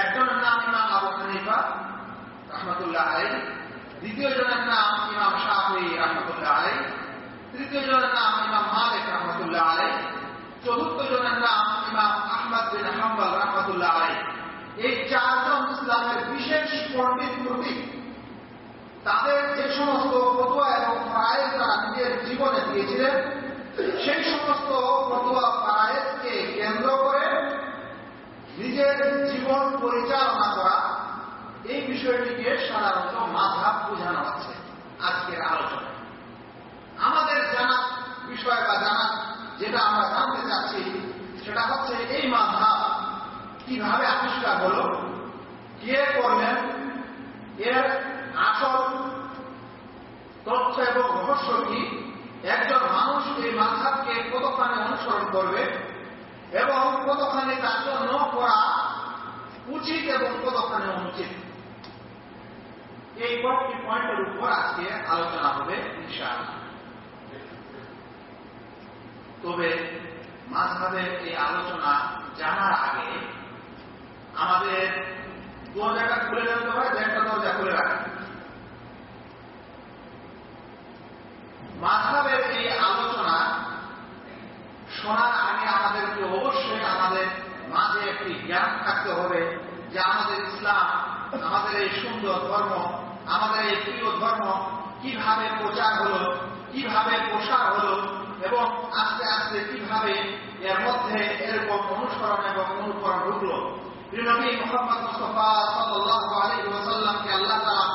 একজনের নাম ইমাম আবু হানিফা, রহমতুল্লাহ আলাই দ্বিতীয় জনের নাম ইমাম শাহি রহমতুল্লাহ আলাই তৃতীয় জনের নাম ইমাম মালিক রহমতুল্লাহ আলাই চতুর্থ জনের নাম ইমাম আহমদ বিন হাম্বল রহমতুল্লাহ আলাই এই চারজন ইসলামের বিশেষ পণ্ডিত প্রতীক তাদের যে সমস্ত ফতোয়া এবং ফারায়েজ তারা নিজের জীবনে দিয়েছিলেন, সেই সমস্ত ফতোয়া ফারায়েজকে কেন্দ্র করে নিজের জীবন পরিচালনা করা এই বিষয়টিকে সাধারণত মাধাব বোঝানো হচ্ছে আজকের আলোচনায়। আমাদের জানা বিষয় বা জানা যেটা আমরা জানতে চাচ্ছি, সেটা হচ্ছে এই মাঝহাব কীভাবে আবিষ্কার হলো, কে করলেন, এর আসল তথ্য এবং রহস্য কি, একজন মানুষ এই মাঝহাবকে কতখানি অনুসরণ করবে এবং কতখানি তার জন্য করা উচিত এবং কতখানি অনুচিত? এই কয়েকটি পয়েন্টের উপর আজকে আলোচনা হবে ইনশাআল্লাহ। তবে মাঝহাবের এই আলোচনা জানার আগে আমাদের দরজাটা খুলে রাখতে হয় যে একটা দরজা খুলে রাখে। মাঝহাবের এই আলোচনা শোনার আগে আমাদেরকে অবশ্যই আমাদের মাঝে একটি জ্ঞান থাকতে হবে যে আমাদের ইসলাম, আমাদের এই সুন্দর ধর্ম আমাদের এই প্রিয় ধর্ম কীভাবে প্রচার হলো, কীভাবে প্রসার হলো এবং আস্তে আস্তে কীভাবে এর মধ্যে এরকম অনুসরণ এবং অনুকরণ ঢুকলো। নবী মোহাম্মদ মুস্তফা সাল্লাল্লাহু আলাইহি ওয়াসাল্লামকে আল্লাহ তাআলা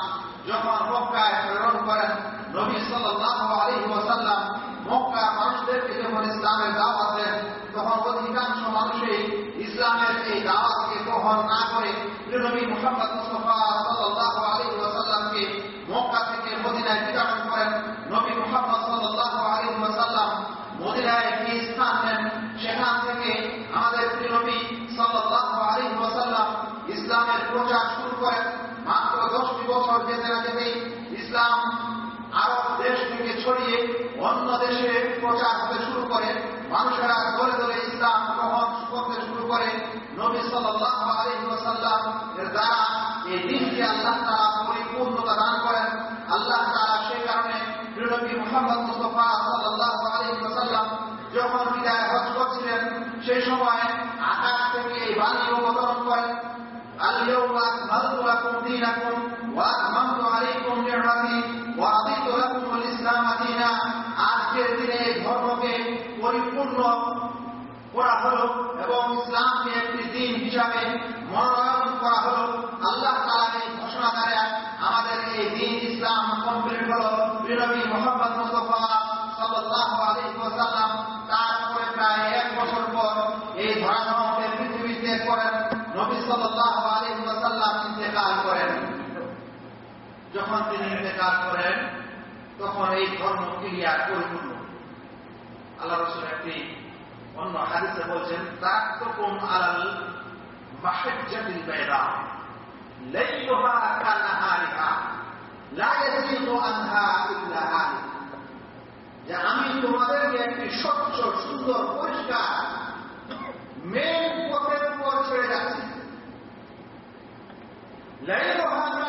যখন মক্কায় প্রেরণ করেন, নবী সাল্লাল্লাহু আলাইহি ওয়াসাল্লাম মক্কা মানুষদেরকে যখন ইসলামের দাওয়াত দেন, তখন অধিকাংশ মানুষই ইসলামের এই দাওয়াতকে গ্রহণ না করে নবী মোহাম্মদ دينكم وأتممت عليكم نعمتي ورضيت لكم الإسلام دينا আজকের দিনে ধর্মকে পরিপূর্ণ করা হলো ইন্তেকাল করেন, তখন এই ধর্ম ক্লিয়ার পরিপূর্ণ। আল্লাহ রসুল একটি অন্য হাদিসে বলছেন তারাক্তুকুম আলাল মাহজ্জাতিল বাইদা লাইলুহা কানাহারিহা লা ইয়াজিগু আনহা ইল্লা হালিক। যে আমি তোমাদেরকে একটি স্বচ্ছ, সুন্দর, পরিষ্কার, মেন পথের উপর ছেড়ে যাচ্ছি। কানাহারিহা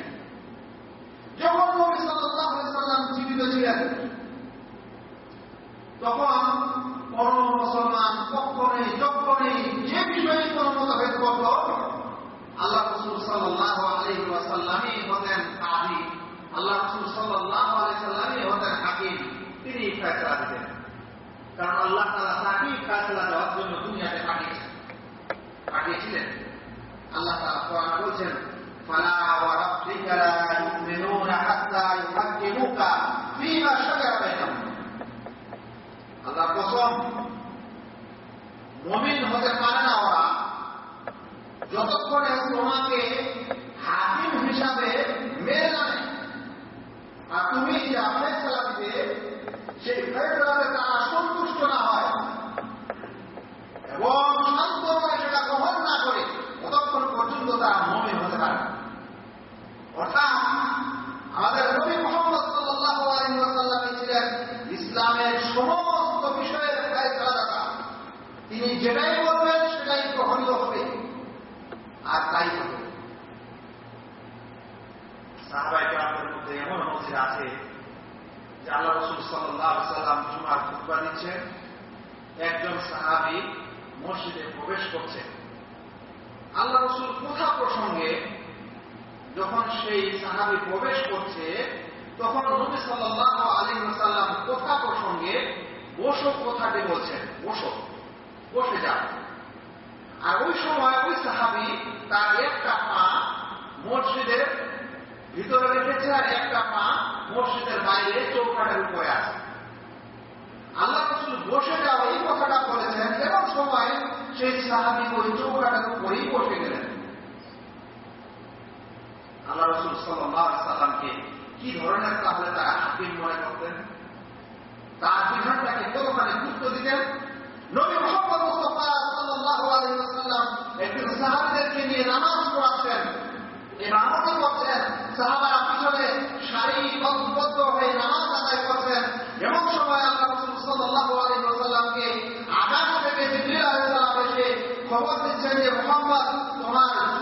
যখন নবী সাল্লাল্লাহু আলাইহি ওয়াসাল্লাম জীবিত ছিলেন, তখন কোন মুসলমান কখনই, যখনই যে বিষয়ে কোন মতভেদ করত, আল্লাহ রসুল সাল্লাল্লাহু আলাইহি ওয়াসাল্লামই হতেন কাজী আল্লাহ রসুল সাল্লাল্লাহু আলাইহি সাল্লামই হতেন হাকিম। তিনি ফয়সালা দিতেন। কারণ আল্লাহ তাআলা তাকেই ফয়সালা দেওয়ার জন্য দুনিয়াতে পাঠিয়েছেন। পাঠিয়েছিলেন। আল্লাহ কোরআনে বলছেন ওয়া রাব্বিকা লা ইউমিনুনা হাত্তা ইউহাক্কিমুকা ফীমা শাজারা বাইনাহুম আল্লাহ কসম, মমিন হতে পারে না ওরা। যতক্ষণে তোমাকে হাকিম হিসাবে মেনে জানে আর তুমি যে ফেসলা দিবে, সেই ফেসলাতে তারা সন্তুষ্ট না হয়। এবং শান্তভাবে সেটা গ্রহণ না করে, ততক্ষণ পর্যন্ত তারা অর্থাৎ আমাদের নবী মোহাম্মদ ওয়াসাল্লাম ছিলেন ইসলামের সমস্ত বিষয়ের ফয়সালাদাতা তিনি যেটাই বলবেন সেটাই গ্রহণীয় হবে। আর তাই হবে। সাহাবাই কেরামদের মধ্যে এমন মসজিদ আছে যে আল্লাহ রসুল সাল্লাহ সাল্লাম জুমার খুতবা দিচ্ছেন। একজন সাহাবি মসজিদে প্রবেশ করছে আল্লাহ রসুল কোথা প্রসঙ্গে যখন সেই সাহাবি প্রবেশ করছে, তখন নবী সাল্লাহ আলী সাল্লাম কোথা প্রসঙ্গে বসো কথাটি বলছেন বসো বসে যান আর ওই সময় ওই সাহাবি তার একটা পা মসজিদের ভিতরে রেখেছে আর একটা পা মসজিদের বাইরে চৌকাটের উপরে আছে। আল্লাহ রসুল বসে যাওয়া এই কথাটা বলেছেন এমন সময় সেই সাহাবি ওই চৌকাটের উপরেই বসে গেলেন। আল্লাহ রসুল সাল্লামকে কি ধরনের তাহলে তারা হাকিম মনে করতেন? তার বিধানটাকে কতখানি গুরুত্ব দিতেন। নবী মোহাম্মদ মুস্তফা নিয়ে নামাজ পড়াচ্ছেন করছেন সাহাবারা পিছনে সারি বদ্ধ হয়ে নামাজ আদায় করছেন এমন সময় আল্লাহ থেকে এসে খবর দিচ্ছেন যে, মুহাম্মদ, তোমার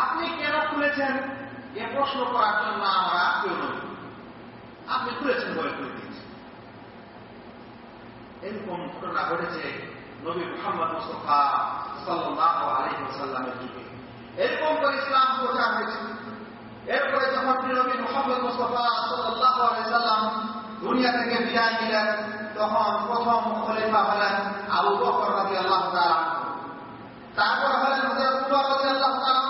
আপনি কেন খুলেছেন? এ প্রশ্ন করার জন্য আমরা নই আপনি খুলেছেন বলে খুলে দিয়েছি। এরকম ঘটনা ঘটেছে নবী মোহাম্মদ মুস্তফা সাল্লাহ আলহি সাল্লামের যুগে এরকম করে ইসলাম প্রচার হয়েছে। এরপরে যখন নবী মোহাম্মদ মুস্তফা সাল্লাহ আলহি সাল্লাম দুনিয়া থেকে বিদায় নিলেন, তখন প্রথম খলিফা হলেন আবু বকর রাজি আল্লাহ তারপর হলেন হজরত আল্লাহ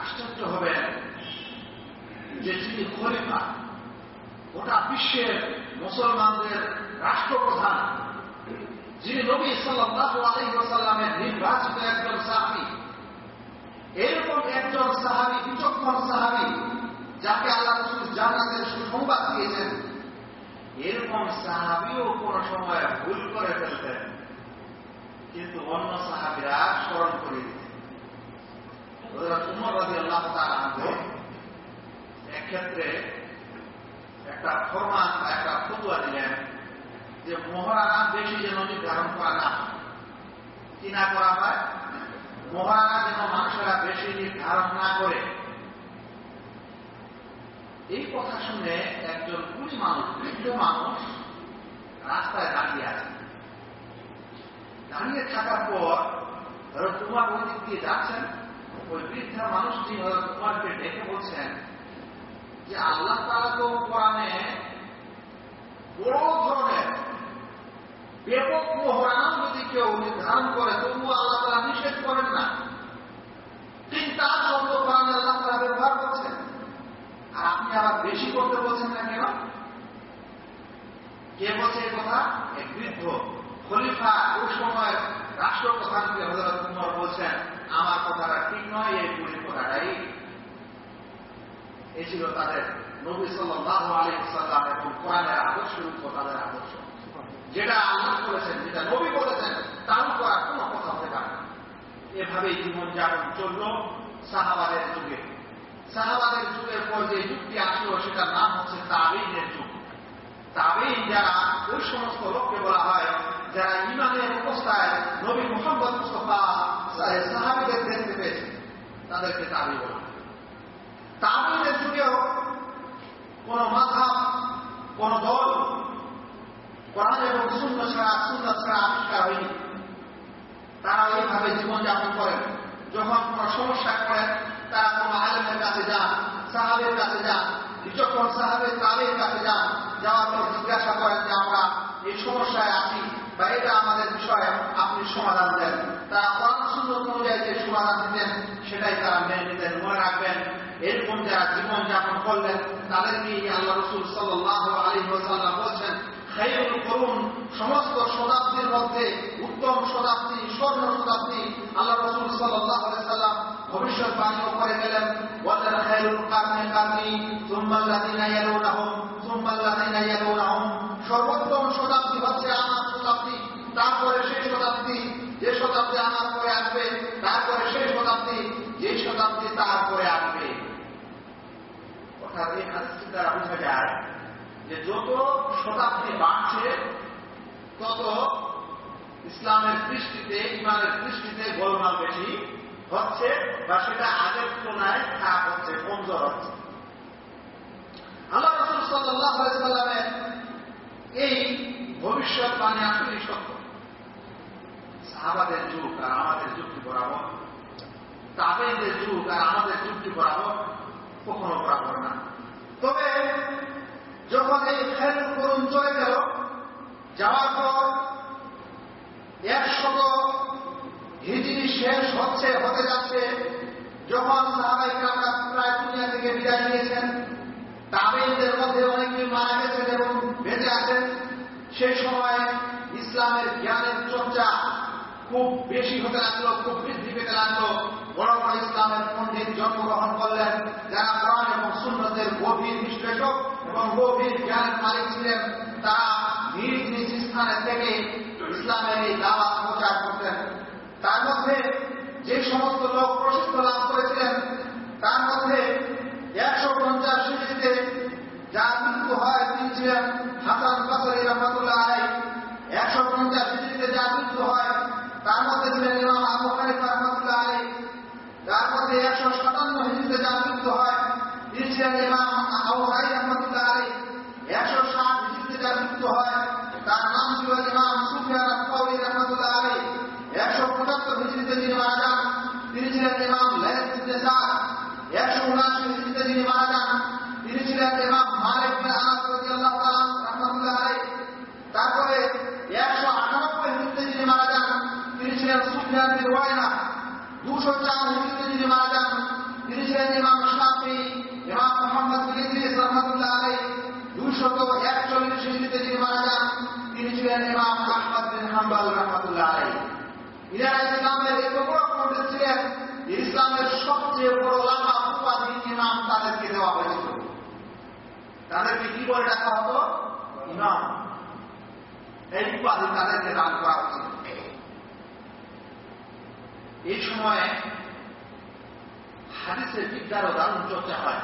আশ্চর্য হবেন যে যিনি খলিফা, গোটা বিশ্বের মুসলমানদের রাষ্ট্রপ্রধান, যিনি নবী ওয়াসাল্লামের নির্বাচিত একজন সাহাবী, এরকম একজন সাহাবী, বিচক্ষণ সাহাবী, যাকে আল্লাহ জান্নাতের সুসংবাদ দিয়েছেন, এরকম সাহাবিও কোন সময় ভুল করে ফেলতেন। কিন্তু অন্য সাহাবিরা স্মরণ করে দিতেন। এক্ষেত্রে একটা ফরমান বা একটা ফতুয়া দিলেন যে মহারানা বেশি যেন নির্ধারণ করা না কি করা হয়? মহারানা যেন মানুষেরা বেশি নির্ধারণ না করে। এই কথা শুনে একজন কুড়ি মানুষ, বৃদ্ধ মানুষ রাস্তায় দাঁড়িয়ে আছে। দাঁড়িয়ে থাকার পর ধরো তোমার ওই দিক দিয়ে যাচ্ছেন। ওই বৃদ্ধা মানুষটি হয়তো ডেকে বলছেন যে আল্লাহ তারা তো কোরআনে বড় ধরনের ব্যাপক মোহরানা যদি কেউ নির্ধারণ করে, তবুও আল্লাহ তারা নিষেধ করেন না। তিন তার কোরআনে আল্লাহ তারা ব্যবহার করছেন। আর আপনি আবার বেশি করতে বলছেন না কেন? কে বলছে এই কথা? এক বৃদ্ধ খলিফা ওই সময় রাষ্ট্রপ্রধানকে হজরত কুমার বলছেন আমার কথাটা ঠিক নয়, এই পুরী কথাটাই এই ছিল তাদের নবী সাল্লাহ আলী এবং কোরআনের আদর্শের উপর তাদের আদর্শ। যেটা আল্লাহ করেছেন যেটা নবী বলেছেন, তার করার কোনো কথা হতে পারে না। এভাবেই জীবনযাপন চলল সাহাবাদের যুগে। সাহাবাদের যুগের পর যে যুগটি আসলো, সেটার নাম হচ্ছে তাবিনের যুগ। তাবিন যারা ওই সমস্ত লোককে বলা হয়, যারা ইমানের অবস্থায় নবী মোহাম্মদ মুস্তফা সাহাবিদের দেখতে পেয়েছে। তাদেরকে তাবি বলা তাবিনের যুগেও কোন মাথা কোন দল কোরআন এবং শূন্য ছাড়া শূন্য ছাড়া আবিষ্কার হয়নি। তারা এইভাবে জীবনযাপন করেন। যখন কোন সমস্যা করেন তারা কোন আলেমের কাছে যান, সাহাবের কাছে যান, যখন সাহাবের তালের কাছে যান, যাওয়ার পর জিজ্ঞাসা করেন যে, আমরা এই সমস্যায় আছি। বা এটা আমাদের বিষয়, আপনি সমাধান দেন। তারা সুন্দর অনুযায়ী যে সমাধান দিতেন, সেটাই তারা মেনে নিতেন, মনে রাখবেন। এরকম যারা জীবন যাপন করলেন, তাদেরকে আল্লাহ রসুল সাল্লাহ আলী সাল্লাম বলছেন করুন। সমস্ত শতাব্দীর মধ্যে উত্তম শতাব্দী, স্বর্ণ শতাব্দী আল্লাহ রসুল সাল্লাহ সাল্লাম ভবিষ্যৎবাণীও করে গেলেন। বলেন খাইরুল কারণে কারণী সুম্মাল্লাদিনা ইয়ালুনাহুম সুম্মাল্লাদিনা ইয়ালুনাহুম। সর্বোত্তম শতাব্দী হচ্ছে আমার শতাব্দী, তারপরে সেই শতাব্দী, যে শতাব্দী আমার পরে আসবে, তারপরে সেই শতাব্দী, যে শতাব্দী তারপরে আসবে। অর্থাৎ এই হাদিসটি দ্বারা বোঝা যায় যে যত শতাব্দী বাড়ছে, তত ইসলামের দৃষ্টিতে, ইমানের দৃষ্টিতে গোলমাল বেশি হচ্ছে বা সেটা আগের তুলনায় খারাপ হচ্ছে, কমজোর হচ্ছে। আল্লাহ রসুল সাল্লাহ এই ভবিষ্যৎবাণী আসলেই সত্য। সাহাবাদের যুগ আর আমাদের যুক্তি বরাবর তাবেদের যুগ আর আমাদের যুক্তি বরাবর কখনো বরাবর না। তবে যখন এই খেল করুন চলে গেল, যাওয়ার পর একশত হিজড়ি শেষ হচ্ছে, হতে যাচ্ছে, যখন সাহাবাই কামরা প্রায় দুনিয়া থেকে বিদায় নিয়েছেন, তাবেইদের মধ্যে অনেকেই মারা গেছেন এবং বেঁচে আছেন। সেই সময় ইসলামের জ্ঞানের চর্চা খুব বেশি হতে লাগল, খুব বৃদ্ধি পেতে লাগল। বড় বড় ইসলামের পণ্ডিত জন্মগ্রহণ করলেন, যারা কোরআন এবং সুন্নতের গভীর বিশ্লেষক এবং গভীর জ্ঞানের মালিক ছিলেন, তারা নিজ নিজ স্থানে থেকে ইসলামের এই দাওয়াত প্রচার করতেন। তার মধ্যে যে সমস্ত লোক প্রসিদ্ধ লাভ করেছিলেন, তার মধ্যে একশো পঞ্চাশ সিরিজে যার মৃত্যু হয় তিনি ছিলেন হাসান বাসরি রহমতুল্লাহ আলাই একশো পঞ্চাশ সিরিজে যার মৃত্যু হয় তার মধ্যে ছিলেন ইমাম আবু হানিফা রহমতুল্লাহ আলাই তার মধ্যে একশো সাতান্ন হিজড়িতে যার মৃত্যু হয় তিনি ছিলেন ইমাম আবু হাই রহমতুল্লাহ আলাই একশো ষাট হিজড়িতে যার মৃত্যু হয় তার নাম ছিল ইমাম সুফিয়ান আফাউরি রহমতুল্লাহ আলাই একশো পঁচাত্তর হিজড়িতে যিনি মারা যান তিনি ছিলেন ইমাম লাইস ইবনে সাদ একশো উনআশি হিজড়িতে যিনি মারা যান তিনি ছিলেন ইমাম মালিক বিন আনাস রাদিয়াল্লাহু তাআলা রাহমাতুল্লাহ আলাইহি তারপরে একশো আটানব্বই হিজড়িতে যিনি মারা যান তিনি ছিলেন সুফিয়ান বিন ওয়াইনা দুশো চার হিজড়িতে যিনি মারা যান তিনি ছিলেন ইমাম শাফি ইমাম মোহাম্মদ বিন ইদ্রিস রাহমাতুল্লাহ আলাইহি দুশত একচল্লিশ হিজড়িতে যিনি মারা যান তিনি ছিলেন ইমাম আহমদ বিন হাম্বাল রাহমাতুল্লাহ আলাইহি ইনারা ইসলামের এত বড় পণ্ডিত ছিলেন যে ইসলামের সবচেয়ে বড় লাভা উপাধি ইমাম তাদেরকে দেওয়া হয়েছিল তাদেরকে কি বলে ডাকা হতো ইমাম উপাধি তাদেরকে দান করা হয়েছিল এই সময়ে হাদিসের বিদ্যারও দারুণ চর্চা হয়।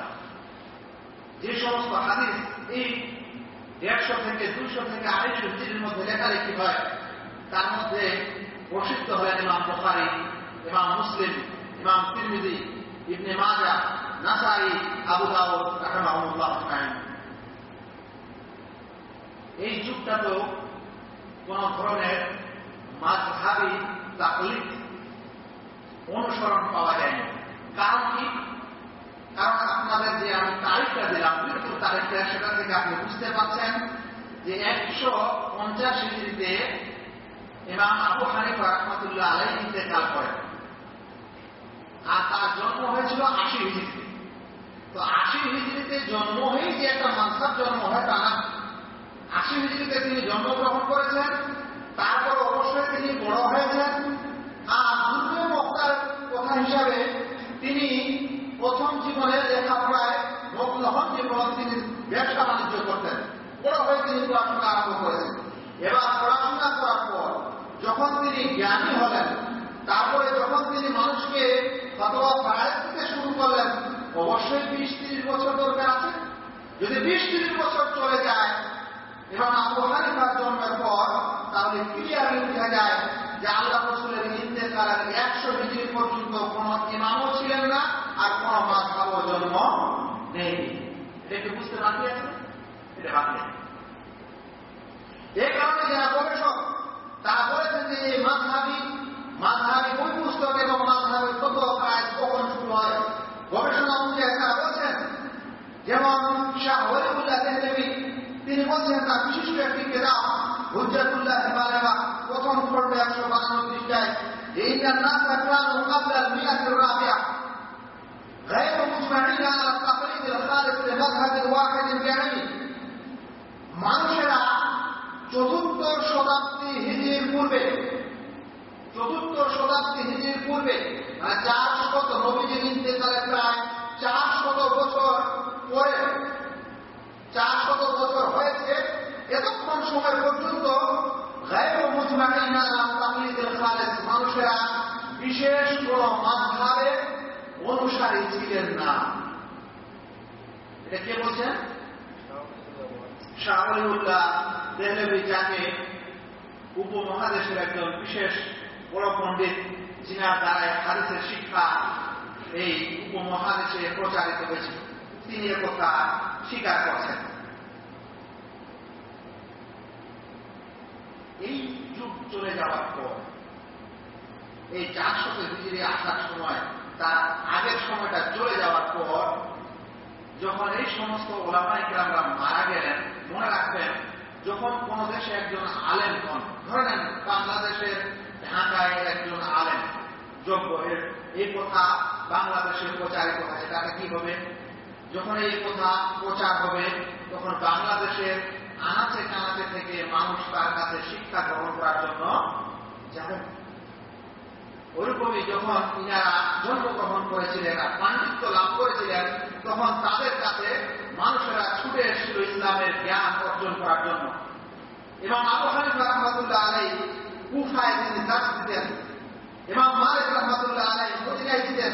যে সমস্ত হাদিস এই দেড়শো থেকে দুইশো থেকে আড়াইশো জিনির মধ্যে লেখালেখি হয়, তার মধ্যে প্রসিদ্ধ হলেন ইমাম বুখারি, ইমাম মুসলিম, ইমাম তিরমিজি, ইবনে মাজা নাসাই, আবু রাহমাহুল্লাহ এই যুগটা তো কোন ধরনের মাঝহাবি তাকলিফ অনুসরণ পাওয়া যায়নি। কারণ কি? কারণ আপনাদের যে আমি তারিখটা দিলাম মৃত্যুর তারিখটা, সেটা থেকে আপনি বুঝতে পারছেন যে একশো পঞ্চাশ হিজড়িতে ইমাম আবু হানিফা রহমতুল্লাহ আলাই ইন্তেকাল করেন। আর তার জন্ম হয়েছিল আশি হিজড়িতে। তো আশি হিজড়িতে জন্ম হয়েই যে একটা মানসার জন্ম হয় তা না। আশি হিজড়িতে তিনি জন্মগ্রহণ করেছেন, তারপর অবশ্যই তিনি বড় হয়েছেন। আর দুর্গে বক্তার কথা হিসাবে তিনি প্রথম জীবনে লেখাপড়ায় মগ্ন হন এবং তিনি ব্যবসা বাণিজ্য করতেন। বড় হয়ে তিনি পড়াশোনা আরম্ভ করেছেন। এবার পড়াশোনা করার পর যখন তিনি জ্ঞানী হলেন, তারপরে যখন তিনি মানুষকে অথবা ফায়ার দিতে শুরু করলেন, অবশ্যই বিশ তিরিশ বছর দরকার আছে। যদি বিশ তিরিশ বছর চলে যায় এবং আবু হানিফার জন্মের পর তাহলে ক্লিয়ারলি বোঝা যায় যে আল্লাহ রসুলের ইন্তেকালের একশো ডিগ্রি পর্যন্ত কোন ইমামও ছিলেন না আর কোন মাঝহাবও জন্ম নেই। এটা বুঝতে বাকি আছে? এটা বাকি এই কারণে যারা গবেষক, তারা বলেছেন যে এই মাঝহাবি মাঝহাবি বই পুস্তক এবং মাঝহাবি কত কাজ কখন শুরু হয়? গবেষণা অনুযায়ী তারা বলছেন, যেমন শাহ হরিবুল্লাহ দেহদেবী তিনি বলছেন তার বিশিষ্ট একটি কেরাম হুজাতুল্লাহ হিমালেয়া প্রথম খন্ড একশো বান্ন পৃষ্ঠায় এই নানা সাকরান মুকাবলার মিয়াতুর রাবিয়া। غير مجمعين على التقليد الخالص لمذهب واحد بعينه মানুষেরা চতুর্থ শতাব্দী হিজরির পূর্বে, চতুর্থ শতাব্দী হিজরির পূর্বে মানে চার শত নবীজির ইন্তেকালে প্রায় চার মানুষেরা বিশেষ কোন অনুসারী ছিলেন না। এটা কে বলছেন শাহরিউল্লাহ দেহলেবি যাকে উপমহাদেশের একজন বিশেষ বড় পণ্ডিত, যিনার দ্বারায় হাদিসের শিক্ষা এই উপমহাদেশে প্রচারিত হয়েছে, তিনি কথা স্বীকার করছেন। এই যুগ চলে যাওয়ার পর, এই চার হিজড়ি আসার সময়, তার আগের সময়টা চলে যাওয়ার পর, যখন এই সমস্ত ওলামাইকে আমরা মারা গেলেন, মনে রাখবেন, যখন কোন দেশে একজন আলেম হন, ধরে নেন বাংলাদেশের ঢাকায় একজন আলেম, যোগ্য এই কথা বাংলাদেশে প্রচারিত হয়েছে তাতে কি হবে? যখন এই কথা প্রচার হবে, তখন বাংলাদেশের আনাচে কানাচে থেকে মানুষ তার কাছে শিক্ষা গ্রহণ করার জন্য যাবেন ওইরকমই যখন ইনারা জন্মগ্রহণ করেছিলেন আর পাণ্ডিত্য লাভ করেছিলেন, তখন তাদের কাছে মানুষেরা ছুটে এসেছিল ইসলামের জ্ঞান অর্জন করার জন্য। এবং আবু হানিফা রহমতুল্লাহ আলাই কুফায় তিনি দাস দিতেন। এবং মালিক রহমতুল্লাহ আলাই মদিনায় দিতেন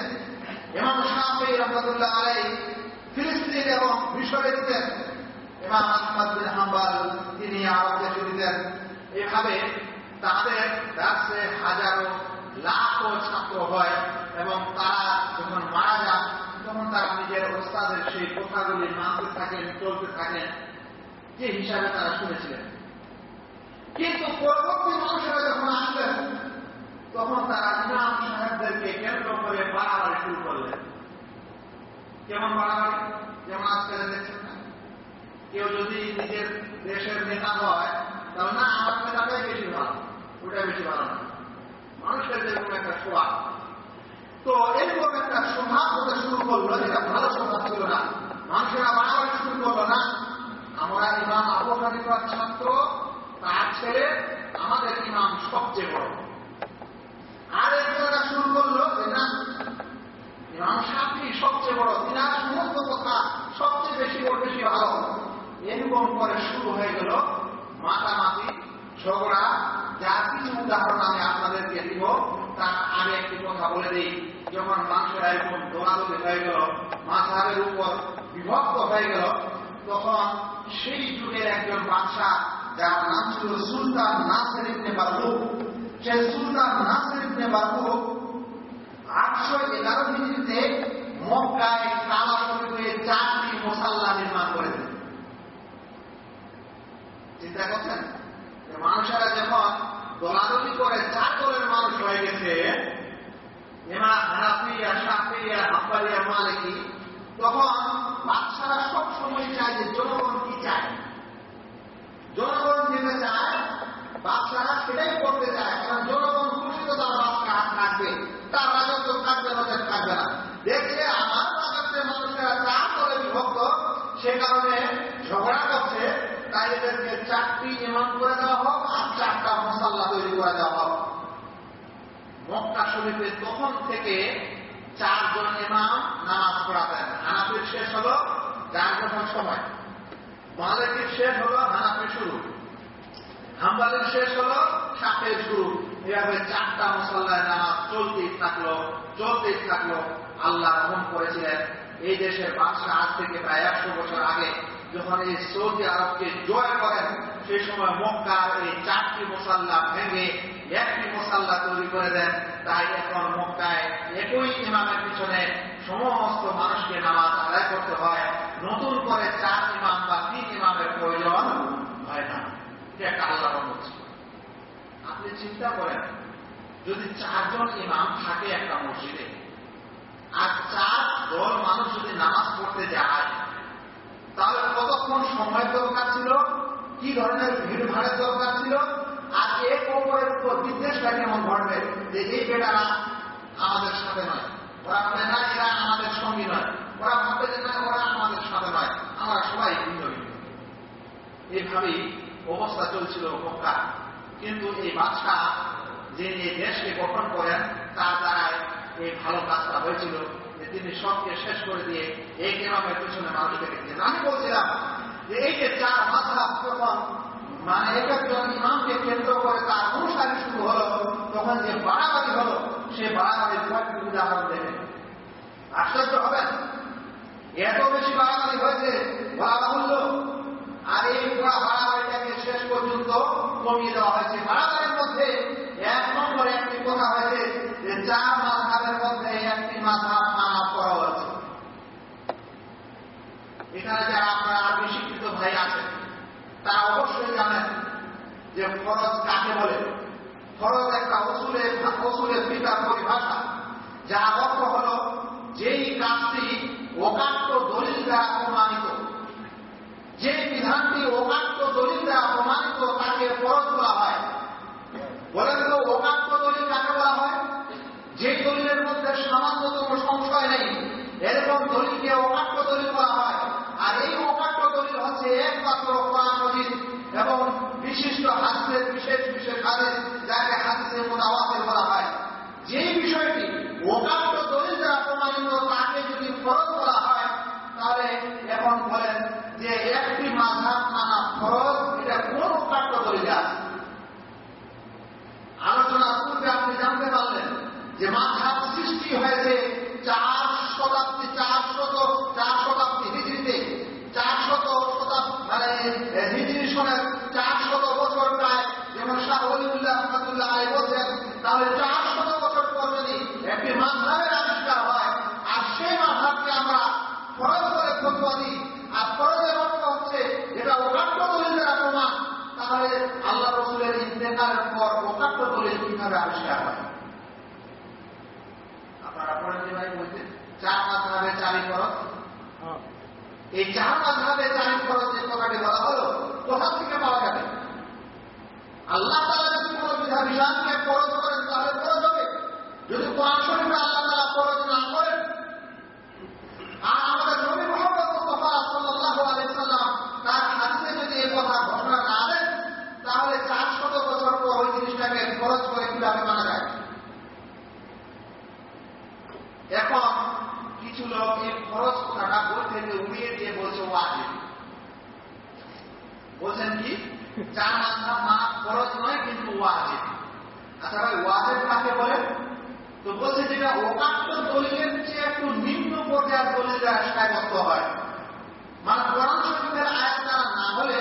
এবং শাহি রহমতুল্লাহ আলাই ফিলিস্তিন এবং মিশরে দিতেন এবং আহমদ বিন হাম্বাল, তিনি আরব দেশে দিতেন এভাবে তাদের দাসে হাজারো লাখো ছাত্র হয় এবং তারা যখন মারা যান, তখন তারা নিজের ওস্তাদের সেই কথাগুলি মানতে থাকেন, চলতে থাকেন। যে হিসাবে তারা শুনেছিলেন। কিন্তু পরবর্তী মানুষেরা যখন আসলেন, তখন তারা ইমাম সাহেবদেরকে কেন্দ্র করে বাড়াবাড়ি শুরু করলেন। কেমন বাড়াবাড়ি? যেমন আজকে দেখছেন কেউ যদি নিজের দেশের নেতা হয়, তাহলে না, আমার নেতাটাই বেশি ভালো। ওটাই বেশি ভালো না। মানুষের যেরকম একটা স্বভাব তো এরকম একটা স্বভাব হতে শুরু করল, যেটা ভালো স্বভাব ছিল না। মানুষেরা বাড়াবাড়ি শুরু করল না। আমরা ইমাম আবু হানিফার ছাত্র, তার ছেলে, আমাদের ইমাম সবচেয়ে বড়। আর একজনটা শুরু করল, যে না, ইমাম সাফি সবচেয়ে বড়। তিনার সমস্ত কথা সবচেয়ে বেশি বড় বেশি ভালো। এরকম করে শুরু হয়ে গেল মাতামাতি, ঝগড়া যার কিছু উদাহরণ আমি আপনাদেরকে দিব, তার আগে একটি কথা বলে দিই। যখন মানুষেরা এরকম দোলাদলি হয়ে গেল মাঝহাবের উপর বিভক্ত হয়ে গেল, তখন সেই যুগের একজন বাদশাহ, যার নাম ছিল সুলতান নাসের ইবনে বারকুব সেই সুলতান নাসের ইবনে বারকুব আটশো এগারো হিজড়িতে মক্কায় কালা শরীফে চারটি মোসাল্লা নির্মাণ করেছেন চিন্তা করছেন? মানুষেরা যখন দলাদলি করে চার দলের মানুষ হয়ে গেছে মালিকি, তখন বাচ্চারা সব সময় চায় যে জনগণ কি চায়? জনগণ চায় বাচ্চারা সেটাই করতে চায়, কারণ জনগণ খুশি তো তার বাচ্চা কাটবে তার রাজত্ব কাটবে নজর কাটবে না। দেখছে আমার মানুষেরা চার দলে বিভক্ত, সে কারণে ঝগড়া করছে তাই এদেরকে চারটি ইমাম করে দেওয়া হোক আর চারটা মশাল্লা তৈরি করে দেওয়া হোক। মক্কা শরীফে তখন থেকে চারজন ইমাম নামাজ পড়াতেন। হানাফির শেষ হলো যার যখন সময়। মালিকের শেষ হলো হানাফি শুরু। হাম্বালের শেষ হলো সাপের শুরু। এভাবে চারটা মশাল্লায় নামাজ চলতেই থাকল চলতেই থাকল। আল্লাহ রহম করেছিলেন। এই দেশের বাদশাহ আজ থেকে প্রায় একশো বছর আগে যখন এই সৌদি আরবকে জয় করেন, সেই সময় মক্কার এই চারটি মশাল্লা ভেঙে একটি মশাল্লা তৈরি করে দেন। তাই এখন মক্কায় একই ইমামের পিছনে সমস্ত মানুষকে নামাজ আদায় করতে হয়। নতুন করে চার ইমাম বা তিন ইমামের প্রয়োজন হয় না। এটা আল্লাহ রহমত আপনি চিন্তা করেন, যদি চারজন ইমাম থাকে একটা মসজিদে, আর চার দল মানুষ যদি নামাজ পড়তে যায় তাহলে কতক্ষণ সময় দরকার ছিল? কি ধরনের ভিড় ভাড়ের দরকার ছিল? আর এক অপরের উপর বিদ্বেষটা কেমন ঘটবে যে এই বেটারা আমাদের সাথে নয়। ওরা বলে, না, এরা আমাদের সঙ্গী নয়। ওরা ভাববে যে, না, ওরা আমাদের সাথে নয়। আমরা সবাই ভিন্ন ভিন্ন। এইভাবেই অবস্থা চলছিল মক্কা কিন্তু এই বাদশাহ যে এই দেশকে গঠন করেন, তার দ্বারাই এই ভালো কাজটা হয়েছিল। তিনি সবকে শেষ করে দিয়ে এই গ্রামের পিছনে মানুষকে রেখেছেন আমি বলছিলাম যে এই যে চার মাথা যখন মানে এক একজন ইমামকে কেন্দ্র করে তার অনুসারী শুরু হলো, তখন যে বাড়াবাড়ি হলো, সে বাড়াবাড়ির উদাহরণ দেবেন আশ্চর্য হবেন? এত বেশি বাড়াবাড়ি হয়েছে বলা বাহুল্য আর এই পুরা বাড়াবাড়িটাকে শেষ পর্যন্ত কমিয়ে দেওয়া হয়েছে। বাড়াবাড়ির মধ্যে এক নম্বরে একটি কথা হয়েছে যে চার মাথাবের মধ্যে একটি মাথা মানা করা হয়েছে এখানে যারা আপনারা আরবি শিক্ষিত ভাই আছেন তারা অবশ্যই জানেন যে ফরজ কাকে বলে? ফরজ একটা অসুলের অসুলের পিতার পরিভাষা যা অর্থ হল যেই কাজটি অকাট্য দলিল দ্বারা প্রমাণিত যে বিধানটি অকাট্য দলিল দ্বারা প্রমাণিত তাকে ফরজ বলা হয়। বলেন তো, অকাট্য দলিল কাকে বলা হয়? যে দলিলের মধ্যে সামান্যতম সংশয় নেই, এরকম দলিলকে অকাট্য দলিল বলা হয়। আর এই অকাট্য দলিল হচ্ছে একমাত্র কোরআন এবং বিশিষ্ট হাদিসের বিশেষ বিশেষ হাদিস যাকে হাদিসের মোদাওয়াতের বলা হয়। যে বিষয়টি অকাট্য দলিল দ্বারা প্রমাণিত, তাকে যদি ফরজ বলা হয়, তাহলে এখন বলেন যে একটি মাঝাব মানা ফরজ, এটা কোন অকাট্য দলিলে আছে আলোচনা পূর্বে আপনি জানতে পারলেন যে মাঝাব সৃষ্টি হয়েছে চার শতাব্দী চার শত চার শতাব্দী হিজড়িতে চার শত শতাব্দী মানে হিজড়ি সনের চার শত বছর প্রায় যেমন শাহ অলিউল্লাহ রহমতুল্লাহ আলী বলছেন তাহলে চার শত বছর পর যদি একটি মাঝাবের আবিষ্কার হয় আর সেই মাঝাবকে আমরা ফরজ করে ফতুয়া দিই আর ফরজের অর্থ হচ্ছে এটা অকাট্য দলিল দ্বারা প্রমাণ তাহলে আল্লাহ রসুলের ইন্তেকালের পর অকাট্য দলিল কীভাবে আবিষ্কার হয়? আপনারা পড়েন যে ভাই বলছেন চার চারি ফরজ? এই চার চারি ফরজ যে কথাটি বলা হলো কোথা থেকে পাওয়া যাবে? আল্লাহ তালা যদি কোনো বিধা বিধানকে ফরজ করেন তাহলে ফরজ হবে যদি কোরআন শরীফে আল্লাহ তালা ফরজ না করেন আর আমাদের নবী মোহাম্মদ মুস্তফা সাল্লাল্লাহু আলাইহি সাল্লাম তার হাদিসে যদি এই কথা ঘোষণা না দেন তাহলে চার শত বছর পর ওই জিনিসটাকে ফরজ করে কীভাবে মানা যায় এখন কিছু লোক এই খরচ কথাটা বই থেকে উড়িয়ে দিয়ে বলছে ওয়াজিব বলছেন কি চার মাথা মা খরচ নয় কিন্তু ওয়াজিব আচ্ছা ভাই ওয়াজিব কাকে বলে তো বলছে যেটা ওকাত্ত দলিলের চেয়ে একটু নিম্ন পর্যায়ের দলিল দ্বারা সাব্যস্ত হয় মানে কোরআন শরীফের আয়াত না হলে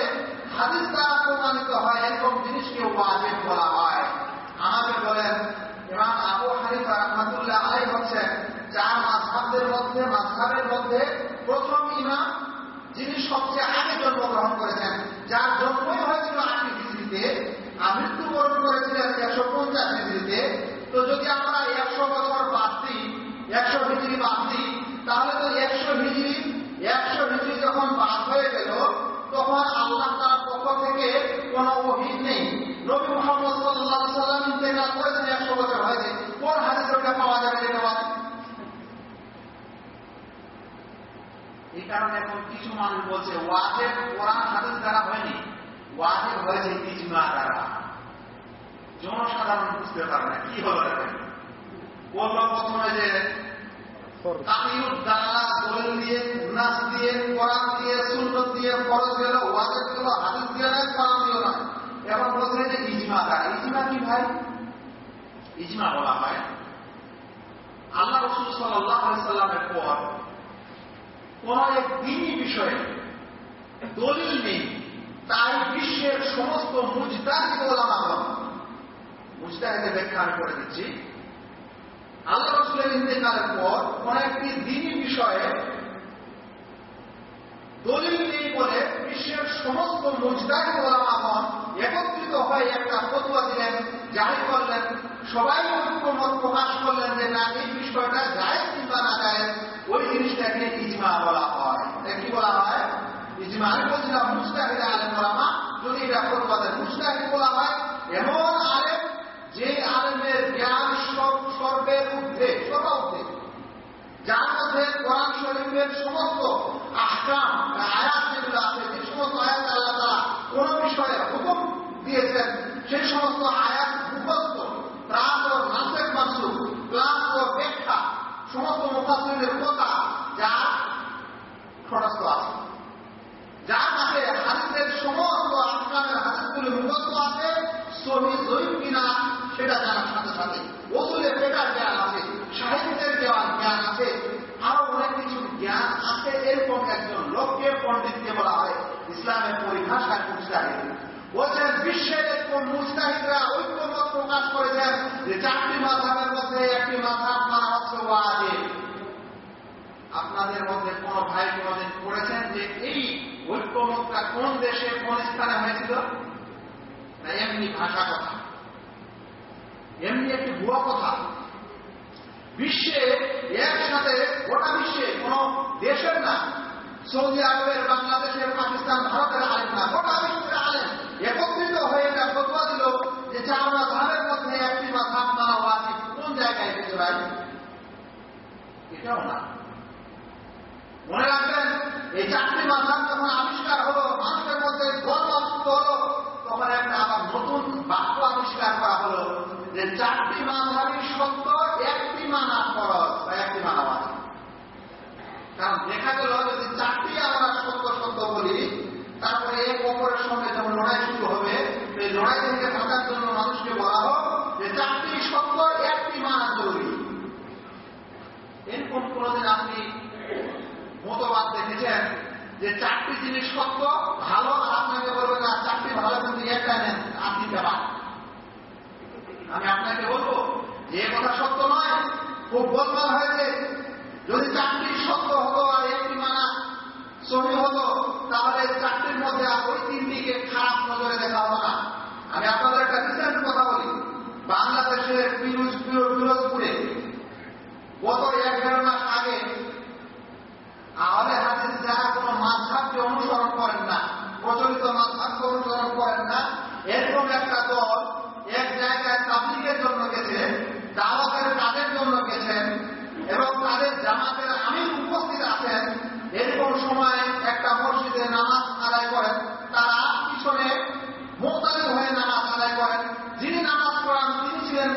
হাদিস দ্বারা প্রমাণিত হয় এরকম জিনিসকে ওয়াজিব বলা হয় আমাকে বলেন ইমাম আবু হানিফা রহমাতুল্লাহ আলাই হচ্ছেন চার মাঝহাবদের মধ্যে মাঝহাবের মধ্যে প্রথম ইমাম যিনি সবচেয়ে আগে জন্মগ্রহণ করেছেন যার জন্মই হয়েছিল আশি হিজড়িতে আর মৃত্যুবরণ করেছিলেন একশো পঞ্চাশ হিজড়িতে তো যদি আমরা একশো বছর বাদ দিই একশো হিজড়ি বাদ দিই তাহলে তো একশো হিজড়ি একশো হিজড়ি যখন বাদ হয়ে গেল তখন আল্লাহ তার পক্ষ থেকে কোনো অভিজ নেই নবী মোহাম্মদ সাল্লাহ সাল্লাম ইন্তেকাল করেছেন একশো বছর হয়েছে কোন হাদিস ওটা পাওয়া যাবে এটা বলে এই কারণে এখন কিছু মানুষ বলছে, ওয়াজেব কোরআন হাদিস দ্বারা হয়নি। ওয়াজেব হয়েছে ইজমা দ্বারা। জনসাধারণ বুঝতে পারে না, কি হলো এটা বলল প্রথমে যে ভাই? আল্লাহ রসুল সাল্লামের পর কোন এক দিনই বিষয়ে, দলিল নেই, তাই বিশ্বের সমস্ত মুজতাহিদ ওলামাগণ মুজতাহিদের ব্যাখ্যা আমি করে দিচ্ছি। আল্লাহ রসুলের ইন্তেকালের পর কোন একটি দিনই বিষয়ে দলিল নেই বলে, বিশ্বের সমস্ত মুজদাই ওলামাগণ একত্রিত হয়ে একটা ফতুয়া দিলেন, জারি করলেন। সবাই মত প্রকাশ করলেন যে, না, এই বিষয়টা যায় কিংবা না যায়, ওই জিনিসটাকে ইজমা বলা হয়। কি বলা হয়? ইজমা আমি বলছিলাম মুস্তাহিদ আলেম ওলামা। যদি এটা ফতুয়া দেন মুস্তাহিদ বলা হয়, এমন আলেম যে আলেমের জ্ঞান সব সর্বের ঊর্ধ্বে সবা ঊর্ধ্বে। যার মধ্যে কোরআন শরীফের সমস্ত আহকাম আয়াত যেগুলো আছে, যে সমস্ত আয়াত আল্লাহ তারা কোন বিষয়ে হুকুম দিয়েছেন, সেই সমস্ত আয়াত ও নাসের মাসুক প্লাস ও ব্যাখ্যা, সমস্ত কথা খরস্ত আছে। যার কাছে হাদিসের সমস্ত আহকামের হাদিসগুলি মুখস্থ আছে, সহি জয়ীব কিনা সেটা জানার সাথে সাথে পণ্ডিতকে বলা হয় ইসলামের পরিভাষায় মুস্তাহিদ। বলছেন, বিশ্বের এরকম মুস্তাহিদরা ঐক্যমত প্রকাশ করেছেন যে চারটি মাথাবের মধ্যে একটি মাথাব মানা হচ্ছে ওয়াজে। আপনাদের মধ্যে কোন ভাই কোনদিন পড়েছেন যে এই ঐক্যমতটা কোন দেশে, কোন স্থানে হয়েছিল? না, এমনি ভাষা কথা। এমনি একটি ভুয়া কথা। বিশ্বে একসাথে, গোটা বিশ্বে কোন দেশের না সৌদি আরবের, বাংলাদেশের, পাকিস্তান, ভারতের আলেম না গোটা বিশ্বের আলেম একত্রিত হয়ে এটা ফতোয়া দিল যে চার মাথাবের মধ্যে একটি মাথা মানা ওয়াজিব কোন জায়গায় পেছড়াই এটাও না। মনে রাখবেন, এই চারটি মাথার যখন আবিষ্কার হলো, মানুষের মধ্যে ধর্ম হলো, তখন একটা আবার নতুন বাক্য আবিষ্কার করা হলো যে চারটি মাথারই সত্য, একটি মানা খরচ বা একটি মানা আছে কারণ দেখা গেল, যদি চারটি আমরা সত্য সত্য বলি, তারপরে এক অপরের সঙ্গে যখন লড়াই শুরু হবে এই লড়াই থেকে থাকার জন্য মানুষকে বলা হোক যে চারটি সত্য, একটি মানা জরুরি। এরকম কোনদিন আপনি মতবাদ দেখেছেন যে চারটি জিনিস সত্য, ভালো? আপনাকে বলবে, না চারটি ভালো, কিন্তু একটা নেন আপনি দেওয়া আমি আপনাকে বলব, যে কথা সত্য নয়, খুব গোলমাল হয়েছে। যদি চারটি সত্য হতো আর একটি মানা সহি হতো তাহলে চারটির মধ্যে আর ওই তিনটিকে খারাপ নজরে দেখা হতো না। আমি আপনাদের একটা রিসেন্ট কথা বলি। বাংলাদেশের পিরোজ পিরোজপুরে গত এক দেড় মাস আগে আহলে হাদিস যারা কোনো মাঝহাবকে অনুসরণ করেন না, প্রচলিত মাঝহাবকে অনুসরণ করেন না, এরকম একটা দল এক জায়গায় তাবলিগের জন্য গেছে, দাওয়াতের কাজের জন্য গেছেন এবং তাদের জামাতের আমির উপস্থিত আছেন। এরকম সময় একটা মসজিদে নামাজ আদায় করেন। তারা পিছনে মোতালি হয়ে নামাজ আদায় করেন। যিনি নামাজ পড়ান, তিনি ছিলেন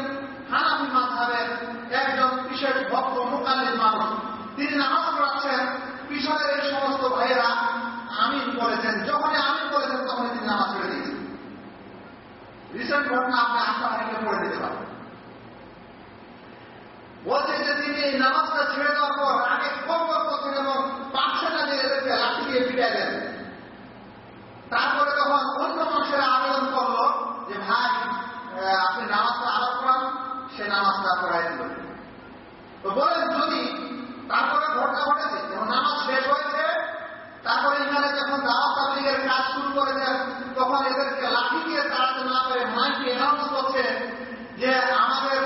হানাফি মাঝহাবের একজন বিশেষ ভক্ত, মোকাল্লিদ মানুষ। তিনি নামাজ পড়াচ্ছেন। পিছনের এই সমস্ত ভাইয়েরা আমিন করেছেন। যখনই আমিন করেছেন, তখনই তিনি নামাজ ছেড়ে দিয়েছেন। রিসেন্ট ঘটনা আপনি আশা পড়ে দিতে পারেন। বলছে তিনি নামাজটা ছেড়ে দেওয়ার পর আগে ফোন করতেন এবং পাঁচশোটা দিয়ে এদেরকে লাঠি দিয়ে পিটাই দেন। তারপরে তখন অন্য মানুষেরা আবেদন করল যে, ভাই আপনি নামাজটা আরও করান সে নামাজটা পড়াই দিল। তো বলেন, যদি তারপরে ঘটনা ঘটেছে যখন নামাজ শেষ হয়েছে, তারপরে এখানে যখন দাওয়াত তাবলিগের কাজ শুরু করেছেন, তখন এদেরকে লাঠি দিয়ে তাড়াতে না পেরে মাইকে অ্যানাউন্স করছে যে, আমাদের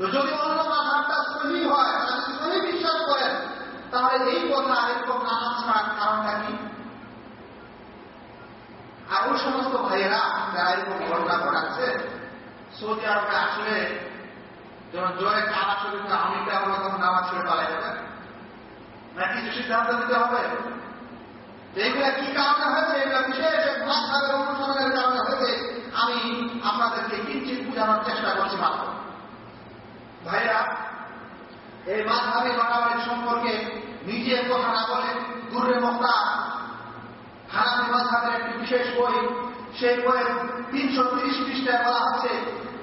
যদি অন্য সহি হয় যদি সহি বিশ্বাস করেন। তাহলে এই কথা এরকম নামাজ ছাড়ার কারণটা কি? আর ওই সমস্ত ভাইয়েরা যারা এরকম ঘটনা ঘটাচ্ছে, সৌদি আরবে আসলে তখন নামাজ ছেড়ে পালাই না কিছু সিদ্ধান্ত নিতে হবে? এইগুলা কি কারণে হয়েছে, এগুলা বিশেষ কারণে হয়েছে, আমি আপনাদেরকে কিঞ্চিত বোঝানোর চেষ্টা করছি মাত্র। ভাইরা, এই মাঝভাবী বাড়াবাড়ির সম্পর্কে নিজে কথা না বলে দূরে মক্তা হারামি মাঝহাবের একটি বিশেষ বই, সেই বইয়ের তিনশো তিরিশ পৃষ্ঠায় বলা হচ্ছে,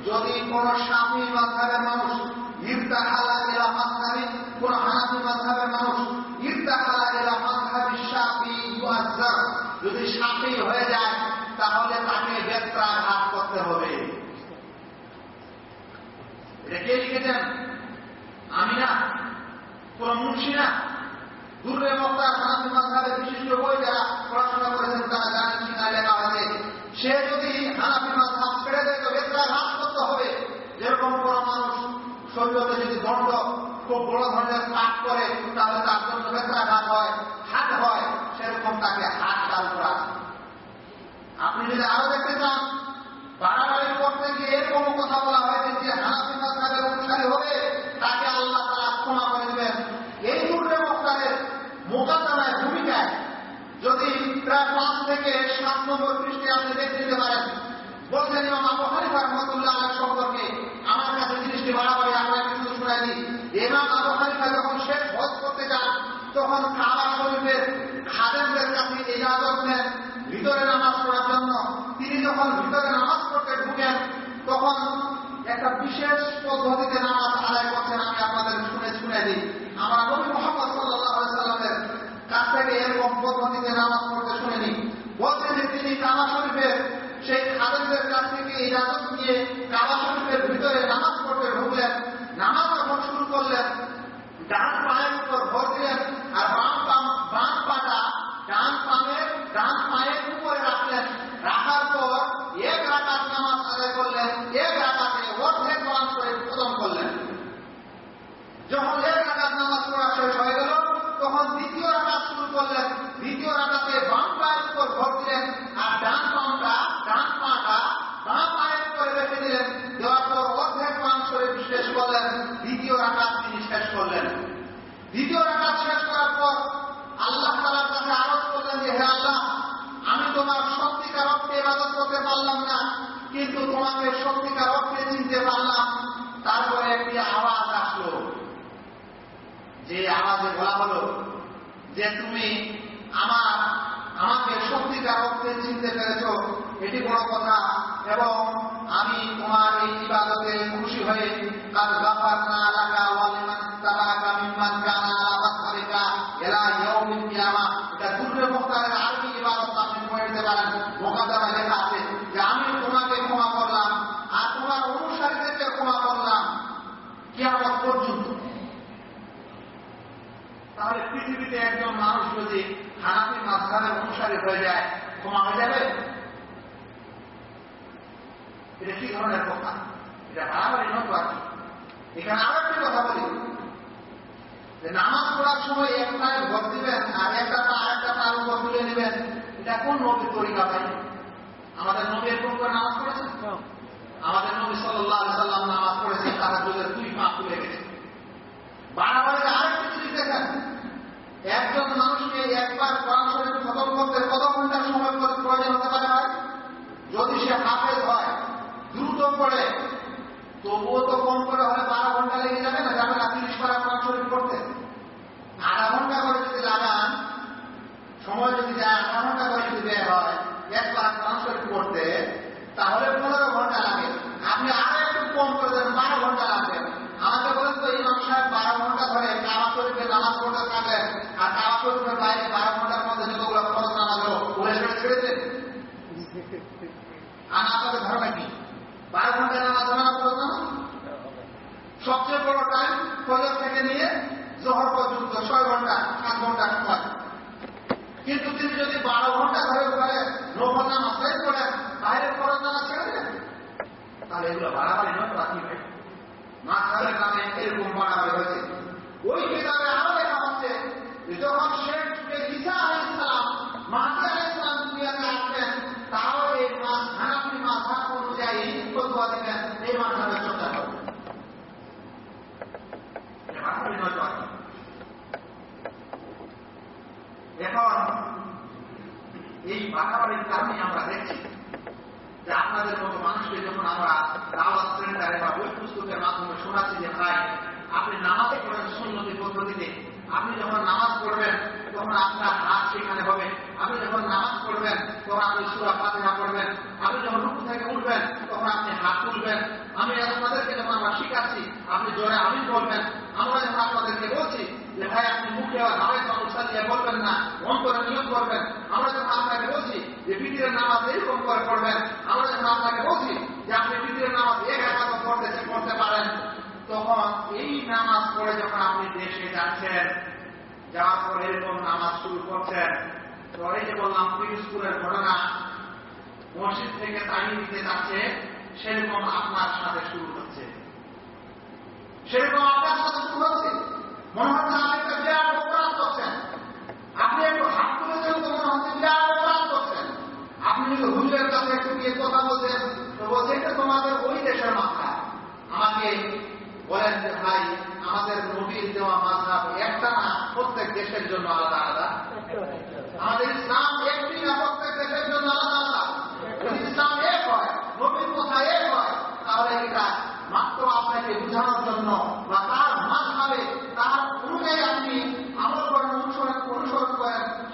যদি কোন স্বামী মাঝহাবের মানুষ ইফতার দেওয়া মাঝহাবি কোন হানাফি মাঝহাবের মানুষ দেখিয়ে লিখেছেন আমি না কোন মুন্সি না দূরে মক্তা হানাফি মাঝহাবের বিশিষ্ট বই যারা পড়াশোনা করেছেন, তারা জানেন সেখানে লেখা আছে সে যদি হানাফি মাঝহাব ছেড়ে দেয়, তো বেতার হ্রাস করতে হবে। যেরকম কোন মানুষ শরীরতে যদি দণ্ড, খুব বড় ধরনের পাঠ করে, তাহলে তার জন্য বেতাঘাত হয় হাত হয়, সেরকম তাকে হাত দান করা আপনি যদি আরও দেখতে চান বাড়াবাড়ি করতে গিয়ে এরকম কথা বলা হয়েছে যে হবে তাকে আল্লাহ তারা ক্ষমা করে দেবেন। এই পূর্বে মোক্তারের মোকাদ্দমায় ভূমিকায় যদি প্রায় পাঁচ থেকে সাত নম্বর পৃষ্ঠে আপনি দেখতে দিতে পারেন, বলছেন ইমাম আবু হানিফা রহমতুল্লাহ আল্লাহ সম্পর্কে আমার কাছে জিনিসটি বাড়াবাড়ি, আমরা কিন্তু শুনাইনি ইমাম আবু হানিফা যখন শেষ হজ করতে যান, তখন খাবার শরীফের খাদেমদের কাছে ইজাজত নেন, ভিতরে নামাজ পড়ার জন্য। তিনি যখন ভিতরে নামাজ পড়তে ঢুকেন, তখন একটা বিশেষ পদ্ধতিতে নামাজ আদায় করছেন আমি আপনাদের শুনে শুনে দিই। আমার নবী মোহাম্মদ সাল্লামের কাছ থেকে এরকম পদ্ধতিতে নামাজ পড়তে শুনেনি। বলছেন তিনি কামা শরীফের সেই খাদেমদের কাছ থেকে ইজাজত নিয়ে কামা শরীফের ভিতরে নামাজ পড়তে ঢুকলেন। নামাজ যখন শুরু করলেন, ডান যে আমাদের বলা হলো, যে তুমি আমার, আমাকে শক্তি অর্থে চিনতে পেরেছ, এটি বড় কথা। এবং আমি তোমার এই ইবাদতে খুশি হয়ে তার ব্যাপার না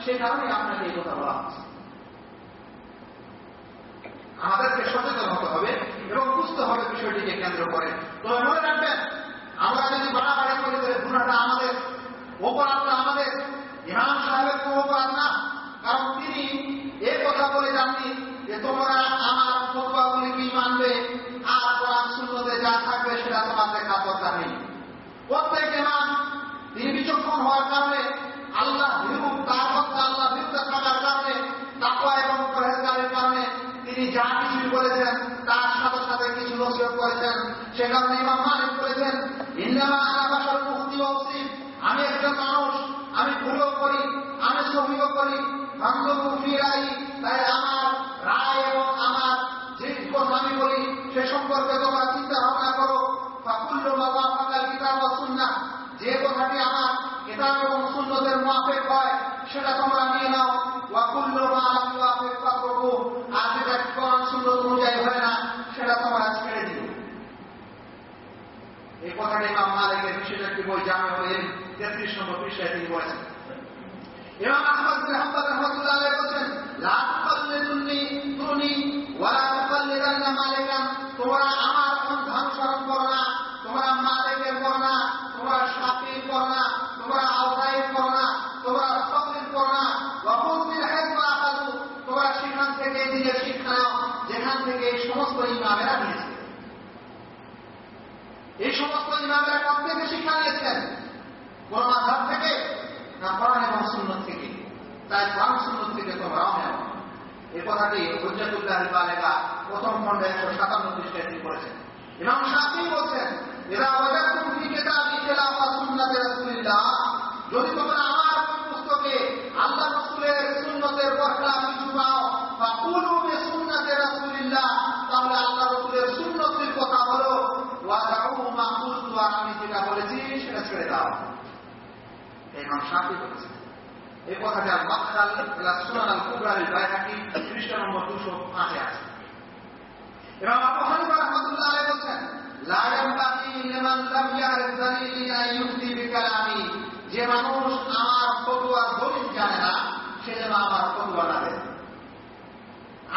সে কারণে আপনাকে এই কথা বলা হচ্ছে। আমাদেরকে সচেতন হতে হবে এবং বুঝতে হবে বিষয়টিকে কেন্দ্র করে। তবে মনে রাখবেন, আমরা যদি বাড়াবাড়ি করে তাহলে গুণাটা আমাদের, অপরাধটা আমাদের, ইমাম সাহেবের কোনো অপরাধ না। কারণ তিনি এ কথা বলে যাননি যে তোমরা আমার ফটোয়াগুলি কি মানবে আর কোরআন শূন্যতে যা থাকবে সেটা তোমার দেখা দরকার নেই প্রত্যেক ইমাম তিনি বিচক্ষণ হওয়ার কারণে আল্লাহ বিরূপ তার পক্ষে আল্লাহ বিরুদ্ধে থাকার কারণে তাকওয়া এবং পরহেজগারের কারণে তিনি যা কিছু বলেছেন তার সাথে সাথে কিছু নসিহত করেছেন সে তাই আমার রায় এবং আমার যে কথা আমি বলি, সে সম্পর্কে তোমরা চিন্তা ভাবনা করো। ফাকুল্য বাবা ফাঁকাল যে কথাটি আমার কিতাব এবং সুন্নতের মাফেক হয়, সেটা তোমরা নিয়ে নাও ওয়াকুল্য মা আলাম ওয়াফেক ফাকরবু আর যেটা কোরআন সুন্নত অনুযায়ী হয় না সেটা তোমরা ছেড়ে দিও কথাটি ইমাম মালিকের বিষয়টা একটি বই জামে হলেন তেত্রিশ নম্বর পৃষ্ঠায় তিনি বলেছেন তোমরা আমার পন্থা অনুসরণ করো না তোমরা মালিকের করো না তোমরা শাফির করো না তোমরা আওজাইর করো না তোমরা সবরির করো না ওয়াকুল বিল হিকমা আখাযু তোমরা সেখান থেকে নিজের শিক্ষা নাও যেখান থেকে এই সমস্ত ইমামেরা নিয়েছে এই সমস্ত ইমামেরা কত থেকে শিক্ষা নিয়েছেন কোন মাধাব থেকে না কোরআন এবং সুন্নত থেকে? তাই কোরআন সুন্নত থেকে তোমরাও নেও এই কথাটি হুজ্জাতুল্লাহ বালেগা প্রথম খণ্ডে একশো সাতান্ন পৃষ্ঠায় করেছেন। ইমাম শাফি বলছেন এরা ওয়াজাতুম ফি কিতাবি খিলাফা সুন্নাতি রাসূলিল্লাহ। যদি তোমরা আমার পুস্তকে আল্লাহ রাসূলের সুন্নতের বরখলাফ কিছু পাও ফাকুলু বি সুন্নাতি রাসূলিল্লাহ তাহলে আল্লাহ রাসূলের সুন্নতের কথা হলো ওয়াদাউ মা কুলতু আর আমি যেটা বলেছি সেটা ছেড়ে দাও ইমাম শাফি বলেছেন। এই কথাটি আর মাখাল সুনান আল কুবরা আল বাইহাকি পৃষ্ঠা নম্বর দুশো পাঁচে আছে। এবং আবু হানিফা রাহমাতুল্লাহ আলাইহি বলেছেন যে মানুষ আমার ফতোয়ার দলিল জানে না, সে যেন আমার ফতোয়া না দেয়।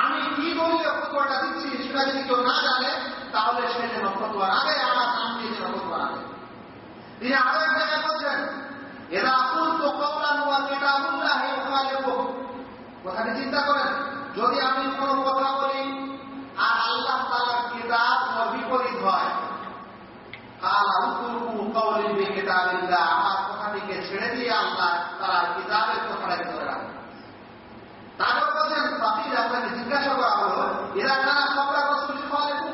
আমি কি দলিলে ফতোয়াটা দিচ্ছি সেটা যদি কেউ না জানে, তাহলে সে যেন ফতোয়া না দেয়, আমার দিয়ে যেন ফতোয়া না দেয়। তিনি আরও এক জায়গায় বলছেন এরা আপন কওলান ওয়া কিতাবুল্লাহি ইউখালিফু কথাটি চিন্তা করেন, যদি আমি কোন কথা বলি আর আল্লাহ তাআলার কিতাব বিপরীত হয়, কাল আউকুরু কওলি বি কিতাবিল্লাহ আমার কথাটিকে ছেড়ে দিয়ে আল্লাহ তাআলার কিতাবের কথাটাকে ধরে রাখুন তারপর বলছেন ফাকির আপনাকে জিজ্ঞাসা করা হলো এরা কারা খবরা রসুল খালিফু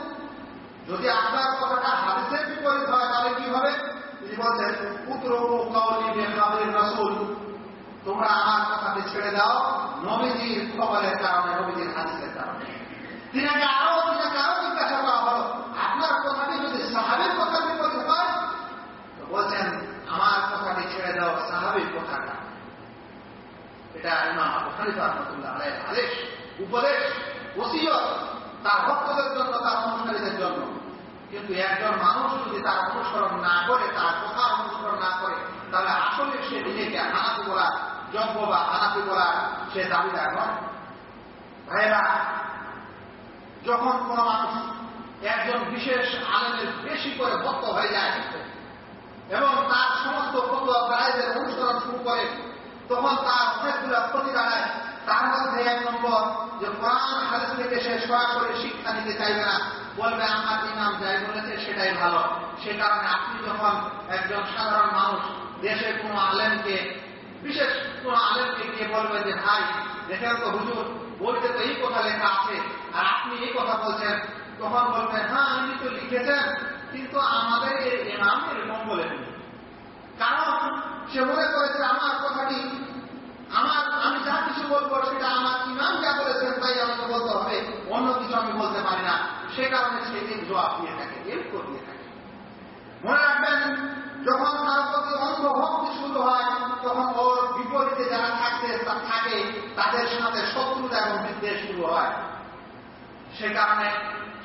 যদি আপনার কথাটা হাদিসের বিপরীত হয় তাহলে কি হবে তিনি বলছেন পুত্র কাউলি বেকাবলির রসুল তোমরা আমার কথাটি ছেড়ে দাও। নবীজির খবরের কারণে, নবীজির হাদিসের কারণে। তিনাকে আরও তিনাকে আরও জিজ্ঞাসা করা হলো, আপনার কথাটি যদি সাহাবের কথার বিপরীত হয়? তো বলছেন, আমার কথাটি ছেড়ে দাও, সাহাবির কথাটা। এটা ইমাম আবু হানিফা রহমতুল্লাহ আলাইহির আদেশ উপদেশ, ওসিয়ত। তার ভক্তদের জন্য, তার অনুসারীদের জন্য। কিন্তু একজন মানুষ যদি তার অনুসরণ না করে, তার কথা অনুসরণ না করে, তাহলে আসলে সে নিজেকে হানাফি বলার যোগ্য বা হানাফি বলার সে দাবিদার নয়। ভাইরা যখন কোন মানুষ একজন বিশেষ আলেমের বেশি করে ভক্ত হয়ে যায় এবং তার সমস্ত ফতোয়া গায়েদের অনুসরণ শুরু করে, তখন তার অনেকগুলো ক্ষতি দাঁড়ায় তার মধ্যে এক নম্বর যে কোরআন হাদিস থেকে সে সরাসরি শিক্ষা নিতে চাইবে না। বলবে, আমার ইমাম যাই বলেছে সেটাই ভালো। সে কারণে আপনি যখন একজন সাধারণ মানুষ, দেশের কোনো আলেমকে বিশেষ কোন আলেমকে গিয়ে বলবে যে, ভাই দেখেন তো হুজুর, বইতে তো এই কথা লেখা আছে, আর আপনি এই কথা বলছেন। তখন বলবেন হ্যাঁ ইনি তো লিখেছেন, কিন্তু আমাদের এই ইমাম এরকম বলেনি কারণ সে মনে করেছে, আমার কথাটি, আমার, আমি যা কিছু বলব, সেটা আমার ইমাম যা বলেছেন, তাই আমাকে বলতে হবে, অন্য কিছু আমি বলতে পারি না। সে কারণে সেদিন জবাব দিয়ে থাকে এরপর দিয়ে থাকে। মনে রাখবেন যখন তার প্রতি অন্ধভক্তি শুরু হয়, তখন ওর বিপরীতে যারা থাকতে থাকে, তাদের সাথে শত্রুতা এবং বিদ্বেষ শুরু হয়। সে কারণে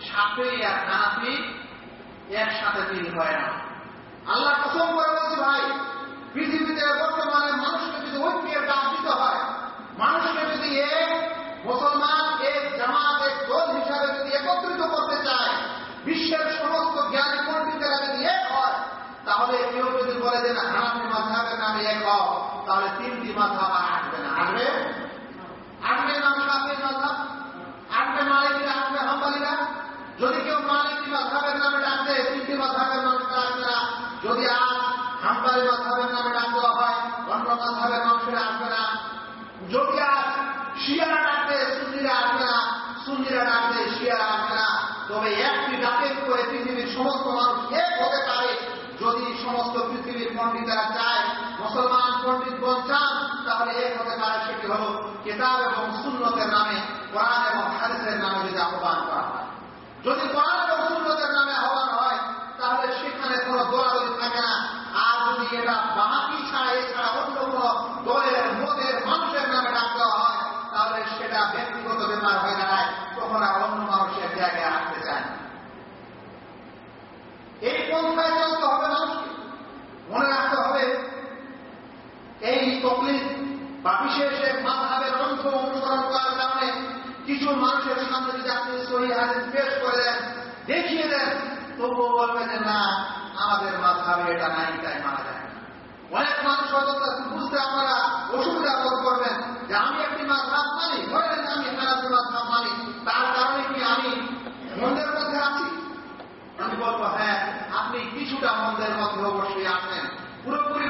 সাপে আর হানাফি একসাথে মিল হয় না। আল্লাহ কসম করে বলছি, ভাই, পৃথিবীতে বর্তমানে মানুষকে যদি ঐক্যের ডাক দিতে হয়, মানুষকে যদি এক মুসলমান এক জামাত এক দল হিসাবে যদি একত্রিত করতে চায় বিশ্বের সমস্ত জ্ঞানী পণ্ডিতেরা যদি এক হয় তাহলে কেউ যদি বলে যে না হানাফি মাঝহাবের নামে এক হও তাহলে তিনটি মাথা আর আঁকবে না। আঁকবে? আঁকবে না সাফের মাঝহাব আসবে মালিকরা আসবে হাম্বালিরা যদি কেউ মালিকি মাঝহাবের নামে ডাকতে তিনটি মাঝহাবের মানুষরা আসবে না যদি আজ হাম্বালি মাঝহাবের নামে ডাক দেওয়া হয় অন্য মাঝহাবের মানুষেরা আসবে না যদি আজ শিয়ারা ডাকতে সুন্নিরা আসবে না সুন্নিরা ডাকতে শিয়ারা আসবে না তবে একটি ডাকের করে পৃথিবীর সমস্ত মানুষ এক হতে পারে যদি সমস্ত পৃথিবীর পণ্ডিতেরা চায় মুসলমান পণ্ডিতগণ চান তাহলে এক হতে পারে সেটি হল। কেতাব এবং সুন্নতের নামে, কোরআন এবং হাদিসের নামে যদি আহ্বান করা হয়। যদি কোরআন এবং সুন্নতের নামে আহ্বান হয়, তাহলে সেখানে কোনো দোলাদলি থাকে না। আর যদি এটা বাহাকি ছাড়া এছাড়া অন্য কোনো দলের মতের মানুষের নামে ডাক দেওয়া হয়, তাহলে সেটা ব্যক্তিগত ব্যাপার হয়ে দাঁড়ায়। তখন আর অন্য মানুষের জায়গায় আসতে চায় না। এই পন্থায় চলতে হবে মানুষকে। মনে রাখতে তকলিফ বা বিশেষ এক মাধাবের কারণে কিছু মানুষের সামনে যদি আপনি সহি পেশ করে দেন, দেখিয়ে দেন, তবুও বলবে যে না, আমাদের মাধাবে এটা নাই, তাই মানা যায় অনেক মানুষ হয়তো বুঝতে আপনারা অসুবিধা বোধ করবেন যে আমি একটি মাধাব মানি, ধরে আমি হানাফি মাধাব মানি, তার কারণে কি আমি মন্দের মধ্যে আছি? আমি বলব হ্যাঁ আপনি কিছুটা মন্দের মধ্যে অবশ্যই আছেন। পুরোপুরি